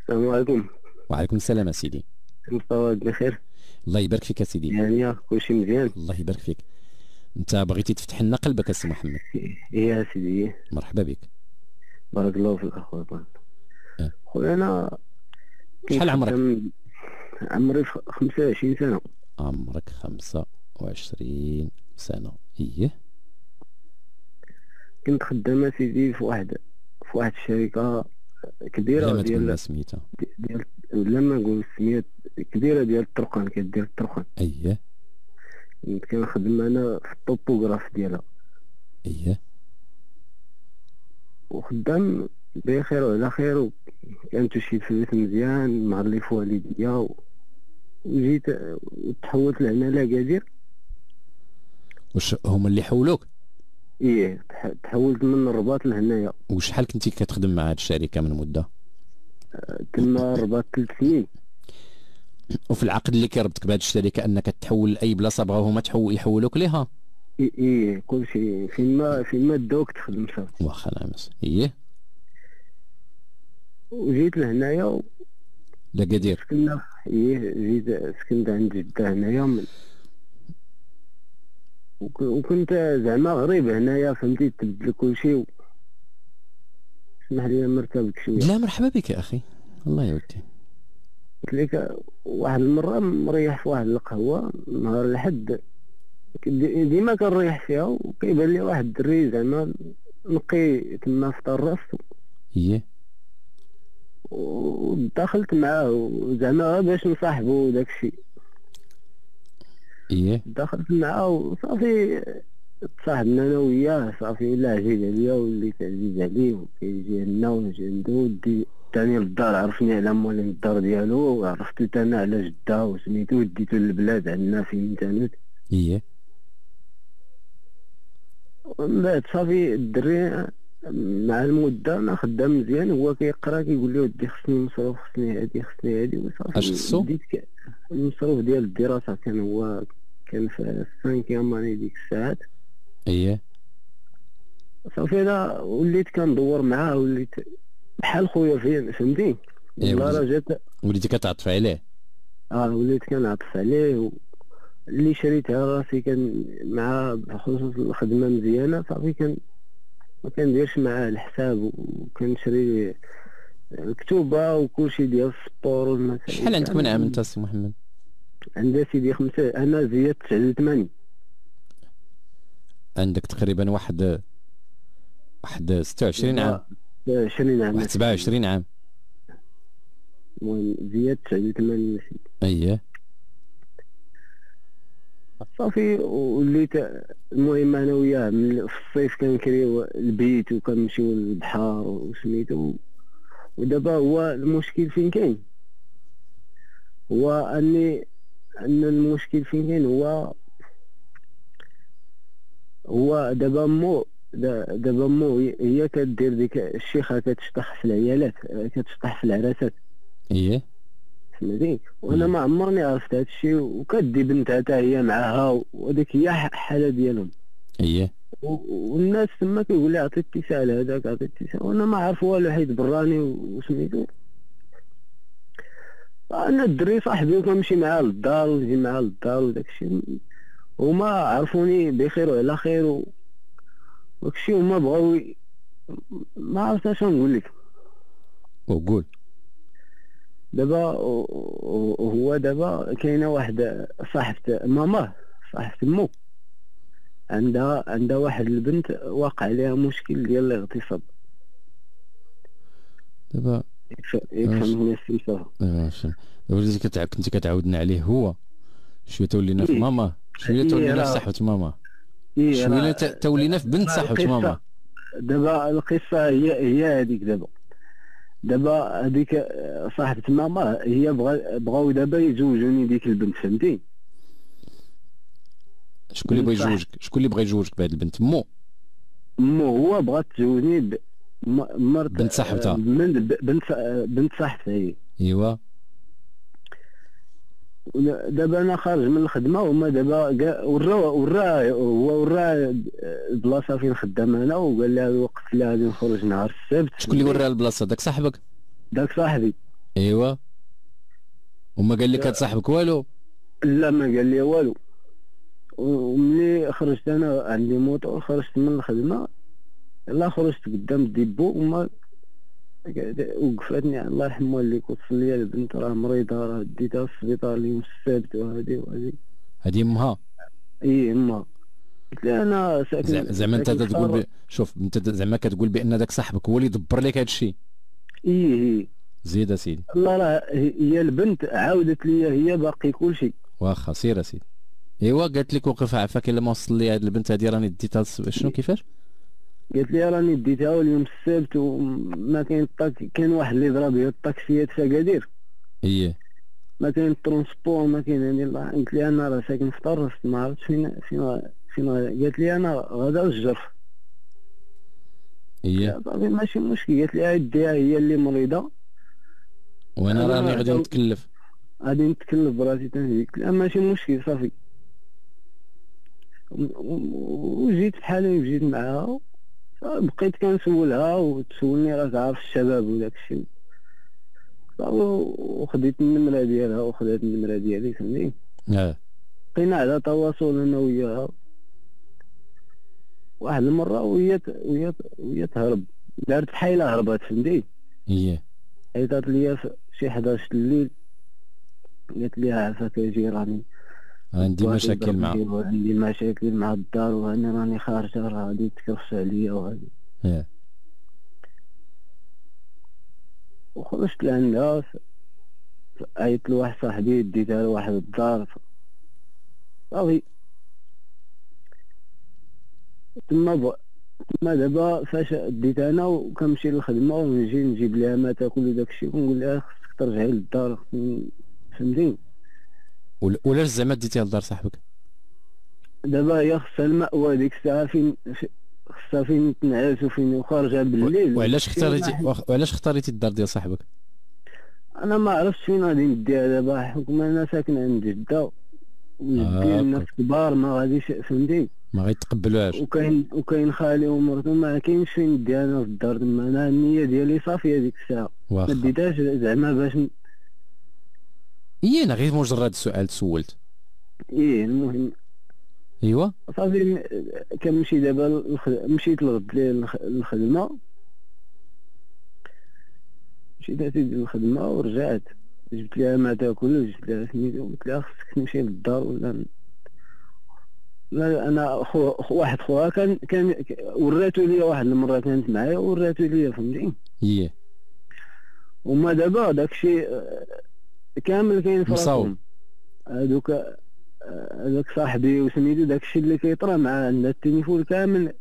السلام عليكم. وعليكم السلام سيدي. مصطفى بخير. الله يبارك فيك سيدي. يعني كلشي مزيان. الله يبارك فيك. انت بغيتي تفتح لنا قلبك السي محمد. يا سيدي. مرحبا بك. بارك الله فيك أخويا أه. خويا أنا شحال عمرك؟ عمري 25 سنة. عمرك 25 سنة. إيه. كنت خدامة سيدي في واحد في واحد الشركة كبيرة ديال سميتها. ديال لا ما نقول سميت كبيرة ديال الطرقان كدير الطرقان اييه كنت كنخدم أنا في الطوبوغراف ديالها. اييه وخدام بخير وعلى خير وكانت شي فلوس مزيان مع اللي في والديا وجيت وتحولت لهنا لاكادير واش هما اللي حولوك؟ إيه تحولت من الرباط لهنايا. وشحال كنتي كتخدم مع هاد الشركة من مدة؟ تما الرباط ثلاث سنين. وفي العقد اللي كيربطك بهاد الشركة انك تحول لاي بلاصة بغاو هما تحول يحولوك ليها. إيه إيه كلشي فين ما فين ما داوك تخدم صافي واخا لامس إيه. وجيت لهنايا لاكادير سكننا إيه جيت سكنت عند جدة هنايا من وكنت زعما غريب هنايا فهمتي؟ تبدل كلشي و... اسمح لي مرتبك شوية؟ لا مرحبا بك يا أخي. الله يودي قلت لك واحد المرة مريح في واحد القهوة نهار الحد ديما كنريح فيها وكيبان لي واحد الدري زعما نقي تما في راسو إيه ودخلت معاه زعما باش نصاحبو داكشي. إيه دخلت معاه وصافي تصاحبنا أنا وياه صافي ولا عزيز عليا وليت عزيز عليه وكيجي لنا ونجي عندو ودي تاني للدار عرفني على مولين الدار ديالو وعرفتو تانا على جدة وسميتو وديتو للبلاد عندنا في انترنت إيه. ومن بعد صافي الدري مع المدة أنا خدام مزيان هو كيقرا كيقول لي ودي خصني مصروف خصني هادي خصني هادي وصافي أش خصو؟ المصروف ديال الدراسة كان هو كان في السانكيام اني ديك الساعات. إيه. صافي أنا وليت كندور معاه وليت بحال خويا فين فهمتي؟ والله جات وليتي كتعطف عليه. آه وليت كنعطف عليه و... اللي شريتها راسي كان مع بخصوص الخدمة مزيانة صافي كان ما كنديرش معاه الحساب وكنشري الكتوبه وكلشي ديال السبور والمسائل. شحال عندك من عام أنت سي محمد؟ عندي سيدي خمسة أنا زياد 89 عندك تقريبا واحد واحد 26 عام. 20 عام. واحد 27 عام. المهم زياد 89 اييه صافي وليت المهم أنا وياه في الصيف كنكريو البيت وكنمشيو للبحر وسميتو. ودابا هو المشكل فين كاين؟ هو أني أن المشكل فين كاين؟ هو هو دابا مو دابا مو هي كدير ديك الشيخه كتشطح في العيالات كتشطح في العراسات. إيه. فهمتي وأنا ما عمرني عرفت هذا الشيء وكدي بنتها حتى هي معاها وهذيك هي حالة ديالهم. إيه. والناس تما كيقول لي عطيت اتصال هذاك عطيت اتصال وأنا ما عارف والو حيت براني وسميتو. أنا الدري صاحبي وكنمشي معاه للدار ونجي معاه للدار وداك الشيء هما عرفوني بخير وعلى خير و داكشي هما بغاو ما عرفت اش نقول لك. وقول. دابا هو دابا كاينة واحد صاحبة ماما صاحبة مو. عندها عندها واحد البنت واقع عليها مشكل ديال الاغتصاب. دابا يفهمني السمسار دابا كنتي كتعاودنا عليه هو. شوية تولينا في ماما. شوية تولينا في صاحبة ماما شوية تولينا في بنت صاحبة ماما دابا القصة هي هي هذيك دابا. دابا هذيك صاحبة ماما هي بغا بغاو دابا يزوجوني ديك البنت فهمتي؟ شكون اللي بغى صح. يجوجك شكون اللي بغى يجوجك بهاد البنت؟ مو. مو هو بغات تزوجني مرت بنت صاحبتها. آه، بنت آه، بنت صاحبتها هي ايوا دابا أنا خارج من الخدمة وما دابا كاع ورا ورا هو ورا البلاصه فين خدام أنا وقال لها الوقت اللي غادي نخرج نهار السبت. شكون اللي وراه البلاصة؟ داك صاحبك؟ داك صاحبي. ايوا وما قال لك هاد صاحبك والو؟ لا ما قال لي والو. وملي خرجت أنا عندي موطور خرجت من الخدمة لا خرجت قدام الديبو وما وقفتني الله يرحم والديك وصل لي البنت راه مريضة راه ديتها في السبيطار اليوم السبت وهذه وهذه هادي أمها؟ إي اما قلت لها أنا ساكن زع- زعما أنت تقول دار- ب... شوف أنت زعما كتقول بأن داك صاحبك هو اللي دبر لك هادشي إي إي. زيد اسيدي الله راه هي البنت عاودت لي هي باقي كل شيء. واخا سير اسيدي إيوا قالت لك وقف عفاك إلا ما وصل لي هاد البنت هادي راني ديتها شنو كيفاش؟ قالت لي راني ديتها اليوم السبت وما كاين كان واحد اللي ضرب لي الطاكسيات في اكادير إيه ما كاين ال transport ما كاين يعني الله. قلت لي أنا راه ساكن في طرف ما عرفتش فين فين فين قالت لي أنا غدا الجرف إيه صافي ماشي مشكل. قالت لي عديها هي اللي مريضة. وأنا راني غادي نتكلف. غادي نتكلف براسي تنجي قلت لها ماشي مشكل صافي. وجيت بحالي وجيت معاها. بقيت كنسولها وتسولني راك عارف الشباب وداك الشيء. صافي وخديت النمرة ديالها وخدات النمرة ديالي فهمتي آه. بقينا على تواصل أنا وياها. واحد المرة وهي وهي وهي تهرب. دارت حيلة هربات فهمتي إيه عيطات ليا شي 11 الليل. قالت لي عافاك أجي راني عندي مشاكل مع لي وعندي مشاكل مع الدار وأنا راني خارجة راه غادي تكرفس عليا وهادي إيه. وخرجت لعندها عيطت لواحد صاحبي ديتها لواحد الدار. صافي. تما ب... تما دابا فاش ديت أنا وكنمشي للخدمة ونجي نجيب لها ما تاكل وداك الشيء ونقول لها خصك ترجعي للدار فهمتي ولا ولاش زعما ديتيها لدار صاحبك؟ دابا هي خصها المأوى ديك الساعة فين في- خصها فين تنعس وفين وخارجة بالليل. وعلاش اختاريتي وعلاش اختاريتي الدار ديال صاحبك؟ أنا ما عرفتش فين غادي نديها دابا. حكم أنا ساكن عند جدة وجدي آه، الناس. كبار ما غاديش فهمتي؟ ما غيتقبلوهاش. وكاين وكاين خالي ومرتو ما كاينش فين نديها أنا في الدار. تما أنا النية ديالي صافية ديك الساعة. ما ديتهاش زعما باش إيه أنا غير مجرد سؤال تسولت إيه المهم. ايوا صافي كنمشي دابا مشيت لغد لي للخ- للخدمة. مشيت اسيدي للخدمة ورجعت. جبت لها ما تاكل وجبت لها سميتو قلت لها خصك تمشي للدار ولا لا؟ أنا خو واحد خوها كان كان وراتو ليا واحد المرة كانت معايا وراتو ليا فهمتي؟ إيه. وما دابا داكشي كامل كاين في. راسهم. هادوك آه، هذاك صاحبي وسميتو داكشي اللي كيطرا مع عندها التليفون كامل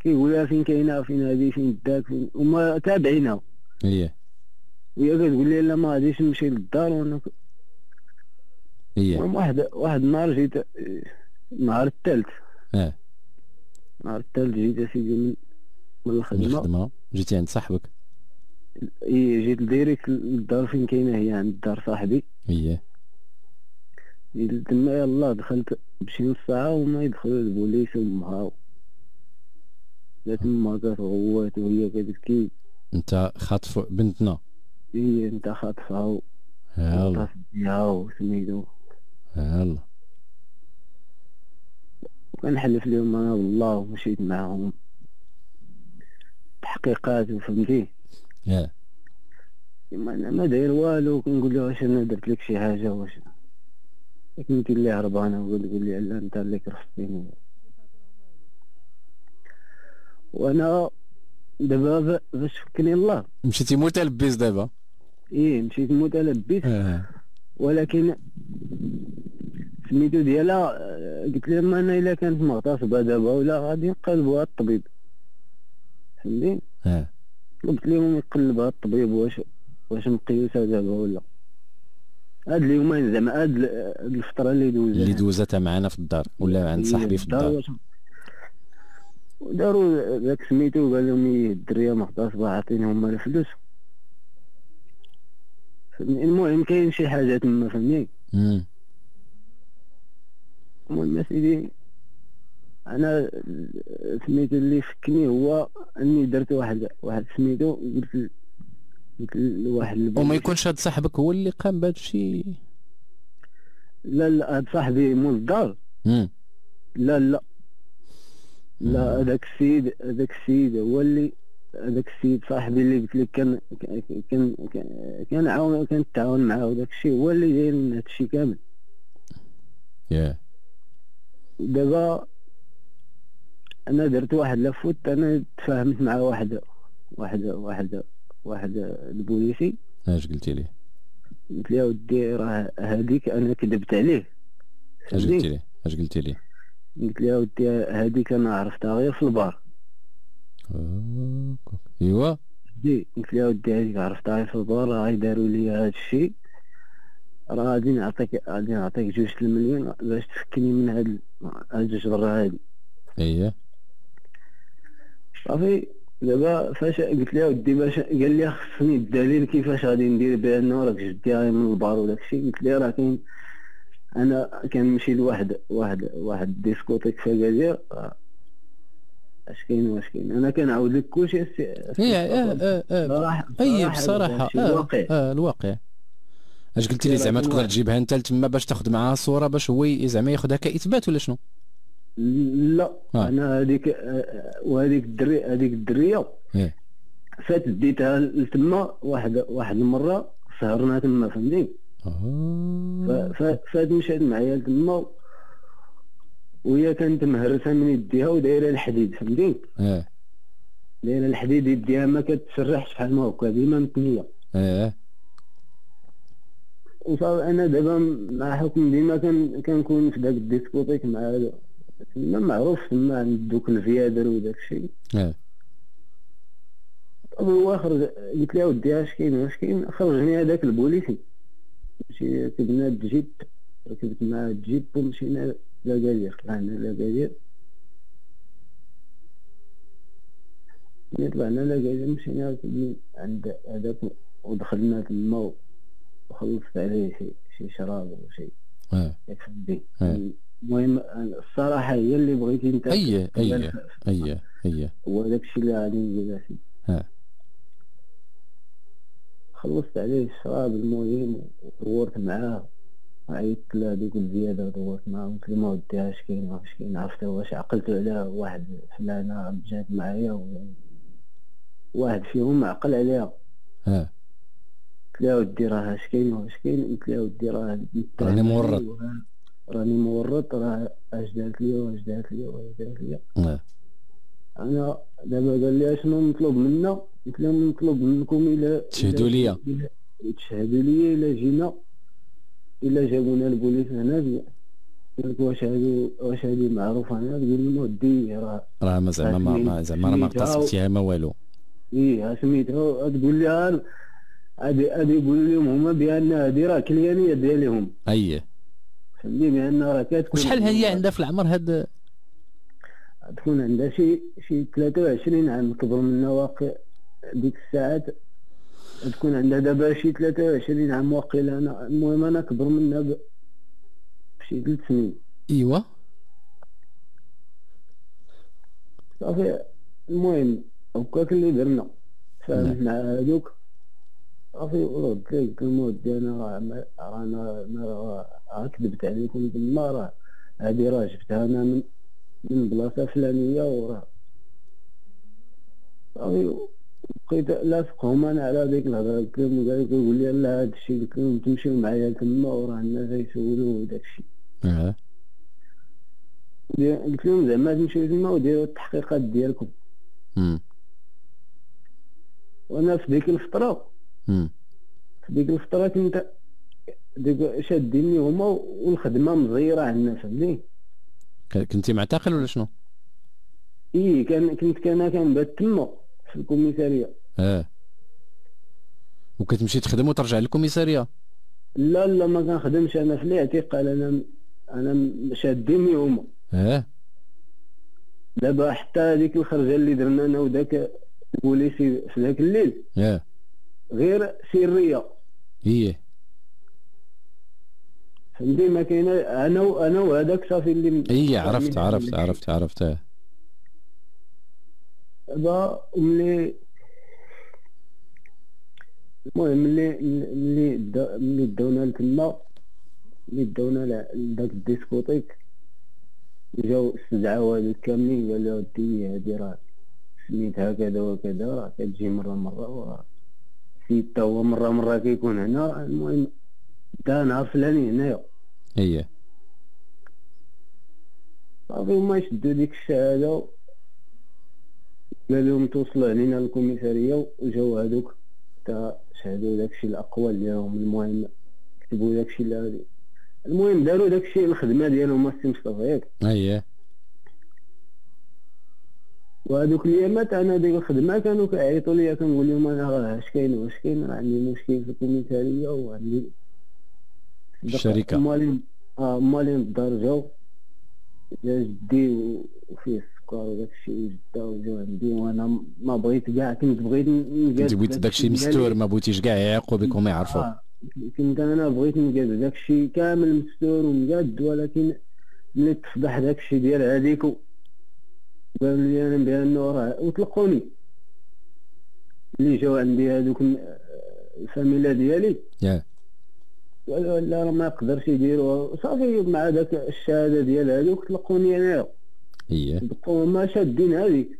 كيقول لها فين كاينة فين هادي فين داك فين هما تابعينها. إيه وهي كتقول لي لا ما غاديش نمشي للدار وأنا إيه المهم واحد واحد النهار جيت آه، النهار الثالث. آه. النهار الثالث جيت اسيدي من من من الخدمة. جيتي عند صاحبك. جيت direct للدار فين كاينة هي عند دار صاحبي. جيت تما يلا دخلت بشي نص ساعة وما يدخلوا البوليس ومها لا تما كتغوت وهي كتبكي أنت خاطف بنتنا. هي أنت خاطفها يلا. بيها وسميتو يلا. وكنحلف لهم أنا بالله ومشيت معاهم. تحقيقات وفهمتي؟ آه ما أنا ما داير والو كنقول له واش أنا درت لك شي حاجة واش؟ كنتي اللي هربانه وتقول لي لا أنت اللي كرفتيني وأنا دابا باش فكني الله. مشيتي متلبس دابا. إيه مشيت متلبس. آه. ولكن سميتو ديالها آه، قلت لهم أنا إلا كانت مغتصبة دابا ولا غادي نقلبوها الطبيب. فهمتي آه. طلبت لهم يقلبها الطبيب واش واش مقيوسه دابا ولا. هاد اليومين زعما هاد الفترة اللي دوزها. اللي دوزتها معنا في الدار ولا عند صاحبي في الدار. وداروا ذاك سميتو قال لهم إيه الدرية ما خداش باه عاطيني هما الفلوس؟ المهم كاين شي حاجة تما فهمني. المهم سيدي أنا سميتو اللي فكني هو أني درت واحد واحد سميتو قلت قلت لواحد وما يكونش هاد صاحبك هو اللي قام بهذا الشيء لا لا هاد صاحبي مول الدار. لا لا. لا هذاك السيد هذاك السيد هو اللي هذاك السيد صاحبي اللي قلت لك كان كان كان عاون كان التعاون معاه وداك الشيء هو اللي داير لنا هذا الشيء كامل. ياه. دابا أنا درت واحد la faute أنا تفاهمت مع واحد واحد واحد واحد البوليسي. اش قلتي لي قلت له ودي راه هذيك أنا كذبت عليه. اش؟ قلتي لي اش قلتي لي قلت له ودي هذيك أنا عرفتها غير في البار. إيوا. دي قلت له ودي هذيك عرفتها في البار راه داروا لي هذا الشيء راه غادي نعطيك غادي نعطيك جوج المليون باش تفكني من هاد هاد الجبره هادي. اييه صافي دابا فاش قلت له ودي باش قال لي خصني الدليل كيفاش غادي ندير بأنه راك جبتيها من البار وداك الشيء قلت له راه كاين أنا كنمشي لواحد واحد واحد discothèque في اكادير اش كاين واش كاين أنا كنعاود لك كلشي إيه آه. آه آه صراحة اي بصراحه آه الواقع. آه الواقع أش قلتي لي زعما تقدر. تجيبها أنت لتما باش تاخذ معاها صورة باش هو زعما ياخذها كإثبات ولا شنو لا آه. أنا هذيك آه، وهذيك الدري هذيك الدرية إيه. فات ديتها لتما واحد واحد المرة سهرنا تما فهمتي ف- آه. ف- فات مشات معايا تما وهي كانت مهرسة من يديها ودايرة الحديد فهمتي آه دايرة الحديد يديها ما كتسرحش بحال ما هكا ديما متنيه وصافي أنا دابا مع حكم ديما كان كنكون في داك ال discothèque مع تما معروف تما عند دوك ال videurs وداك الشيء. آه. هو خرج قلت له ودي اش كاين واش كاين خرجني هذاك البوليسي. مشي ركبنا الجيب ركبت مع الجيب ومشينا لاكادير طلعنا لاكادير ملي طلعنا لاكادير مشينا ركبنا عند هذاك ودخلنا تما وخلصت عليه شي شي شراب ولا شي. آه. آه. المهم الصراحة هي اللي بغيتي انت اي اي اي اي هو داك الشيء اللي غادي ندير فيه. خلصت عليه الشراب المهم ودورت معاه. عيطت له دوك الزيادة دورت معاه. قلت له ما ودي اش كاين واش كاين عرفت واش. عقلت على واحد فلانة جات معايا و... واحد فيهم عقل عليها. آه قلت له ودي راه اش كاين واش كاين قلت له ودي راه راني مورط. راني مورط راه اش دارت لي واش دارت لي واش دارت لي آه أنا دابا قال لي أشنو مطلوب منا؟ قلت لهم مطلوب منكم إلى تشهدوا ليا. تشهدوا لي إلى جينا إلى جابونا البوليس هنا لك واش هادو واش هادي معروفة هنا؟ تقول لهم ودي راه راه ما زعما ما- ما زعما راه ما اغتصبتيها ما والو. إيه سميتها تقول لي ها هادي هادي يقولوا لهم هما بأن هادي راه كليانية ديالهم. اي فهمتي بان راه كتكون وشحال هي عندها في العمر هاد؟ تكون عندها شي شي 23 عام كبر منا واقع ديك الساعات. تكون عندها دابا شي 23 عام واقيلا. أنا المهم أنا كبر منها ب- بشي ثلاث سنين. إيوا. صافي المهم هكاك اللي درنا. فهمت مع هادوك. صافي ورد لهم ودي أنا رانا أنا راه كذبت عليكم تما راه هادي راه جبتها أنا من من بلاصة فلانية وراه. صافي بقيت لاصقهم أنا على ديك الهضرة. قلت لهم قال يقول لي لا هاد الشيء تمشيو معايا تما وراه الناس غيسولوا وداك الشيء. قلت لهم زعما تمشيو تما وديروا التحقيقات ديالكم. وأنا في ديك الفترة ديك الفترة كنت ديك شاديني هما والخدمة مزيرة عندنا فهمتي ك- كنتي معتقل ولا شنو؟ إي كان كنت كان كنبات تما في الكوميسارية. آه. وكتمشي تخدم وترجع للكوميسارية؟ لا لا ما كنخدمش أنا في الاعتقال أنا أنا شاديني هما آه. دابا حتى هذيك الخرجة اللي درنا أنا وداك البوليسي في ذاك الليل. آه. غير سرية. هي. فهمتي ما كاينة أنا و- أنا وهذاك صافي اللي هي عرفت عرفت عرفت عرفت. دابا ملي المهم ملي ملي ملي داونا لتما ملي داونا ل- لداك ال discothèque جاو استدعاو هادوك كاملين قالوا ودي هادي راه سميتها كذا وكذا راه كتجي مرة مرة وراه السيد تا هو مرة مرة كيكون هنا المهم دا نهار فلاني هنايا هي. صافي هما شدو ديك الشهادة قال لهم توصلوا علينا الكوميسارية وجاو هادوك تا شهدوا داكشي الأقوال ديالهم المهم كتبوا داكشي اللي المهم داروا داكشي الخدمة ديالهم السي مصطفى ياك هي. وهذوك الايامات أنا ديك الخدمه كانوا كيعيطوا لي كنقول لهم أنا راه اش كاين واش كاين راه عندي مشكل في الكوميسارية وعندي الشركة. مالين آه مالين الدار جاو جا جدي وفيه السكر وداك الشيء وجده وجاو عندي وأنا ما بغيت كاع كنت بغيت أنت بغيت داكشي مستور ما بغيتيش كاع يعيقوا بك وما يعرفوا آه. كنت أنا بغيت نقاد داكشي كامل مستور ومقاد ولكن ملي تصبح داكشي ديال هذيك قالوا لي أنا بانه راه وطلقوني. اللي جاو عندي هذوك الفاميلا ديالي. يا. قالوا لا راه ما يقدرش يديروا صافي مع داك الشهادة ديال هذوك طلقوني انايا بقاو ما شادين هذيك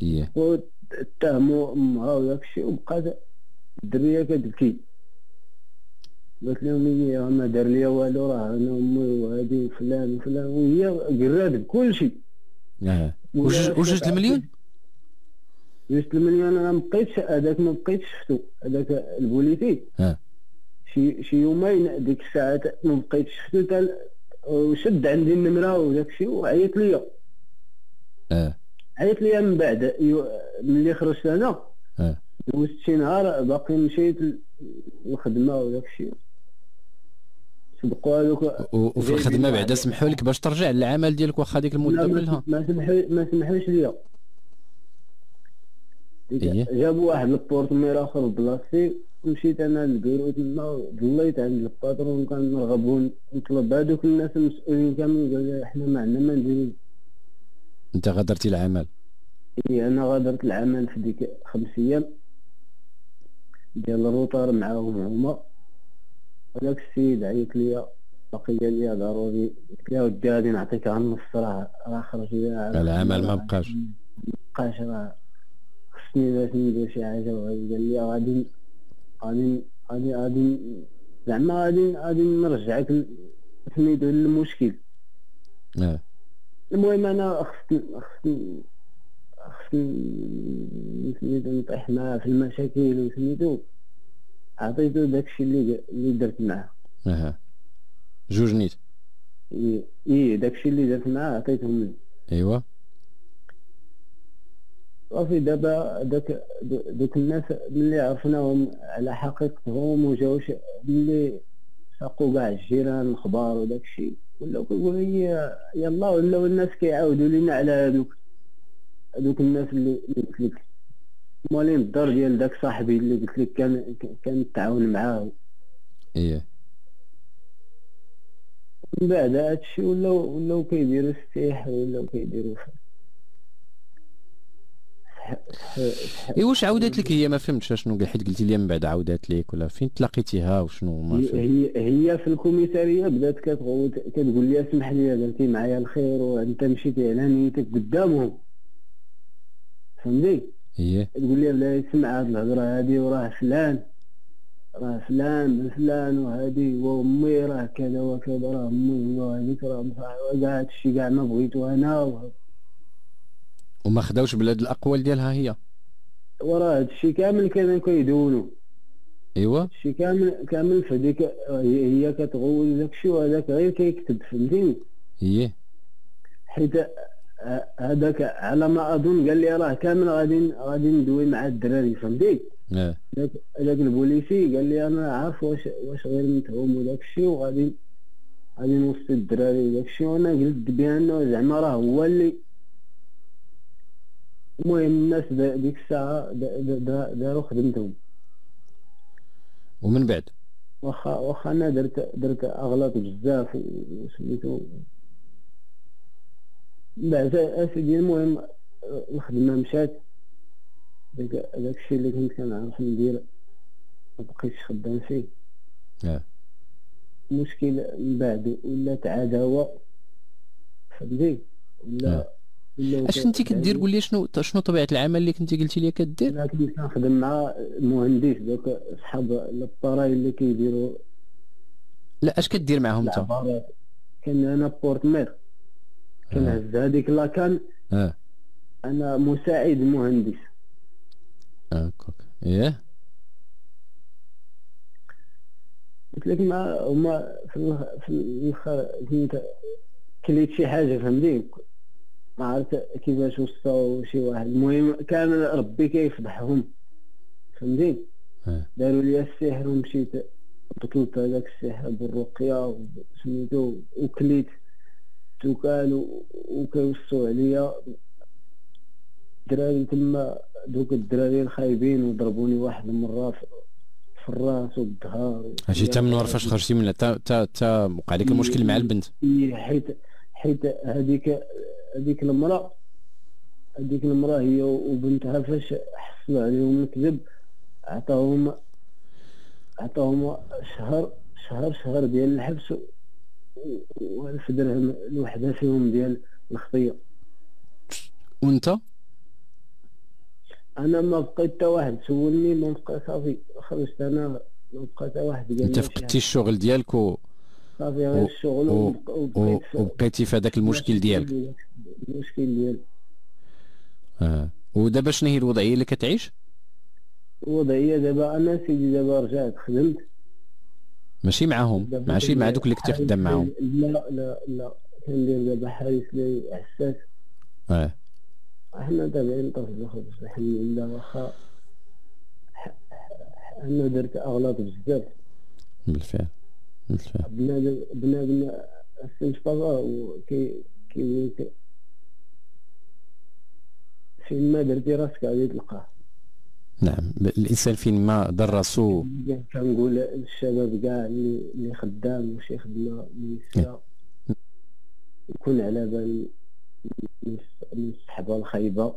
هي واتهموا أمها وداك الشيء وبقات الدرية كتبكي. قالت لهم هي ما دار ليا والو راه أنا أمي وهادي وفلان وفلان وهي قرات بكل شيء. آه. وجوج وجوج المليون؟ جوج المليون أنا ما بقيتش هذاك ما بقيتش شفتو هذاك البوليسي آه. شي شي يومين ديك الساعات ما بقيتش شفتو تا وشد عندي النمرة وداك الشيء وعيط ليا. آه. عيط ليا من بعد ملي خرجت أنا. آه. دوزت شي نهار باقي مشيت الخدمه وداك الشيء. و- وفي الخدمة بعدا سمحوا لك باش ترجع للعمل ديالك واخا ديك المدة كلها ما سمحوا ما سمحوش ليا. إيه. جابوا واحد البورتمير آخر بلاصتي ومشيت أنا للبيرو تما ضليت عند ال patron كنرغب نطلب هذوك الناس المسؤولين كاملين قالوا لي إحنا ما عندنا ما نديرو. أنت غادرتي العمل. إيه، أنا غادرت العمل في ديك خمس أيام. ديال الروطار معاهم هما. هذاك السيد عيط ليا باقي قال لي ضروري. قلت له ودي غادي نعطيك غير النص راه راه خرج ليا العمل ما بقاش. بقاش راه. خصني باش ندير شي حاجة وغادي قال لي غادي غادي غادي غادي زعما غادي غادي نرجعك سميتو للمشكل آه. المهم أنا خصني خصني خصني سميتو نطيح معاه في المشاكل وسميتو عطيتو داكشي اللي اللي درت معاه آه جوج نيت إيه إيه، داكشي اللي درت معاه عطيتهم ليه ايوا صافي دابا داك دوك الناس ملي عرفناهم على حقيقتهم وجاوش ملي ساقوا كاع الجيران الاخبار وداك الشيء ولاو كيقولوا لي يلا ولاو الناس كيعاودوا لينا على هذوك هذوك الناس اللي اللي قلت لك مالين الدار ديال داك صاحبي اللي قلت لك كان كان تعاون معاه. إيه. من بعد هادشي ولاو ولاو كيديروا السيح ولاو كيديروا اي واش عاودت لك هي؟ ما فهمتش شنو حيت قلتي لي من بعد عاودات لك ولا فين تلاقيتيها وشنو؟ ما هي فهمت. هي هي في الكوميسارية بدات كتغوت كتقول لي اسمح لي درتي معايا الخير وأنت مشيتي على نيتك قدامهم. فهمتي؟ هي تقول لي بلا يسمع هاد الهضرة هادي وراه فلان. راه فلان فلان وهادي وأمي راه كذا وكذا راه أمي وهذيك راه مصاحبه كاع هادشي كاع ما بغيتو أنا و- وما خداوش بلاد الأقوال ديالها هي؟ وراه هادشي كامل كانوا كيدونوا إيوا. هادشي كامل كامل في هذيك هي كتغول داكشي وهذاك غير كيكتب فهمتيني؟ هي حيت هذاك على ما أظن قال لي راه كامل غادي غادي ندوي مع الدراري فهمتي داك البوليسي قال لي أنا عارف واش واش غير نتهم وداك الشيء وغادي غادي نوصي الدراري وداك الشيء. وأنا قلت بأنه زعما راه هو اللي المهم الناس ديك الساعة دا- دا- دا- داروا خدمتهم. ومن بعد؟ واخا واخا أنا درت درت أغلاط بزاف وسميتو بعد اسيدي المهم الخدمه مشات. داك داك الشيء اللي كنت كنعرف ندير ما بقيتش خدام فيه. آه. المشكل من بعد ولات عداوه فهمتي ولا ولا أش كنتي كدير؟ قول لي شنو شنو طبيعة العمل اللي كنتي قلتي لي كدير؟ أنا كنت كنخدم مع مهندس دوك صحاب الطراي اللي كيديروا لا أش كدير معاهم أنت؟ كان أنا بورتمير. كنهز هذيك لاكان آه. أنا مساعد مهندس. آه كوك. إيه؟ قلت لك ما هما في الآخر كنت كليت شي حاجة فهمتي؟ ما عرفت كيفاش وصلوا شي واحد. المهم كان ربي كيفضحهم فهمتي؟ آه. داروا لي السحر ومشيت بطلت هذاك السحر بالرقية سميتو وكليت توكال و- وكيوصوا عليا الدراري تما دوك الدراري الخايبين وضربوني واحد المره في الراس والظهر هادشي تا من فاش خرجتي من تا تا تا وقع لك المشكل مع البنت؟ حيت حيت هذيك هذيك المرأة هذيك المرأة هي وبنتها فاش حصلوا عليهم الكذب عطاهم عطاهم شهر شهر شهر ديال الحبس و- والف درهم الوحده فيهم ديال الخطية. وانت؟ أنا ما بقيت حتى واحد. سولني ما بقى صافي. خرجت أنا ما بقى حتى واحد قال أنت فقدتي الشغل ديالك و... صافي غير الشغل و- و... وبقيتي في هذاك المشكل ديالك. المشكل ديال آه. ودابا شنو هي الوضعية اللي كتعيش؟ الوضعية دابا أنا سيدي دابا رجعت خدمت. ماشي معاهم ماشي مع دوك اللي حارس خدام معاهم. لا لا لا كندير دابا حارس لي حساس آه. إحنا تابعين طرف الخبز الحمد لله واخا أنا درت أغلاط بزاف بالفعل بالفعل. بنادم بنادم استنشفاضه وكي كي كي- فين ما درتي راسك غادي تلقاه نعم. الإنسان فين ما راسو كنقول للشباب كاع اللي خدام وشي خدمه ميسره يكون على بال من الص- من الصحبه الخايبة.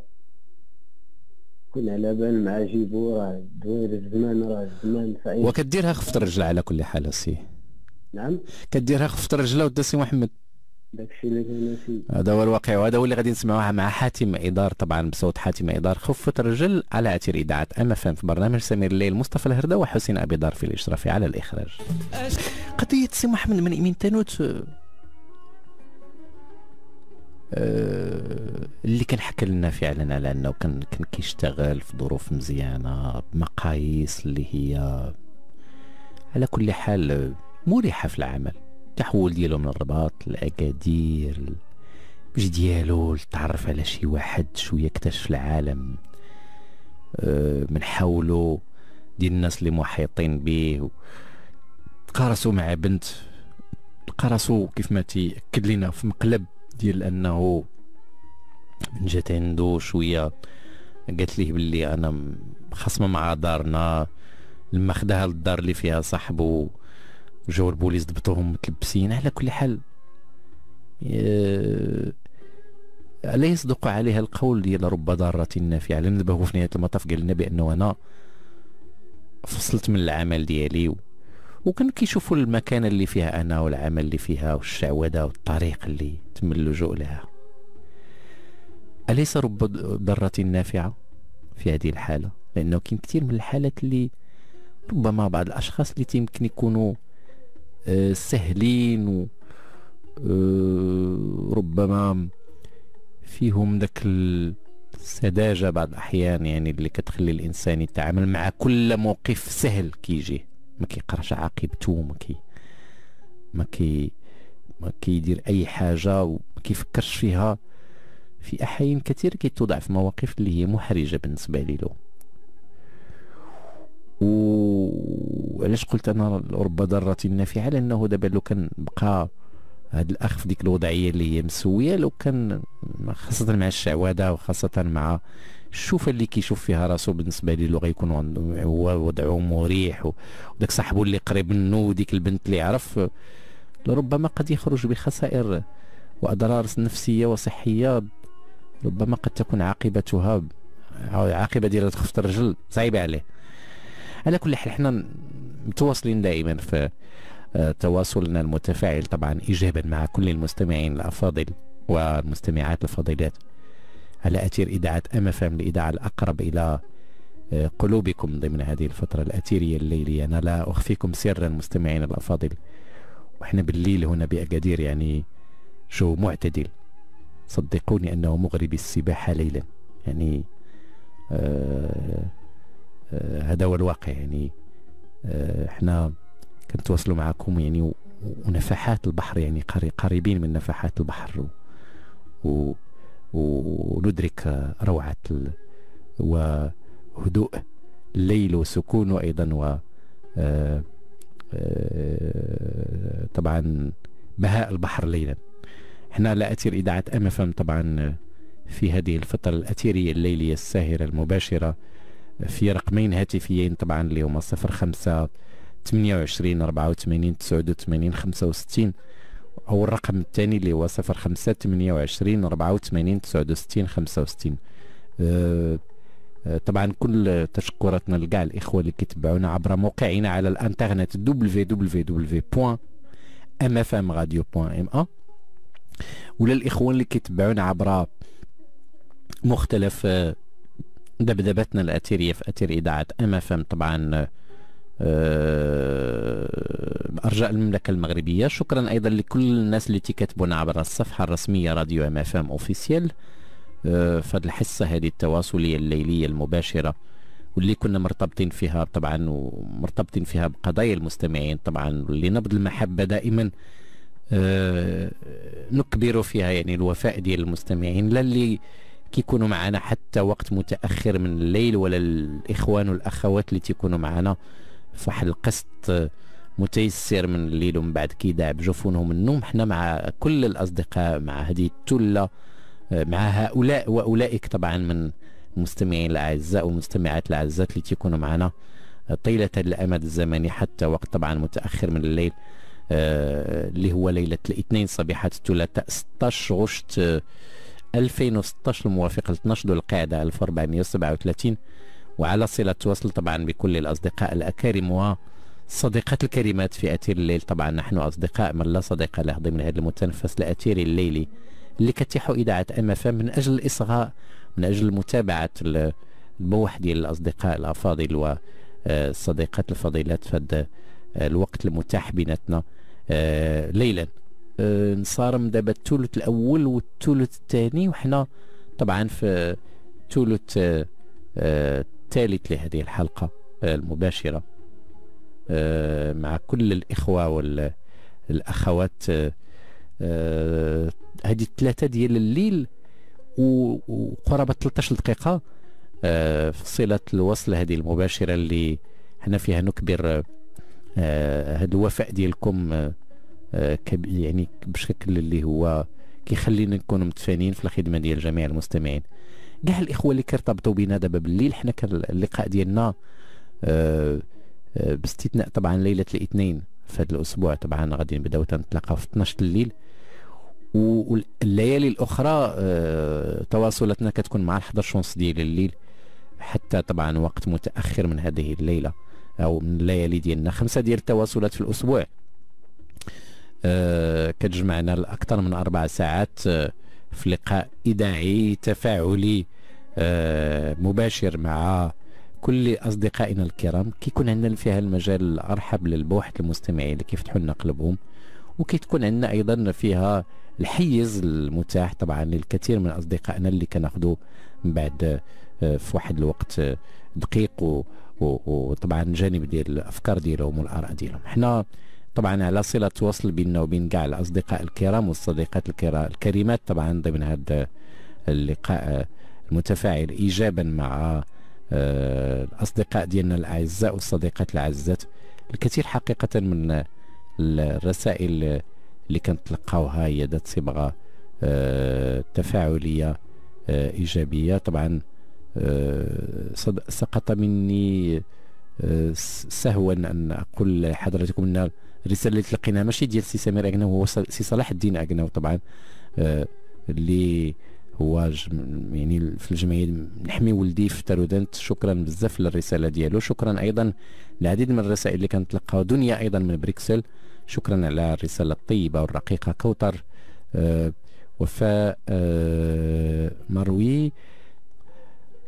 يكون على بال مع جيبو راه دوير الزمان راه الزمان صعيب. وكديرها خفة الرجل على كل حال السي نعم. كديرها خفة الرجل ودا سي محمد. داكشي اللي كان فيه. هذا هو الواقع وهذا هو اللي غادي نسمعوها مع حاتم إدار طبعا بصوت حاتم إدار. خفة الرجل على أثير إذاعة MFM في برنامج سمير الليل مصطفى الهردة وحسين أبي دار في الإشراف على الإخراج. قضية سي محمد من إمنتانوت آه، اللي كان حكى لنا فعلا على أنه كان كان كيشتغل في ظروف مزيانة بمقاييس اللي هي على كل حال مريحة في العمل. التحول ديالو من الرباط لأكادير باش ديالو تعرف على شي واحد شوية اكتشف العالم. آه، من حوله ديال الناس اللي محيطين به. تقارسوا مع بنت. تقارسوا كيف ما تيأكد لنا في مقلب ديال أنه من جات عنده شوية. قالت ليه باللي أنا خصمه مع دارنا. لما خداها للدار اللي فيها صاحبه جاو البوليس ضبطوهم متلبسين على كل حال لا يصدق عليها القول ديال رب ضارة نافعة لأن دابا هو في نهاية المطاف قال لنا بأنه أنا فصلت من العمل ديالي. وكان كيشوفوا المكانة اللي فيها أنا والعمل اللي فيها والشعوذة والطريق اللي تم اللجوء لها أليس رب ضارة نافعة في هذه الحالة لأنه كاين كثير من الحالات اللي ربما بعض الأشخاص اللي يمكن يكونوا سهلين و آه، فيهم ذاك السذاجة بعض الأحيان يعني اللي كتخلي الإنسان يتعامل مع كل موقف سهل كيجي. ما كيقراش عاقبته ما كي ما كي ما كيدير أي حاجة وما كيفكرش فيها. في أحيان كثير كيتوضع في مواقف اللي هي محرجة بالنسبة له. وعلاش قلت أنا رب ضارة نافعه لأنه دابا لو كان بقى هذا الأخ في ديك الوضعية اللي هي مسوية لو كان خاصة مع الشعوذة وخاصة مع الشوفة اللي كيشوف فيها راسو بالنسبة لي غيكون هو وضعه مريح وداك صاحبه اللي قريب منه وديك البنت اللي عرف لربما قد يخرج بخسائر وأضرار نفسية وصحية ربما قد تكون عاقبتها عاقبة ديال خفت الرجل صعيبة عليه. على كل حال إحنا متواصلين دائما في آه، تواصلنا المتفاعل طبعا ايجابا مع كل المستمعين الأفاضل والمستمعات الفاضلات. على أثير إذاعة MFM الاذاعه الأقرب إلى آه، قلوبكم ضمن هذه الفترة الأثيرية الليلية. أنا لا أخفيكم سرا مستمعين الأفاضل وإحنا بالليل هنا بأكادير يعني جو معتدل. صدقوني أنه مغري السباحة ليلا يعني آه، هذا هو الواقع. يعني آه، إحنا كنتواصلوا معكم يعني ونفحات البحر يعني قريبين من نفحات البحر. و وندرك روعة وهدوء الليل وسكونه أيضا. و آه، طبعا بهاء البحر ليلا. إحنا لا أثير إذاعة أم طبعا في هذه الفترة الأثيرية الليلية الساهرة المباشرة. في رقمين هاتفيين طبعا اللي هما صفر خمسة ثمانية وعشرين أربعة وثمانين تسعود وثمانين خمسة وستين. أو الرقم الثاني اللي هو صفر خمسة ثمانية وعشرين أربعة وثمانين تسعود وستين خمسة وستين. أه طبعا كل تشكراتنا لكاع الإخوة اللي كيتبعونا عبر موقعنا على الإنترنت www.mfmradio.ma ولا الاخوان اللي كيتبعونا عبر مختلف آه، ذبذبتنا الأثيرية في أثير إذاعة MFM طبعا آه، أرجاء المملكة المغربية. شكرا أيضا لكل الناس اللي تكتبونا عبر الصفحة الرسمية Radio MFM Officiel. آه، في الحصة هذه التواصلية الليلية المباشرة واللي كنا مرتبطين فيها طبعا ومرتبطين فيها بقضايا المستمعين طبعا اللي نبض المحبة دائما آه، نكبر فيها يعني الوفاء ديال المستمعين. لا اللي كيكونوا معنا حتى وقت متأخر من الليل ولا الإخوان والأخوات اللي تيكونوا معنا في واحد القسط متيسر من الليل ومن بعد كيداعب جفونهم النوم. حنا مع كل الأصدقاء مع هذه التلة مع هؤلاء وأولئك طبعا من المستمعين الأعزاء والمستمعات الأعزاء اللي تيكونوا معنا. طيلة الأمد الزمني حتى وقت طبعا متأخر من الليل آه، اللي هو ليلة الاثنين صبيحة الثلاثاء 16 غشت 2016 الموافق ل 12 ذو القعدة 1437 وعلى صلة تواصل طبعا بكل الأصدقاء الأكارم والصديقات الكريمات في أثير الليل. طبعا نحن أصدقاء من لا صديق له ضمن هذا المتنفس الأثيري الليلي اللي كتيح إذاعة أم اف من أجل الإصغاء من أجل متابعة البوح ديال الأصدقاء الأفاضل والصديقات الفضيلات في الوقت المتاح بيناتنا آه، ليلا. نصارم دابا الثلث الأول والثلث الثاني وحنا طبعا في الثلث الثالث آه، لهذه الحلقة آه، المباشرة مع كل الإخوة والاخوات هذه الثلاثة ديال الليل وقرابة 13 دقيقة في صلة الوصل هذه المباشرة اللي حنا فيها نكبر هذا الوفاء ديالكم يعني بشكل اللي هو كيخلينا نكونوا متفانين في الخدمة ديال جميع المستمعين. كاع الإخوة اللي كيرتبطوا بينا دابا بالليل حنا كان اللقاء ديالنا آه، آه، باستثناء طبعا ليلة الاثنين في هذا الأسبوع طبعا غادي نبداو تنتلاقاو في 12 الليل. والليالي الأخرى آه، تواصلاتنا كتكون مع 11 ونص ديال الليل حتى طبعا وقت متأخر من هذه الليلة أو من الليالي ديالنا. خمسة ديال التواصلات في الأسبوع. آه، كتجمعنا لأكثر من أربع ساعات آه، في لقاء إذاعي تفاعلي آه، مباشر مع كل أصدقائنا الكرام. كيكون عندنا فيها المجال الأرحب للبوحة المستمعين اللي كيفتحوا لنا قلبهم وكتكون عندنا أيضا فيها الحيز المتاح طبعا للكثير من أصدقائنا اللي كناخذوا من بعد في واحد الوقت دقيق وطبعا جانب ديال الأفكار ديالهم والآراء ديالهم. حنا طبعا على صلة وصل بيننا وبين كاع الأصدقاء الكرام والصديقات الكريمات. طبعا ضمن هذا اللقاء المتفاعل ايجابا مع الأصدقاء ديالنا الأعزاء والصديقات العزات الكثير حقيقة من الرسائل اللي كنتلقاوها هي ذات صبغة تفاعلية إيجابية. طبعا سقط مني سهوا أن أقول لحضراتكم إن الرساله اللي تلقيناها ماشي ديال سي سمير اكنو هو سي صلاح الدين اكنو طبعا آه، اللي هو يعني في الجمعية نحمي ولدي في تارودنت شكرا بزاف للرسالة ديالو. شكرا أيضا العديد من الرسائل اللي كنتلقاها. دنيا أيضا من بريكسل شكرا على الرسالة الطيبة والرقيقة. كوثر آه، وفاء آه، مروي.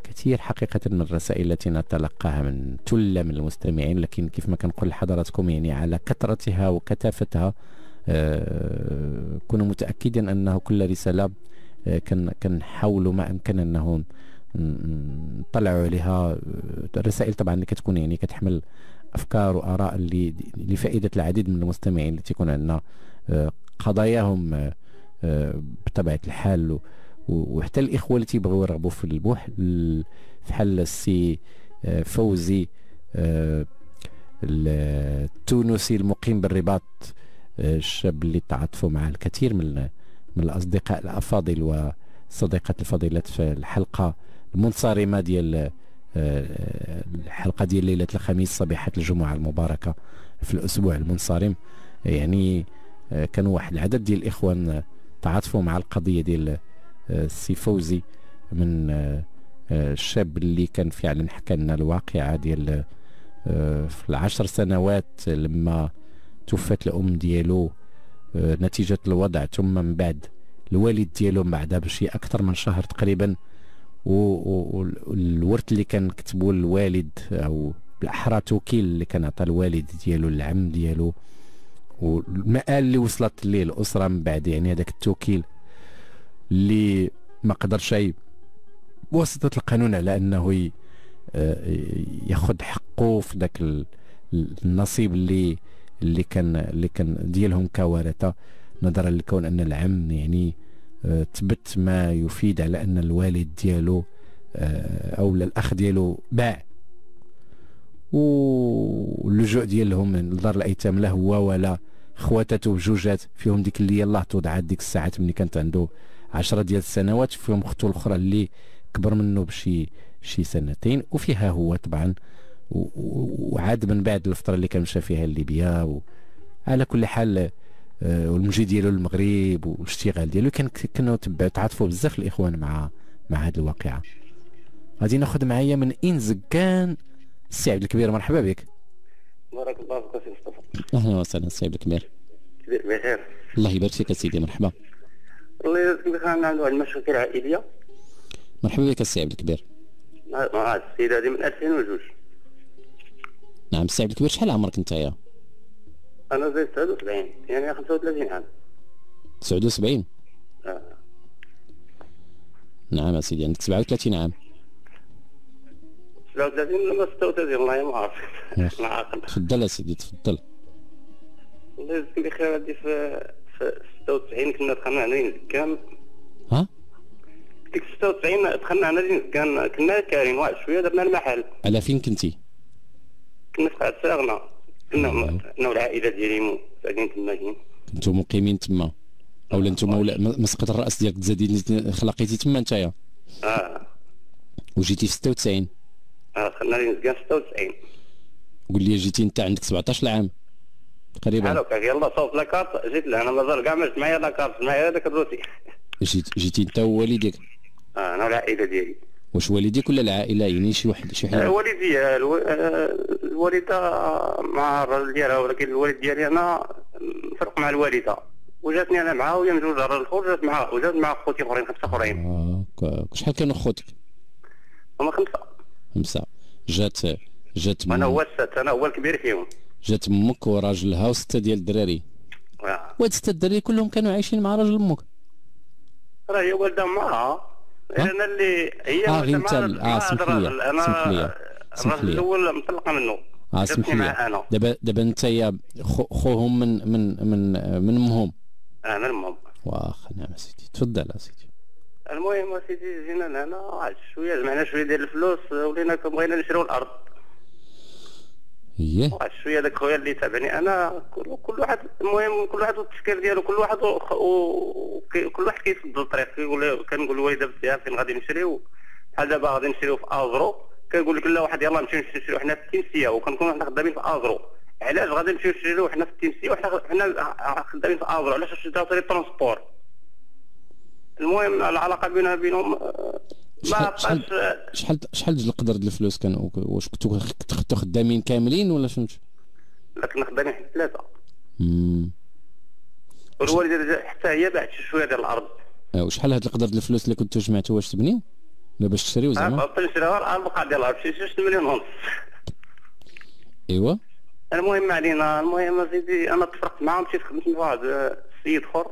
كثير حقيقة من الرسائل التي نتلقاها من تلة من المستمعين لكن كيف ما كنقول لحضراتكم يعني على كثرتها وكثافتها آه كونوا متأكدين أنه كل رسالة آه كنحاولوا ما أمكن أنه نطلعوا عليها. الرسائل طبعا اللي كتكون يعني كتحمل أفكار وآراء اللي لفائدة العديد من المستمعين اللي تيكون عندنا آه قضاياهم آه، بطبيعة الحال. وحتى الإخوة اللي تيبغيو يرغبوا في البوح بحال السي آه، فوزي آه، التونسي المقيم بالرباط آه، الشاب اللي تعاطفوا مع الكثير من من الأصدقاء الأفاضل والصديقات الفضيلات في الحلقة المنصرمة ديال الحلقة ديال ليلة الخميس صبيحه الجمعة المباركة في الأسبوع المنصرم. يعني كانوا واحد العدد ديال الإخوان تعاطفوا مع القضية ديال السي فوزي من آه، آه، الشاب اللي كان فعلا حكى لنا الواقعة ديال آه، في العشر سنوات لما توفت الأم ديالو نتيجة الوضع ثم من بعد الوالد ديالو بعدها بشي أكثر من شهر تقريبا والورث اللي كان كتبوا الوالد أو بالأحرى توكيل اللي كان عطى الوالد ديالو العم ديالو والمآل اللي وصلت ليه الأسرة من بعد يعني هذاك التوكيل اللي ما قدرش شيء بواسطة القانون على أنه آه، ياخذ حقه في ذاك النصيب اللي اللي كان اللي كان ديالهم كورثة نظرا لكون أن العم يعني آه، تبت ما يفيد على أن الوالد ديالو آه، أو الأخ ديالو باع. واللجوء ديالهم لدار الأيتام لا هو ولا خواتاته بجوجات فيهم ديك اللي يلاه توضعات ديك الساعات ملي كانت عنده عشرة ديال السنوات فيهم اختو الاخرى اللي كبر منه بشي شي سنتين وفيها هو طبعا وعاد من بعد الفترة اللي كان مشى فيها ليبيا. على كل حال آه، والمجي ديالو للمغرب والاشتغال ديالو كان كانوا تعاطفوا بزاف الإخوان مع مع هذه الواقعة. غادي ناخذ معايا من انزكان السي عبد الكبير. مرحبا بك. بارك الله فيك سي مصطفى. أهلا وسهلا السي عبد الكبير. كبير بخير. الله يبارك فيك سيدي مرحبا. الله يجزيك بخير. أنا عنده المشاكل العائليه مرحبا بك السي عبد الكبير. مع السيدة هذه من 2002 نعم السي عبد الكبير شحال عمرك أنت يا؟ أنا زي 79 يعني 35 عام. 79 آه. نعم سيدي عندك 37 عام. 37 ولا 36 والله ما عارف ما عاقل تفضل سيدي تفضل. الله يجزيك بخير. هذه في في 96 كنا دخلنا هنا كان ها؟ ديك 96 دخلنا هنا كان كنا كارين واحد شوية درنا المحل. على فين كنتي؟ كنا في قاعة ساغنا كنا أنا والعائلة ديالي ساكنين تما كاين كنتو مقيمين تما. أولا نتوما ولا مسقط الرأس ديالك تزادي خلقيتي تما نتايا. آه. وجيتي في 96 آه دخلنا لي مزكان 96 قول لي جيتي انت عندك 17 عام تقريبا هلوك يلا صوت لاكارت جيت لهنا مازال كاع ما معايا لاكارت معايا هذاك الروسي. جيت جيتي انت ووالديك. آه أنا والعائلة ديالي. واش والديك ولا العائلة؟ يعني شي واحد شي حاجة. آه، والدي آه، الوالدة مع الراجل ديالها ولكن الوالد ديالي أنا فرق مع الوالدة. وجاتني أنا معاها وهي مجوزة على الآخر جات معاها وجات مع خوتي أخرين خمسة أخرين. آه شحال كانوا خوتك؟ هما خمسة. خمسة. جات جات أنا هو السادس أنا هو الكبير فيهم. جات أمك وراجلها وسته ديال الدراري. آه. وهاد ستة الدراري كلهم كانوا عايشين مع راجل أمك. راه هي والده معاها أنا اللي هي آه انت آه سمح لي. أنا سمح لي. سمح لي. الأول مطلقة منه. آه سمح لي. دابا دابا أنت يا خوهم من من من من أمهم. آه من أمهم. واخا نعم سيدي. تفضل سيدي. المهم سيدي جينا لهنا واحد شوية. جمعنا شوية ديال الفلوس. ولينا بغينا نشريو الأرض. إيه. واحد شوية داك خويا اللي تابعني أنا كل, كل واحد المهم كل واحد والتفكير ديالو كل واحد وخ- و- وكي- كل واحد كيسد الطريق. كيقول كنقول له دابا سير فين غادي نشريو بحال دابا غادي نشريو في أزرو. كنقول لك لا واحد يلاه نمشيو نشريو حنا في التمسيه وكنكونوا حنا خدامين في أزرو. علاش غادي نمشيو نشريو حنا في التمسيه وحنا حنا خدامين في أزرو. علاش شريو طريق ال transport المهم العلاقة بيننا وبينهم آه، شحال- شحال- شحال ديال القدر ديال الفلوس كانوا؟ واش كنتو كنتو خدامين كاملين ولا فهمت؟ لا كنا خدامين حنا ثلاثة. والوالده حتى هي باعت شوية ديال الأرض. آه، وشحال هاد القدر ديال الفلوس اللي كنتو جمعتو؟ واش تبنيو؟ لا باش تشريو زعما؟ نشريها البقعة ديال الأرض. شي شي مليون ونص. إيوا. المهم ما علينا المهم سيدي أنا تفرقت معاه مشيت خدمت مع واحد آه، السيد اخر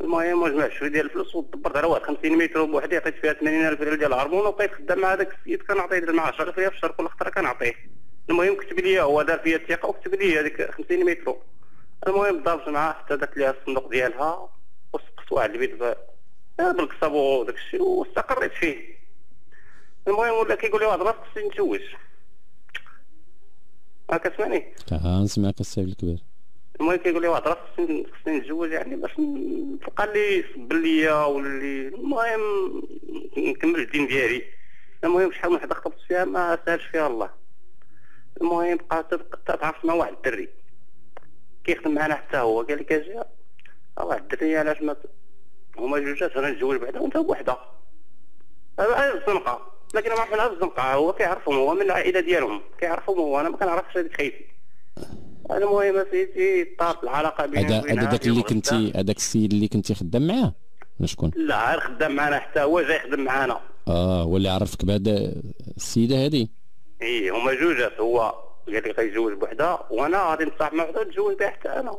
المهم وجمعت شوية ديال الفلوس ودبرت على واحد 50 متر بوحدي عطيت فيها 80000 ريال ديال الهرمون وبقيت خدام مع هذاك السيد كنعطيه المعاش فيها في الشهر كل خطره كنعطيه. المهم كتب لي هو دار فيا الثقة وكتب لي هذيك 50 متر. المهم ضربت معاه حتى دات ليها الصندوق ديالها وسقت واحد البيت ب- بالقصب وداك الشيء واستقريت فيه. المهم ولا كيقول لي واحد راسك خصني نتزوج. ما كتسمعني تعال نسمعك السيد الكبير. المهم كيقول لي واحد راه خصني نتزوج يعني باش تلقى اللي يصبر ليا ولا اللي المهم نكمل الدين ديالي. المهم شحال من وحده خطبت فيها ما سالش فيها الله. المهم بقات تعرفت مع واحد الدري. كيخدم معنا حتى هو قال لك أجي آه واحد الدري علاش ما هما جوجات أنا نتزوج بعدا وانت بوحده هذا الزنقة؟ لكن ما عرفنا الزنقة هو كيعرفهم هو من العائلة ديالهم كيعرفهم هو أنا ما كنعرفش هذيك خيتي المهم سيدي طارت العلاقة بيني هذا وبين داك اللي. كنتي هذاك السيد اللي كنتي خدام معاه؟ ولا شكون؟ لا غير خدام معنا حتى هو جاي يخدم معنا آه هو اللي عرفك بهذا السيدة هذه؟ إي هما جوجات. هو قال لي غيتزوج بوحدة وأنا غادي نتصاحب مع وحده نتزوج بها حتى أنا.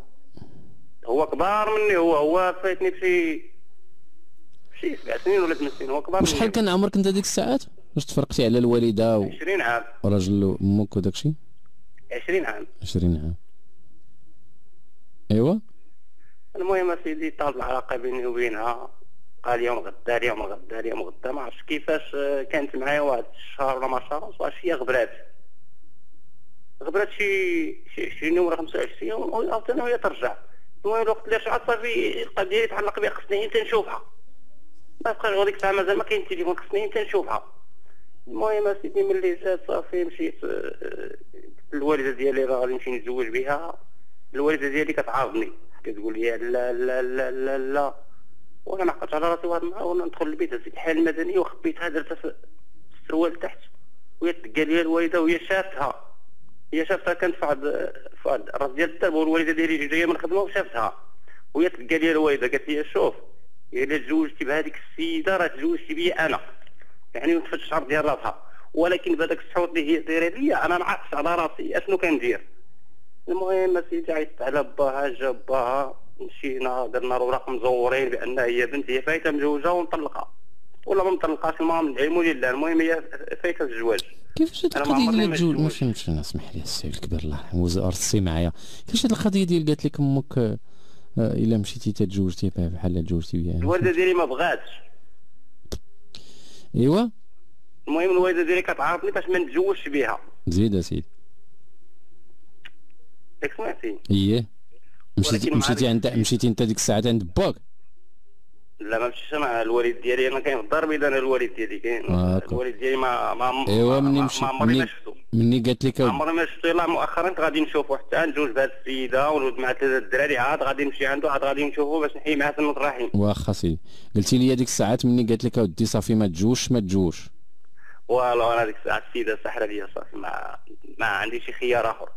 هو كبار مني هو هو فايتني بشي بشي سبع سنين ولا ثمان سنين. هو كبار مني. كان عمرك أنت ديك الساعات؟ واش تفرقتي على الوالدة و- 20 عام. وراجل أمك وداك الشيء؟ 20 عام. 20 عام. ايوا المهم سيدي طال العلاقة بيني وبينها. قال يوم غدا اليوم غدا اليوم غدا. ما عرفتش كيفاش آه، كانت معايا واحد الشهر ولا ما شهرش واش هي غبرات. غبرات شي شي 20 يوم ولا 25 يوم وعاوتاني وهي ترجع. المهم الوقت اللي رجعت صافي القضية ديالي تعلق بها خصني انت نشوفها ما بقاش هذيك الساعة مازال ما كاين التليفون خصني انت نشوفها المهم سيدي ملي جات صافي مشيت آه، الوالدة ديالي راه غادي نمشي نتزوج بها. الوالدة ديالي كتعارضني كتقول لي لا لا لا لا لا وأنا عقلتش على راسي واحد النهار وأنا ندخل البيت هزيت الحاله المدنيه وخبيتها درتها في السروال تحت وهي تلقى لي الوالدة وهي شافتها. هي شافتها كانت في واحد في واحد الراس ديال الدرب والوالدة ديالي جاية من الخدمة وشافتها. وهي تلقى لي الوالدة قالت لي شوف إلا تزوجتي بهذيك السيدة راه تزوجتي بي أنا. يعني ما تفتش الشعر ديال راسها. ولكن بهذاك الصوت اللي هي دايرة ليا أنا عرفتش على راسي أشنو كندير؟ المهم سيدي عيطت على باها جا باها مشينا درنا اوراق مزورين بأن هي بنت هي فايتة مزوجة ونطلقها ولا ما مطلقاش المهم ندعمو لله المهم هي فايتة الزواج. كيفاش هاد القضية ديال ما الجوج؟ ما. فهمتش أنا اسمح لي السيد الكبير الله يرحمه ورصي معايا. كيفاش هاد القضية ديال قالت لك أمك آه، إلا مشيتي تتزوجتي بحال تزوجتي بها الوالدة ديالي ما بغاتش. ايوا. المهم الوالدة ديالي كتعارضني باش ما نتزوجش بها زيد اسيدي ياك سمعتي اييه. مشيتي مشيتي عند. مشيتي انت ديك الساعات عند باك؟ لا ما مشيتش أنا الوالد ديالي أنا كاين في الدار بيد أنا الوالد ديالي كاين. آه،. الوالد ديالي ما ما أيوا ما- مني ما- عمري ما شفتو. مني قالت لك؟ ما عمري ما شفتو. يلاه مؤخرا غادي نشوفو حتى نجوز بهاد السيدة ونولد مع ثلاثة الدراري عاد غادي نمشي عنده عاد غادي نشوفو باش نحيي معاه سنة الرحيم واخا سيدي قلتي لي ديك الساعات مني قالت لك اودي صافي ما تجوش ما تجوش؟ والله أنا ديك الساعة السيده ساحره ليا صافي ما ما عندي شي خيار آخر.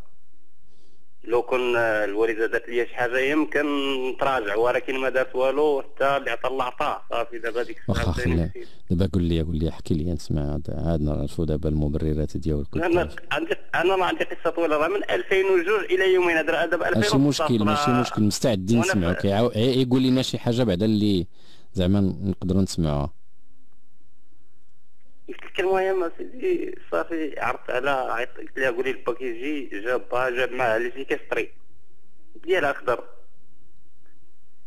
لو كان الوالده دارت لي شي حاجة يمكن نتراجع ولكن ما دارت والو حتى اللي عطى الله عطاه. صافي دابا ديك واخا الساعة خلي بداني دابا قول لي قول لي احكي لي نسمع عاد نعرفوا دابا المبررات ديالك أنا عندي أنا ما عندي قصة طويلة راه من 2002 إلى يومنا دابا دابا ماشي 2016 مشكل ماشي مشكل مستعدين نسمعوك في- يعاو- عي- يقول لنا شي حاجة بعدا اللي زعما نقدروا نسمعوها. قلت لك المهم سيدي صافي عرفت على عيطت قلت لها قولي لباك يجي جاب معاه لي سيكستري ديالها اخضر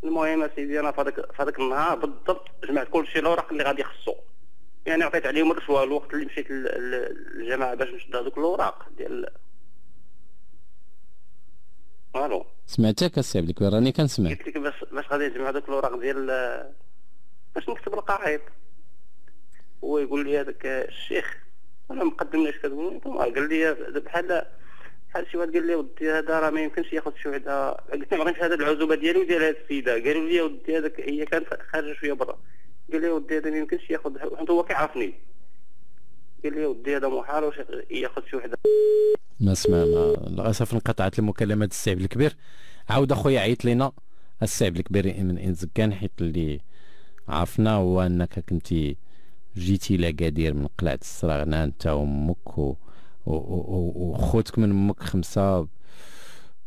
المهم أسيدي أنا في هذاك في هذاك النهار بالضبط جمعت كل شيء الأوراق اللي غادي يخصو. يعني عطيت عليهم الرشوة الوقت اللي مشيت لل- لل- للجماعة باش نشد هذوك الأوراق ديال ألو سمعتك السي عبد الكبير؟ راني كنسمع. قلت لك باش باش غادي نجمع هذوك الأوراق ديال باش نكتب القاعد. هو يقول لي هذاك الشيخ أنا مقدم ليش كتقول قال لي بحال بحال شي واحد قال لي ودي هذا راه ما يمكنش ياخذ شي وحده. قلت له ما غاديش هذا العزوبة ديالي وديال هذه السيدة. قالوا لي ودي هذاك هي كانت خارجة شوية برا. قال لي ودي هذا ما يمكنش ياخذ حيت هو كيعرفني. قال لي ودي هذا محال ياخذ شي وحده. ما سمع ما للأسف انقطعت المكالمه السي عبد الكبير. عاود أخويا عيط لينا السي عبد الكبير من انزكان حيت اللي عرفنا هو أنك كنتي جيتي لاكادير من قلعة الصراغنه انت وامك وخوتك من أمك خمسة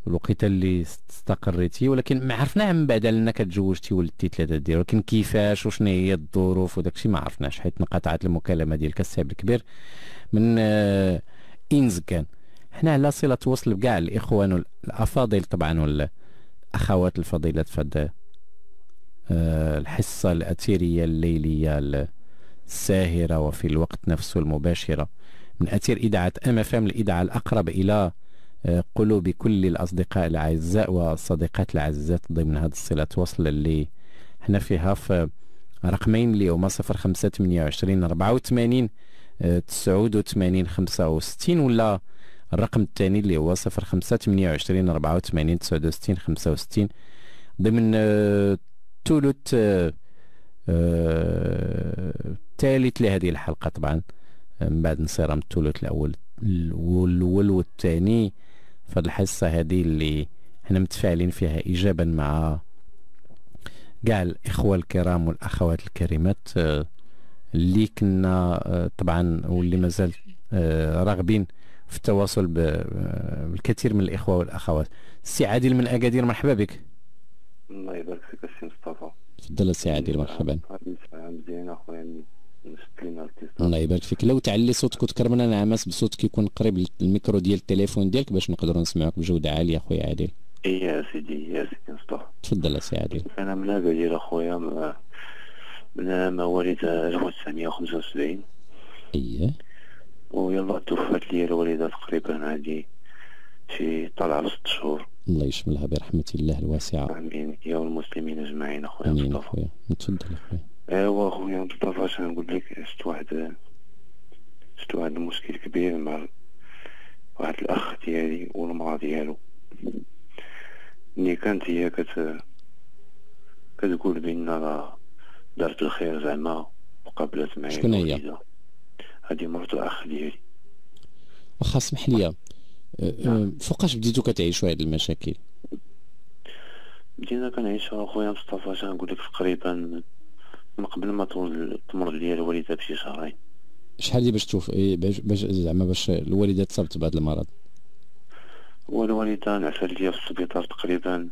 الوقيته اللي استقريتي. ولكن ما عرفنا من بعد أنك تزوجتي ولدتي ثلاثة ديال ولكن كيفاش وشنو هي الظروف وداك الشيء ما عرفناش حيت انقطعت المكالمة ديالك السي عبد الكبير من آه، انزكان حنا على صلة وصل بكاع الإخوان الأفاضل طبعا والأخوات الفضيلات في آه، الحصة الأثيرية الليلية الساهرة وفي الوقت نفسه المباشرة. من أثير إذاعة أم فام الإذاعة الأقرب إلى آه، قلوب كل الأصدقاء الأعزاء والصديقات الأعزات ضمن هذه الصلة. وصل اللي إحنا فيها في رقمين اللي هما 0528 84 آه، 89 65 ولا الرقم الثاني اللي هو 0528 84 69 65 ضمن آه، ثلث آه، الثالث لهذه الحلقة طبعا. من بعد انصرام الثلث الأول والأول والثاني. في الحصة هذه اللي إحنا متفاعلين فيها إيجابا مع كاع الإخوة الكرام والأخوات الكريمات آه، اللي كنا آه، طبعا واللي مازال آه، راغبين في التواصل ب- بالكثير من الإخوة والأخوات. السي عادل من أكادير مرحبا بك. الله يبارك فيك السي مصطفى. تفضل السي عادل مرحبا. هذه ساعة الله يبارك فيك. لو تعلي صوتك وتكرمنا نعمس بصوتك يكون قريب للميكرو ديال التليفون ديالك باش نقدروا نسمعوك بجودة عالية أخويا عادل. يا سيدي يا سيدي مصطفى. تفضل السي عادل. أنا من اكادير أخويا من مواليد 1975 اييه ويلا توفات لي الوالدة تقريبا هذه شي طلع ست شهور. الله يشملها برحمة الله الواسعة. آمين. يا والمسلمين أجمعين أخويا آمين أخويا. تفضل أخويا. ايوا اخويا مصطفى اش نقول لك شفت واحد شفت واحد المشكل كبير مع واحد الاخ ديالي والمرا ديالو ملي كانت هي كت كتقول بان راه دارت الخير زعما وقابلت معايا شكون هي؟ هادي مرت الاخ ديالي واخا اسمح لي فوقاش بديتو كتعيشوا هاد المشاكل بدينا كنعيشها اخويا مصطفى اش نقول لك تقريبا من قبل ما تولد تمرض ليا الوالدة بشي شهرين. شحال دي باش توف إيه، باش باش زعما باش الوالدة تصابت بهذا المرض. والوالده نعسل ليا في السبيطار تقريبا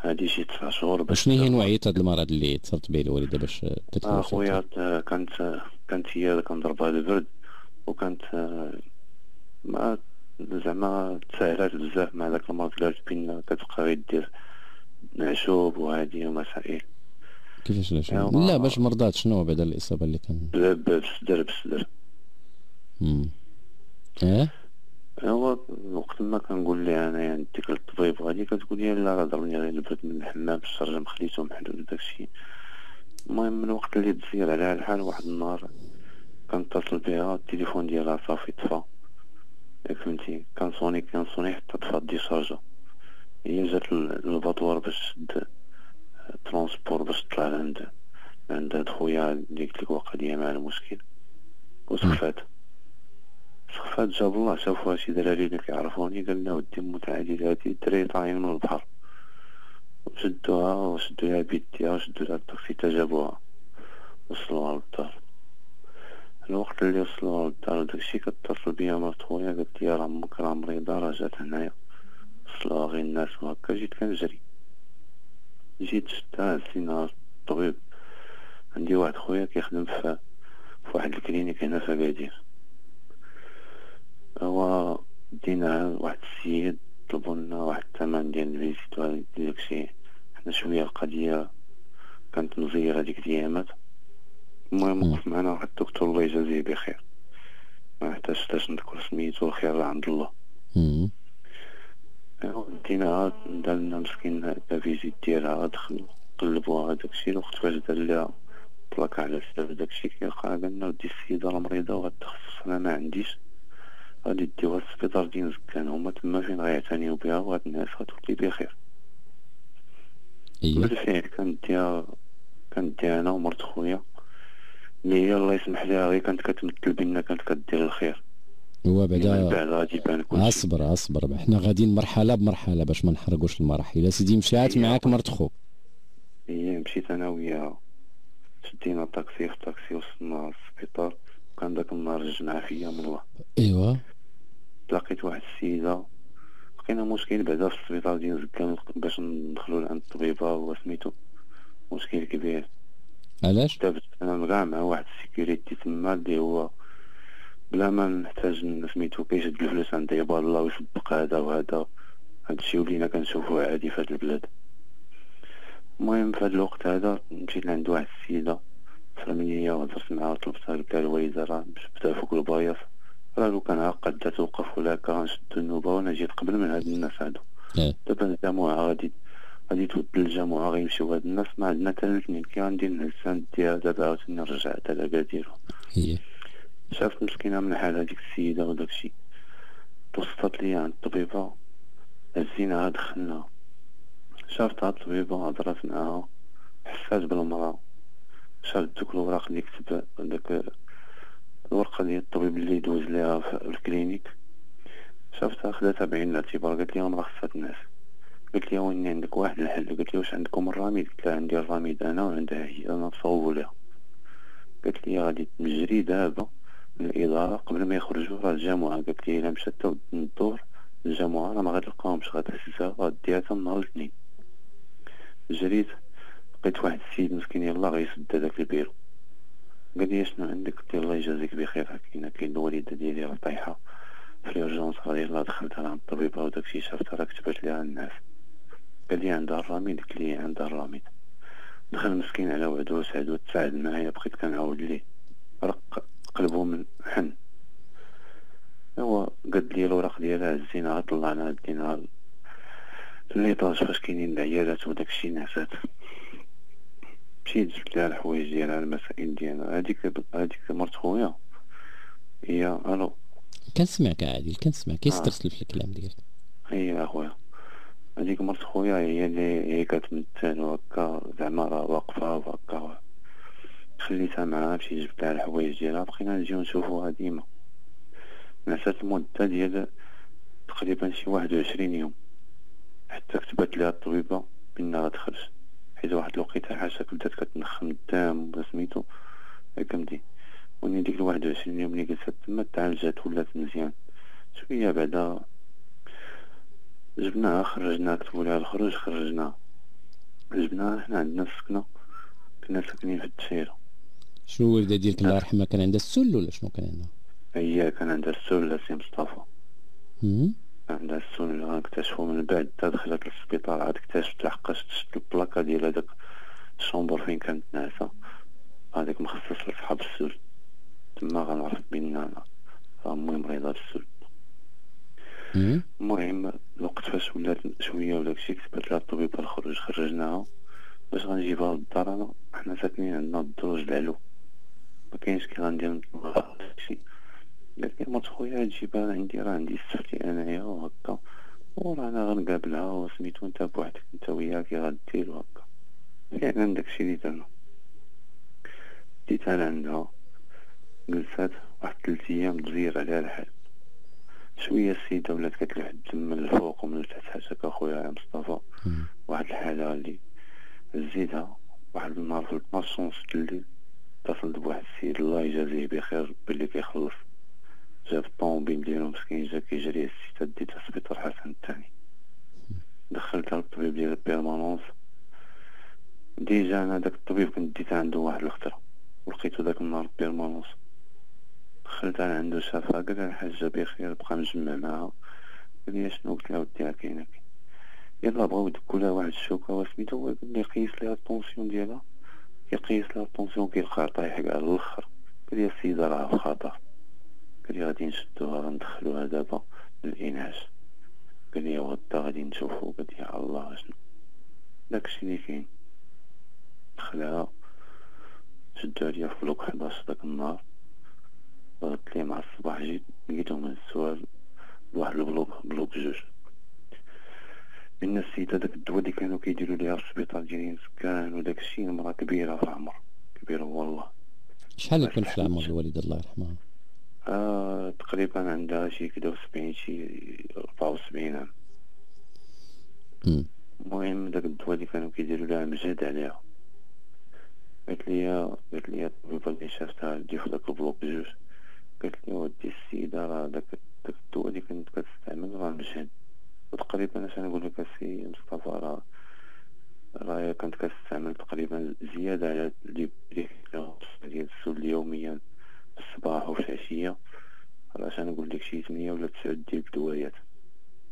هادي شي تسع شهور باش وشنو هي نوعية هذا المرض اللي تصابت به الوالدة باش تتكلم أخويا كانت كانت هي كنضربها البرد وكانت ما زعما تساهلات بزاف مع داك المرض اللي بين كتبقى غير دير نعشوب وهادي ومسائل كيفاش لا شنو أيوا. لا باش مرضات شنو هو بعدا الإصابة اللي كان؟ بزاف بصدر بصدر مم. آه هو وقت ما كنقول لها أنا يعني ديك الطبيب غادي كتقول لي لا راه ضربني غير البرد من الحمام الشرجم خليته محلول داكشي المهم من الوقت اللي تزير عليها الحال واحد النهار كنتصل بها التليفون ديالها صافي طفى. ياك فهمتي؟ كنصوني كنصوني حتى طفى ديشارجا هي جات لل abattoir باش تشد. transport باش تطلع لعند عند هاد خويا لك واقع ليا مع المشكل وسخفات. سخفات جاب الله شافوها شي دراري اللي كيعرفوني قال لنا ودي متعادل هادي الدراري طالعين من البحر. وشدوها وشدو لها البيت ديالها وشدو لها تا جابوها. وصلوها للدار. الوقت اللي وصلوها للدار وداكشي كتصل بيا مرت خويا قالت لي راه أمك راه مريضة راه جات هنايا. وصلوها غير الناس وهكا جيت كنجري. جيت شفتها هزينا الطبيب عندي واحد خويا كيخدم في واحد ال clinique هنا في اكادير هو دينا واحد السيد طلبوا لنا واحد الثمن ديال ال visite داكشي حنا شوية القضية كانت مزيرة ديك الأيامات. المهم. وقف معنا واحد الدكتور الله يجازيه بخير. ما نحتاجش نذكر سميتو الخير راه عند الله. مم. ديناها دارنا مسكين لا فيزيت ديالها دخل قلبوها داكشي الوقت فاش دار لها طلق على السبب داكشي كيلقى قالنا ودي السيدة راه مريضة وهاد التخصص أنا ما عنديش غادي ديوها للسبيطار ديال زكان هما تما فين غيعتنيو بها وهاد الناس غتولي بخير بالفعل كنديها كنديها أنا ومرت خويا اللي هي الله يسمح لها غير كانت كتمثل بينا كانت كدير الخير هو بعدا أصبر أصبر حنا غاديين مرحلة بمرحلة باش ما نحرقوش المراحل. سيدي مشات إيه. معاك مرت خوك. هي مشيت أنا وياها شدينا الطاكسي في الطاكسي وصلنا للسبيطار وكان داك النهار الجمعة فيا من الله إيوا. تلاقيت واحد السيدة. لقينا مشكل بعدا في السبيطار ديال زكان باش ندخلو لعند الطبيبة هو سميتو. مشكل كبير. علاش؟ دابزت أنا مع واحد ال sécurité تما اللي هو بلا ما نحتاج سميتو كيشد الفلوس عند عباد الله ويصدق هذا وهذا. هادشي ولينا كنشوفوه عادي في هاد البلاد. المهم في هاد الوقت هذا مشيت لعند واحد السيدة فرملية وهضرت معاها طلبتها قلت لها الوالدة راه باش فوق البايص راه لو كان هاكا توقف ولا هاكا غنشدو النوبة وأنا جيت قبل من هاد الناس هادو. إيه. دابا الجامعة غادي غادي تبدل الجامعة غيمشيو هاد الناس ما عندنا تا الاثنين. كي غندير نهز نديها دابا عاوتاني نرجع لأكادير هي شافت مسكينة من حال هاديك السيدة وداكشي توسطت ليا عند الطبيبة. هزيناها دخلناها شافت هاد الطبيبة هضرات معاها. حسات بالمرأة. شافت دوك الوراق اللي كتب داك الورقة ديال الطبيب اللي دوز ليها في clinique. شافتها خداتها بعين الاعتبار. قالت لي راه خصها تنعس. قلت لها وين عندك واحد الحل؟ قلت لي واش عندكم الرميد قلت لها عندي الرميد أنا وعندها هي. أنا نصوبو لها قالت لي غادي تجري دابا. الإدارة قبل ما يخرجوا راه الجامعة قالت لي إلا مشات الدور الجامعة راه ما غتلقاهمش غديها تا النهار الاثنين. جريت لقيت واحد السيد مسكين يلاه غيسد هداك البيرو. قال لي شنو عندك؟ قلت له الله يجازيك بخير كاينة كاين الوالدة ديالي راه طايحة. في الأورجونس غادي يلاه دخلتها لعند الطبيبة وداكشي شافتها راه كتبت ليها الناس. قال لي عندها الرميد قلت لي عندها الرميد دخل مسكين على وعدو وسعدو تساعد معايا بقيت كنعاود ليه. رق قلبو من حن. هو قد لي الوراق ديالها هزيناها طلعناها ديناها ليطاج فاش كاينين العيالات وداكشي نعسات. مشيت جبت لها الحوايج ديالها المسائل ديالها. هاديك هاديك مرت خويا. هي ألو. كنسمعك عادل كنسمع آه. كيسترسل في الكلام ديالك. هي أخويا. هذيك مرت خويا هي اللي هي كتمثل وهكا زعما راه واقفة وهكا. خليتها معاها مشيت جبت لها الحوايج ديالها بقينا نجيو نشوفوها ديما نعسات المدة ديال تقريبا شي واحد وعشرين يوم. حتى كتبت لها الطبيبة بأنها غتخرج. حيت واحد الوقيتة حاشاك بدات كتنخم الدم ولا سميتو. هكا مدي وني ديك الواحد وعشرين يوم اللي جلست تما تعالجات ولات مزيان. شوية بعدا جبناها خرجناها كتبوا لها الخروج خرجناها جبناها حنا عندنا السكنة. كنا ساكنين في الدشيرة. شنو الوالده ديالك؟ الله يرحمها كان عندها السل ولا شنو كان عندها؟ هي كان عندها السل سي مصطفى. عندها السل غنكتشفو من بعد. دخلت للسبيطار عاد اكتشفت لحقاش تشد ال plaque ا ديال هداك ال chambre فين كانت ناعسة. هذاك مخصص لصحاب السل. تما غنعرف بان أنا امي مريضة بالسل. المهم الوقت فاش ولات شوية ولا داكشي كتبت لها الطبيبة الخروج خرجناها. باش غنجيبها للدار أنا حنا ساكنين عندنا الدروج العلو. ما كاينش كي غندير داكشي قالت لي مرت خويا تجيبها عندي راه عندي السفلي انايا وهكا. وراه أنا غنقابلها وسميتو انت بوحدك انت وياها كي غدير وهكا. فعلا داكشي اللي درنا ديتها لعندها جلسات واحد تلت أيام تزير عليها الحال. شوية السيدة ولات كتلوح الدم من الفوق ومن التحت حاشاك اخويا يا مصطفى. واحد الحالة اللي زيدها واحد النهار في 12 ونص الليل اتصلت بواحد السيد الله يجازيه بخير باللي كيخلص. جاب الطوموبيل ديالو مسكين جا كيجري السيتة ديتها سبيطار حسن الثاني. دخلتها للطبيب ديال ال permanence. déjà أنا داك الطبيب كنت ديت عنده واحد الخطرة ولقيتو داك النهار permanence دخلت أنا عنده شافها قال لها الحاجة بخير بقى مجمع معاها قال لي شنو؟ قلت لها ودي كاينة يلا بغاو يدكو لها واحد الشوكة وسميتو هو قال لي قيس ليها ال tension ديالها. كيقيس لها ال tension كيلقاها طايحة كاع للآخر قال لي السيدة راها في خطر قال لي غادي نشدوها غندخلوها دابا للإنعاش قال لي غدا غادي نشوفو قلت يا الله شنو. داكشي اللي كاين. دخلها شدو عليا في bloc حداش داك النهار. ضغطت ليه مع الصباح جيت لقيتهم من السؤال لواحد ال bloc bloc جوج. من السيدة داك الدواء اللي كانوا كيديروا ليها في السبيطار ديال سكان وداك الشيء المرأة كبيرة في العمر كبيرة والله. شحال كان في العمر الوالدة الله يرحمها آه تقريبا عندها شي كدا وسبعين شي ربعة وسبعين عام. مم. المهم داك الدواء اللي كانوا كيديروا لها مجهد عليها. قالت لي قالت لي الطبيبة اللي شافتها اللي في داك ال bloc جوج. قالت لي ودي السيدة راه داك داك الدواء اللي كانت كتستعمل راه مجهد وتقريبا اش نقول لك سي مصطفى راه راه كانت كتستعمل تقريبا زيادة على اللي اللي ديال السول يوميا في الصباح وفي العشية راه اش نقول لك شي ثمانية ولا تسعة ديال الدوايات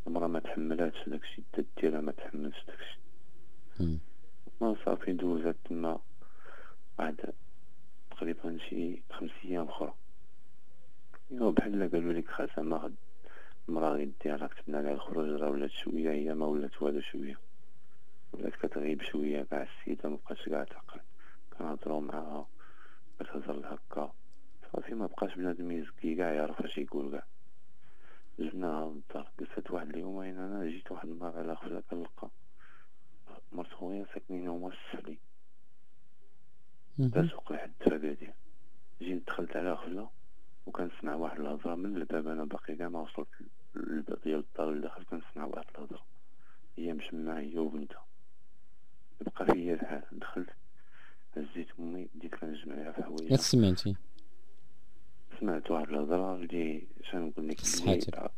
المرا ما تحملاتش داكشي الدات ديالها ما تحملش داكشي صافي دوزات تما بعد تقريبا شي خمس أيام أخرى. بحال قالوا لك خاصها ما غد المرا غير ديالها كتبنا عليها الخروج راه ولات شوية هي ما ولات والو شوية. ولات كتغيب شوية كاع السيدة مبقاش كاع تعقل كنهضرو معاها كتهضر لها هكا. صافي ما بقاش بنادم يزكي كاع يعرف اش يقول كاع جبناها للدار جلست واحد اليومين أنا؟ جيت واحد النهار على غفله كنلقى مرت خويا ساكنين هما السفلي مم. دا سوق لحد فبادي جيت دخلت على غفلة وكنسمع واحد الهضرة من الباب أنا باقي كاع ما وصلت للباب ديال الدار لداخل كنسمع واحد الهضرة. هي مجمعة هي وبنتها. بقى فيا الحال. دخلت هزيت أمي بديت كنجمع لها في حوايجها سمعتي؟ سمعت واحد الهضرة اللي شنو نقول لك. اللي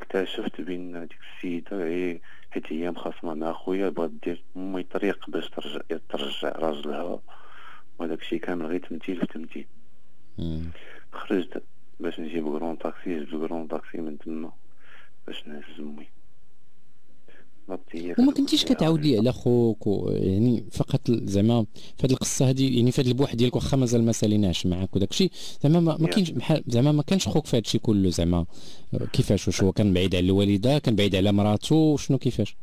اكتشفت بأن ديك السيدة هي حيت هي مخاصمة مع خويا بغات دير أمي طريق باش ترجع ترجع راجلها. وهداك الشيء كامل غير تمثيل في تمثيل. خرجت باش نجيب كرون طاكسي جبت كرون طاكسي من تما باش نهز امي وما كنتيش كتعاود لي على خوك يعني فقط زعما في هذه القصة هذه يعني في هذا البوح ديالك واخا مازال ما ساليناش معاك وداك الشيء زعما ما. كاينش بحال زعما ما كانش خوك في هذا الشيء كله زعما. آه، كيفاش واش هو كان بعيد على الوالدة كان بعيد على مراته شنو كيفاش؟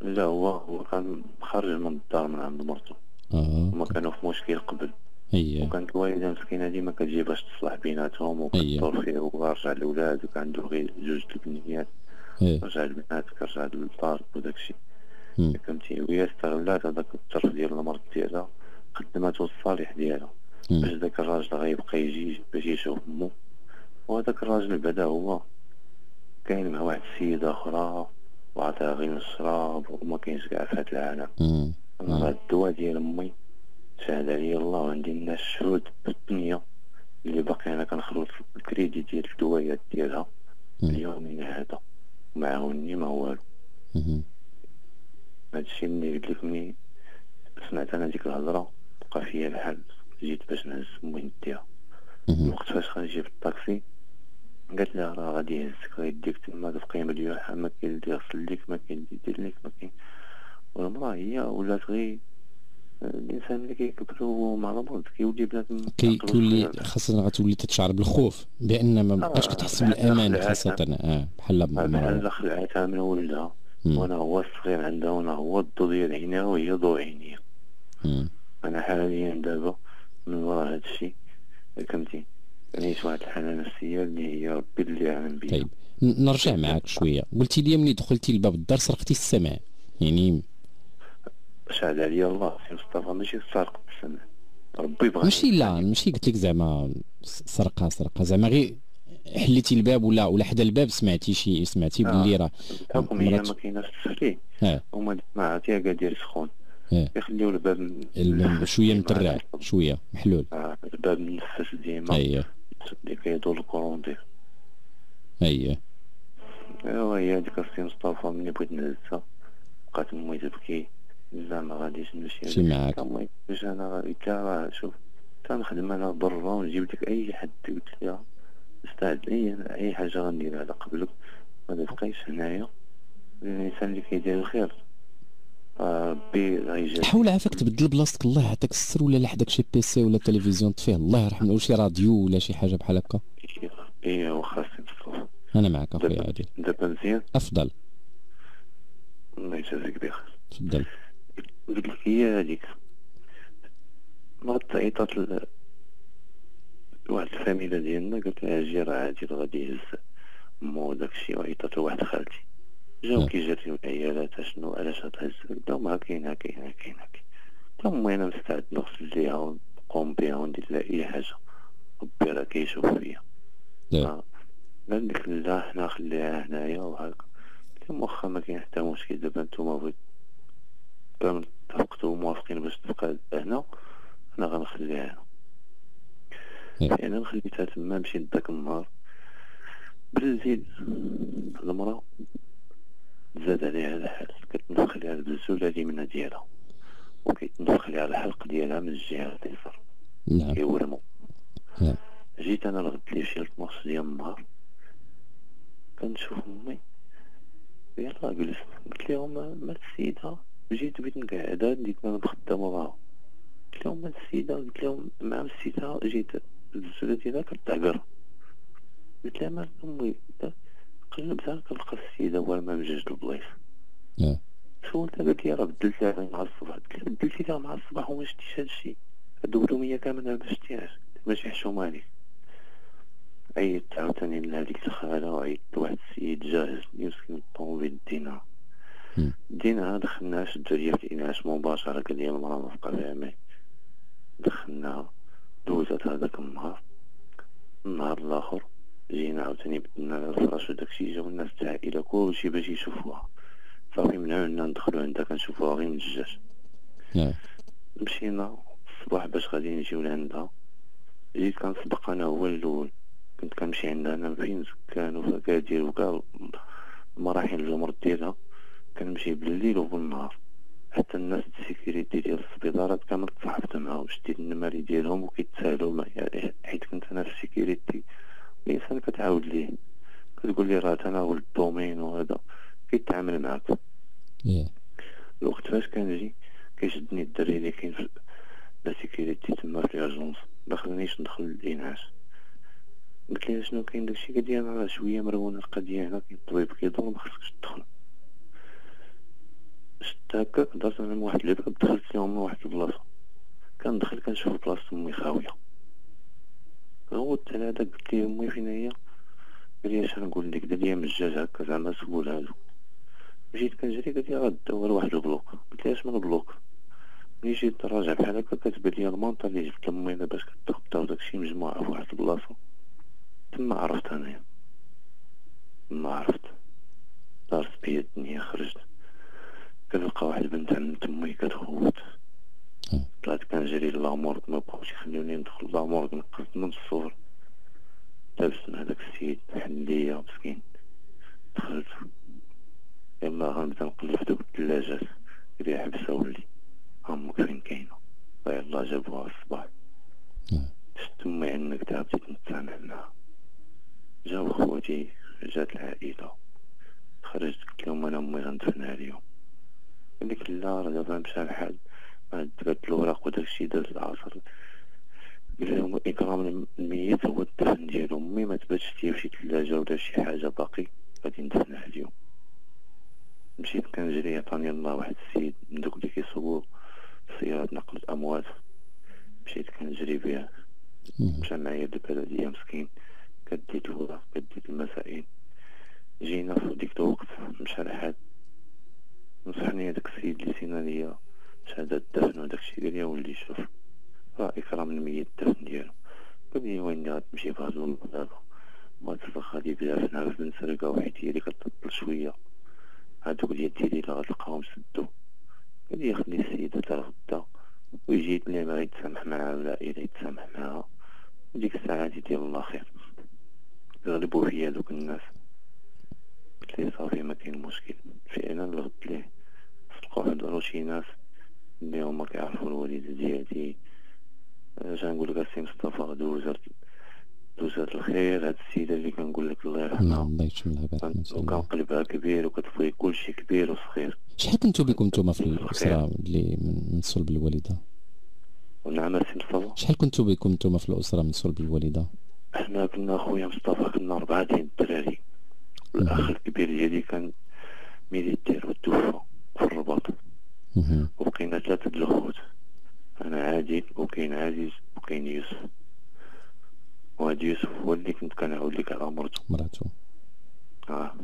لا هو هو كان خارج من الدار من عند مرته. آه هما كانوا في مشكل قبل. اييه وكانت الوالده مسكينة ديما كتجي باش تصلح بيناتهم أيوة. وكتدور فيه ورجع الأولاد وكان عنده غير جوج البنيات إيه. رجع البنات كرجع للدار وداك الشيء. فهمتي وهي استغلات هذاك الطرف ديال المرض ديالها خدمته الصالح ديالها. باش داك الراجل غيبقى يجي باش يشوف امو وهذاك الراجل بعدا هو كاين مع واحد السيدة أخرى وعطاها غير الشراب وما كاينش كاع في هاد العالم الدواء ديال أمي شهد عليا الله وعندي الناس شهود بالدنيا اللي باقي أنا كنخلص الكريدي ديال الدوايات ديالها. اليومين هذا. معاوني ما والو. هادشي اللي قلت لك ملي سمعت أنا ديك الهضرة بقى فيا الحال جيت باش نهز أمي نديها. الوقت فاش غنجي في الطاكسي قالت لها راه غادي يهزك غيديك تما تبقي مليوحة ما كاين اللي يغسل ليك ما كاين اللي يدير ليك ما كاين. والمرأة هي ولات غير الإنسان ملي كيكبر مع المرض كيولي بنادم كيولي. خاصة غتولي تتشعر بالخوف بأن ما بقاش آه، كتحس بحال بالأمان. خاصة آه بحال بحال مرة. خلعتها من ولدها. وأنا هو الصغير عندها وأنا هو الضو ديال عينيها وهي ضو عينيا مم. أنا حاليا دابا من وراء هادشي فهمتي نعيش واحد الحالة نفسية اللي هي ربي اللي عالم بيها طيب نرجع معاك شوية قلتي لي ملي دخلتي لباب الدار سرقتي السمع يعني شهد عليا الله. سي مصطفى ماشي سارق السمع ربي بغى ماشي لا ماشي قلت لك زعما س- سرقة سرقة. زعما غير حليتي الباب ولا ولا حدا الباب سمعتي شي سمعتي آه. باللي راه بحكم هي ما كايناش التسليك آه هما عرفتي كاع ديال سخون. يخليو الباب الباب ديما. مترع شوية محلول. آه، الباب منفس ديما. اييه اللي كيدور الكورون دير اييه أيوا هي هاديك السي مصطفى ملي بغيت نهزها. بقات أمي تبكي. لا ما غاديش نمشي ماشي معاك. باش أنا غادي راه شوف تنخدم أنا برا ونجيب لك أي حد قلت لها استعد أي أي حاجة غنديرها على قبلك ما تبقيش هنايا. الإنسان اللي كيدير الخير. ربي غيجازيه حاول عافاك تبدل بلاصتك الله يعطيك السر ولا لحدك شي بيسي ولا تلفزيون طفيه الله يرحمه ولا شي راديو ولا شي حاجة بحال هكا. إيه واخا أنا معك أخويا عادل. دابا مزيان؟ أفضل. الله يجازيك بخير. تفضل. قلت لك هي هذيك مرات عيطات ل... واحد الفاميلة ديالنا قالت لها أجي راه عادي غادي يهز مو داكشي وعيطات لواحد خالتي جاو نعم. كيجريو العيالات اشنو علاش غتهز؟ قلت لهم ها كاين ها كاين ها كاين قلت لهم أنا مستعد نغسل ليها ونقوم بها وندير لها أي حاجة. ربي راه كيشوف فيا. لا. آه. قال لك لا حنا خليها هنايا وهكا قلت لهم واخا ما كاين حتى مشكل دابا نتوما بغيت كامل اتفقتوا وموافقين باش تبقى هنا أنا غنخليها هنا. إيه. يعني خليتها تما مشيت داك النهار. بالليل المرأة زاد عليها الحال كتنفخ عليها بالزولة اليمنى ديالها. وكيتنفخ عليها الحلق ديالها من الجهة اليسار نعم. كيورمو نعم. جيت أنا الغد لي شي 12 ديال النهار. كنشوف امي يلا جلست قلت لهم مال السيدة جيت بغيت نقعدها ديت أنا مخدمة معاها قلت لهم مال السيدة؟ قلت لهم مع السيدة جيت الزولة ديالها كتعقر قلت لها مال أمي؟ قلبتها كنلقى السيدة ورمة من جوج البلايص. نعم. سولتها قالت لي راه بدلت لها مع الصباح. قلت لها بدلتي لها مع الصباح وما شتيش هادشي. هادو هي كامل أنا ما شتيهاش. ماشي حشومة عليك عيطت عاوتاني لهاديك الخالة وعيطت لواحد السيد جاهز مسكين الطوموبيل دينا. دينا دخلناها شدو ليا في الإنعاش مباشرة قال لي المرأة ما بقى فيها ماء دخلناها دوزت هذاك النهار. النهار الآخر جينا عاوتاني بدلنا الفراش وداكشي جاو الناس تاع العائلة كلشي باش يشوفوها. صافي منعونا ندخلو عندها كنشوفوها غير من الدجاج نعم. مشينا الصباح باش غادي نجيو لعندها. جيت كنسبق أنا هو الأول. كنت كنمشي عندها أنا فين سكان وفكادير وكاع المراحل الجمر ديالها. كنمشي بالليل وبالنهار حتى الناس ال sécurité ديال السبيطارات كامل تصاحبت معاهم شديت ال numéro ي ديالهم وكيتسالوا معايا حيت كنت أنا في ال sécurité الإنسان كتعاود ليه. كتقول لي راه أنا ولد الدومين وهذا. كيتعامل معاك. الوقت فاش كنجي كيشدني الدري اللي كاين في la sécurité تما في l'urgence ما خلانيش ندخل للإنعاش. قلت لها شنو كاين داكشي؟ قال لي أنا راه شوية مرونة القضية هنا كاين الطبيب كيدور ما خصكش تدخل. شت هكا درت أنا من واحد الباب دخلت لهم من واحد البلاصة. كندخل كنشوف بلاصة أمي خاوية. غوت على هذاك قلت ليه أمي فين هي؟ قال لي أش نقول لك؟ دار ليا مجاج هكا زعما سول هادو. مشيت كنجري قالت لي غا دور واحد البلوك. قلت لها أش من بلوك؟ ملي جيت نراجع بحال هكا كتبان لي المونطا اللي جبت لأمي أنا باش كتغطاو داكشي مجموعة في واحد البلاصة. تما عرفت أنايا. تما عرفت. دارت بيا الدنيا خرجت. كنلقى واحد البنت عند تمي كتغوت أه. طلعت كنجري لامورغ ما بقاوش يخليوني ندخل لامورغ نقصت من الصور. لابس مع داك السيد حل ليا مسكين. دخلت. يلا غنبدا نقلب في دوك الثلاجات قال حبسها ولي أمك فين كاينة. يلا جابوها الصباح. نعم. شت امي عنك دابا بديت نتسامح معاها. جاو خوتي جات العائلة. خرجت قلت أنا أمي غندفنها اليوم. قال لك لا راه دابا مشى الحال ما دبات الوراق وداكشي داز العصر قال لهم إكرام الميت هو الدفن ديالو. أمي ما تباتش ليا في شي ثلاجه ولا شي حاجة باقي غادي ندفنها اليوم. مشيت كنجري عطاني الله واحد السيد من دوك اللي كيصوبو سيارة نقل الأموات مشيت كنجري بها. مم. مشى معايا البلدية مسكين. كديت الوراق كديت المسائل. جينا في ديك الوقت مشى الحال نصحني هداك السيد اللي سينا ليا شهادة الدفن وداكشي قال لي ولي شوف راه إكرام الميت الدفن ديالو. قال لي وين غتمشي بهادو دابا؟ ما تفرق غادي بلا في بن سرقة وحيت هي اللي كتطل شوية. هادوك ديالي لا غتلقاهم سدو. قال لي خلي السيدة تا غدا. ويجي اللي باغي يتسامح معها ولا إلا يتسامح معها. وديك الساعة هادي ديال الله خير. غلبوا فيا دوك الناس. قلت ليه صافي ما كاين مشكل. فعلا لغت ليه. صدقوا حضروا شي ناس اللي هما كيعرفوا الوالدة ديالي. اش نقول لك السي مصطفى دوز هاد الخير هاد السيدة اللي كنقول لك الله يرحمها. نعم الله يشملها برحمة الله. وكان قلبها كبير وكتبغي كلشي كبير وصغير. شحال كنتو بكم نتوما في الأسرة اللي من صلب الوالدة؟ ونعم سي مصطفى. شحال كنتو بكم نتوما في الأسرة من صلب الوالدة؟ أحنا كنا خويا مصطفى كنا أربعة ديال الدراري. الأخ الكبير ديالي كان militaire وتوفى في الرباط. وبقينا ثلاثة الأخوت أنا عادل وكاين عزيز وكاين يوسف. وهاد يوسف هو اللي كنت كنعاود لك على مرتو مراتو آه.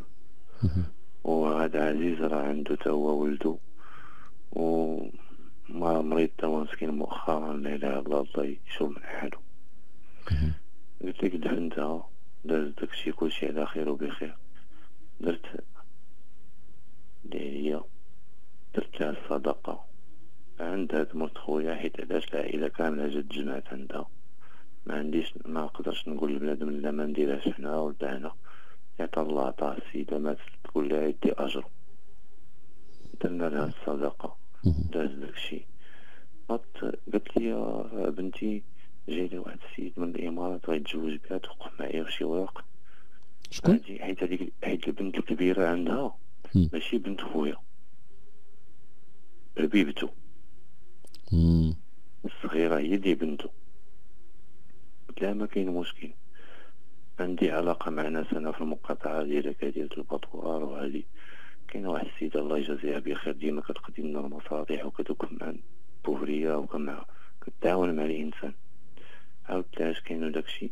وهذا عزيز راه عنده تا هو ولدو. و ما مريض تا هو مسكين مؤخرا لا إله إلا الله يشوف من حالو مهم. قلت لك دفنتها دازت داكشي كلشي على خير وبخير. درت اللي هي درت لها الصدقة. عند هاد مرت خويا حيت علاش العائلة كاملة جات تجمعت عندها. ما عنديش ما نقدرش نقول لبنادم لا ما نديرهاش حنا ولا هنا يعطى الله عطاه السيدة مات تقول لها يدي أجر درنا لها الصدقة. داز داكشي قالت قالت لي بنتي جاي لي واحد السيد من الإمارات غيتزوج بها توقف معايا في شي ورق شكون؟ حيت هذيك حيت البنت الكبيرة عندها. ماشي بنت خويا. ربيبتو. مم. الصغيرة هي بنتو. قلت لها ما كاين مشكل. عندي علاقة مع ناس أنا في المقاطعة ديالك ديال البطوار وهذه. كاينة واحد السيدة الله يجازيها بخير ديما كتقدم لنا المصالح وكتوقف مع البوفرية وكمع كتعاون مع الإنسان عاودت لها اش كاين داكشي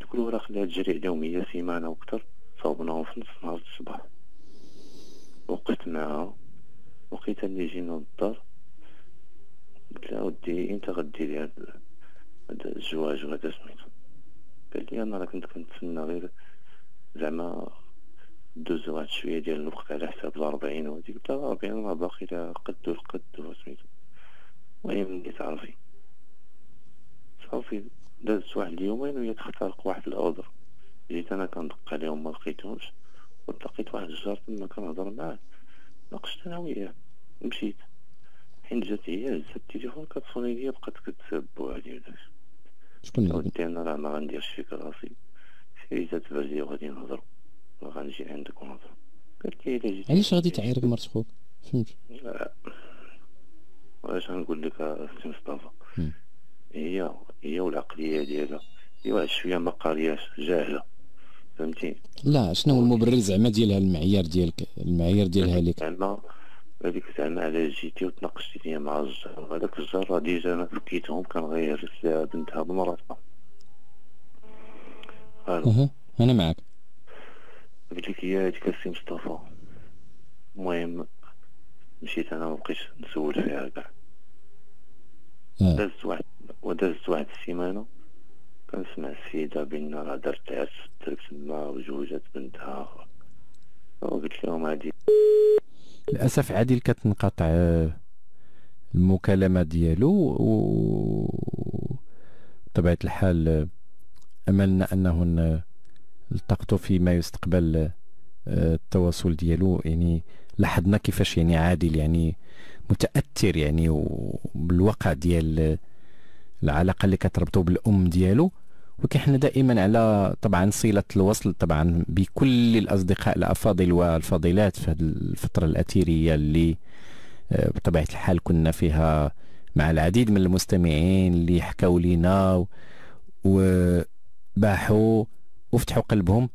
تقول راه خليها تجري عليهم هي سيمانة وكتر صوبناهم في نص نهار الصباح. وقفت معاها وقيتها اللي جينا للدار قلت لها ودي أنت غديري هاد هاد الزواج وهذا سميتو قال لي أنا راه كنت كنتسنى غير زعما دوز واحد شوية ديال الوقت على حساب الأربعين وهادي. قلت لها الأربعين راه باقي لها قد القد وسميتو المهم ملي تعرفي صافي. دازت واحد اليومين وهي تخترق واحد الأوضر. جيت أنا كندق عليهم ما لقيتهمش ولقيت واحد الجار تما كنهضر معاه. ناقشت أنا وياه مشيت. حين جات هي هزت التليفون كتصوني ليا بقات كتسب وهادي وداك شكون ودي أنا راه ما غنديرش فيك راسي سيري تبرزي وغادي نهضرو غنجي عندك ونهضرو قالت لي إلا جيت علاش غادي تعايرك مرت خوك؟ فهمت. لا. واش غنقول لك أختي مصطفى. مم. هي هي والعقلية ديالها. هي واحد شوية ما قارياش جاهلة. فهمتي؟ لا شنو هو المبرر زعما ديالها المعيار ديالك؟ المعايير ديالها لك زعما هذيك زعما على جيتي وتناقشتي ليا مع الجار هذاك الجار راه déjà أنا فكيتهم كان غير بنتها بمراتها. ألو. أها أنا معك قلت لك هي هذيك السي مصطفى. المهم مشيت أنا مبقيتش نسول فيها كاع. آه. دازت واحد ودازت واحد السيمانة كنسمع السيدة بينا راه دارت عرس ترك تما وزوجت بنتها وقلت لهم هادي. للأسف عادل كتنقطع آه، المكالمة ديالو و بطبيعه الحال آه، أملنا أنه التقطوا فيما يستقبل آه، التواصل ديالو يعني لاحظنا كيفاش يعني عادل يعني متأثر يعني بالواقع ديال العلاقة اللي كتربطو بالأم ديالو. وكيحنا دائما على طبعا صلة الوصل طبعا بكل الأصدقاء الأفاضل والفاضلات في هذه الفترة الاثيريه اللي آه، بطبيعة الحال كنا فيها مع العديد من المستمعين اللي حكاو لينا وباحوا وفتحوا قلبهم.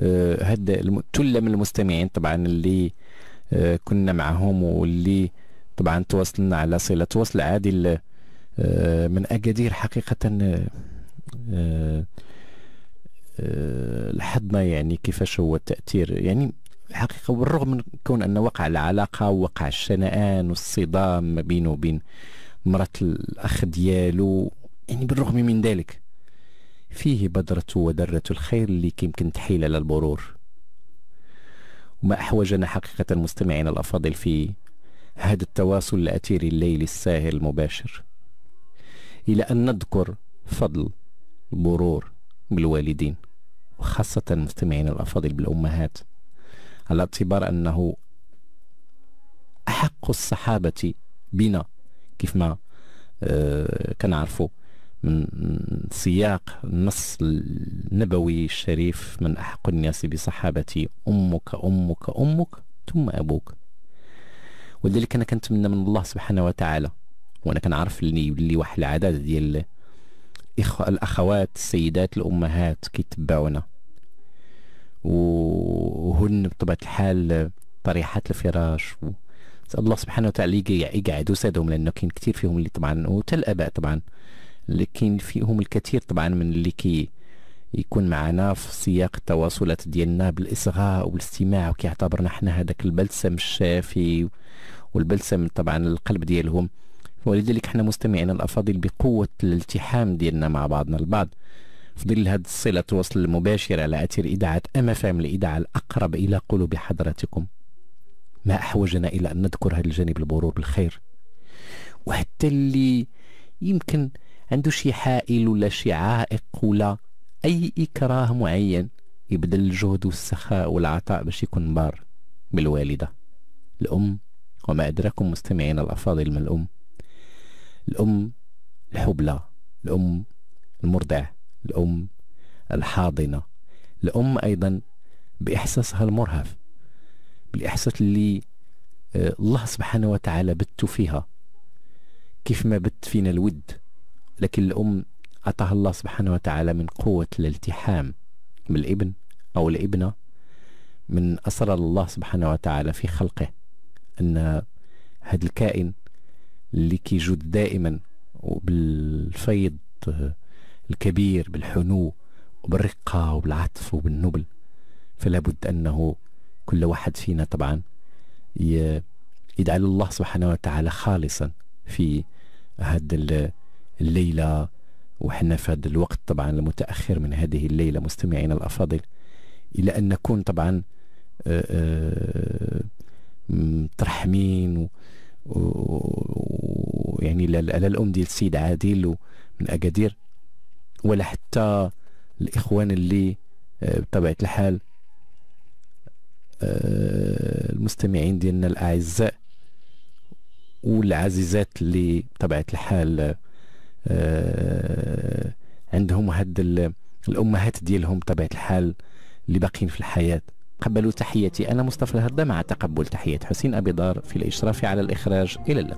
آه، هاد ثله من المستمعين طبعا اللي آه، كنا معهم واللي طبعا تواصلنا على صلة وصل عادل من اكادير حقيقة آه، آه، آه، لاحظنا يعني كيفاش هو التأثير. يعني الحقيقة بالرغم من كون أن وقع العلاقة ووقع الشنآن والصدام ما بينه وبين مرات الأخ ديالو يعني بالرغم من ذلك فيه بذرة ودرة الخير اللي يمكن تحيل على المرور وما أحوجنا حقيقة المستمعين الأفاضل في هذا التواصل الأثيري الليلي الساهر المباشر. إلى أن نذكر فضل المرور بالوالدين وخاصة المستمعين الأفاضل بالأمهات. على اعتبار أنه أحق الصحابة بنا كيف ما آه، كنعرفوا من سياق النص النبوي الشريف من أحق الناس بصحابتي أمك أمك أمك ثم أبوك. ولذلك أنا كنتمنى من الله سبحانه وتعالى. وأنا كنعرف اللي اللي واحد العدد ديال الأخوات السيدات الأمهات كيتبعونا. وهن بطبيعة الحال طريحات الفراش. و... الله سبحانه وتعالى يقعد وسادهم لأنه كاين كثير فيهم اللي طبعا وتا الآباء طبعا لكن فيهم الكثير طبعا من اللي كي يكون معنا في سياق التواصلات ديالنا بالإصغاء والاستماع. وكيعتبرنا حنا هذاك البلسم الشافي والبلسم طبعا القلب ديالهم. ولذلك حنا مستمعين الأفاضل بقوة الالتحام ديالنا مع بعضنا البعض. في ظل هذه الصلة التواصل المباشر على أثير اذاعه MFM الاذاعه الأقرب إلى قلوب حضراتكم ما أحوجنا إلى أن نذكر هذا الجانب البرور بالخير. وحتى اللي يمكن عنده شي حائل ولا شي عائق ولا أي إكراه معين يبذل الجهد والسخاء والعطاء باش يكون بار بالوالدة. الأم وما أدراكم مستمعين الأفاضل من الأم الأم الحبلى الأم المرضع الأم الحاضنة الأم أيضا بإحساسها المرهف بالإحساس اللي آه، الله سبحانه وتعالى بت فيها. كيف ما بت فينا الود لكن الأم أعطاها الله سبحانه وتعالى من قوة الالتحام بالإبن أو الإبنة من أسرار الله سبحانه وتعالى في خلقه. أن هذا الكائن اللي كيجود دائما وبالفيض الكبير بالحنو وبالرقة وبالعطف وبالنبل. فلا بد أنه كل واحد فينا طبعا يجعل الله سبحانه وتعالى خالصا في هذا الليلة. وحنا في هذا الوقت طبعا المتأخر من هذه الليلة مستمعينا الأفاضل إلى أن نكون طبعا آه، آه، مترحمين ويعني على الأم ديال السيد عادل من أكادير ولا حتى الإخوان اللي آه، بطبيعة الحال المستمعين ديالنا الأعزاء والعزيزات اللي بطبيعة الحال آه، عندهم هاد الأمهات ديالهم بطبيعة الحال اللي باقيين في الحياة. قبلوا تحياتي أنا مصطفى الهردة مع تقبل تحيات حسين أبي دار في الإشراف على الإخراج. إلى اللقاء.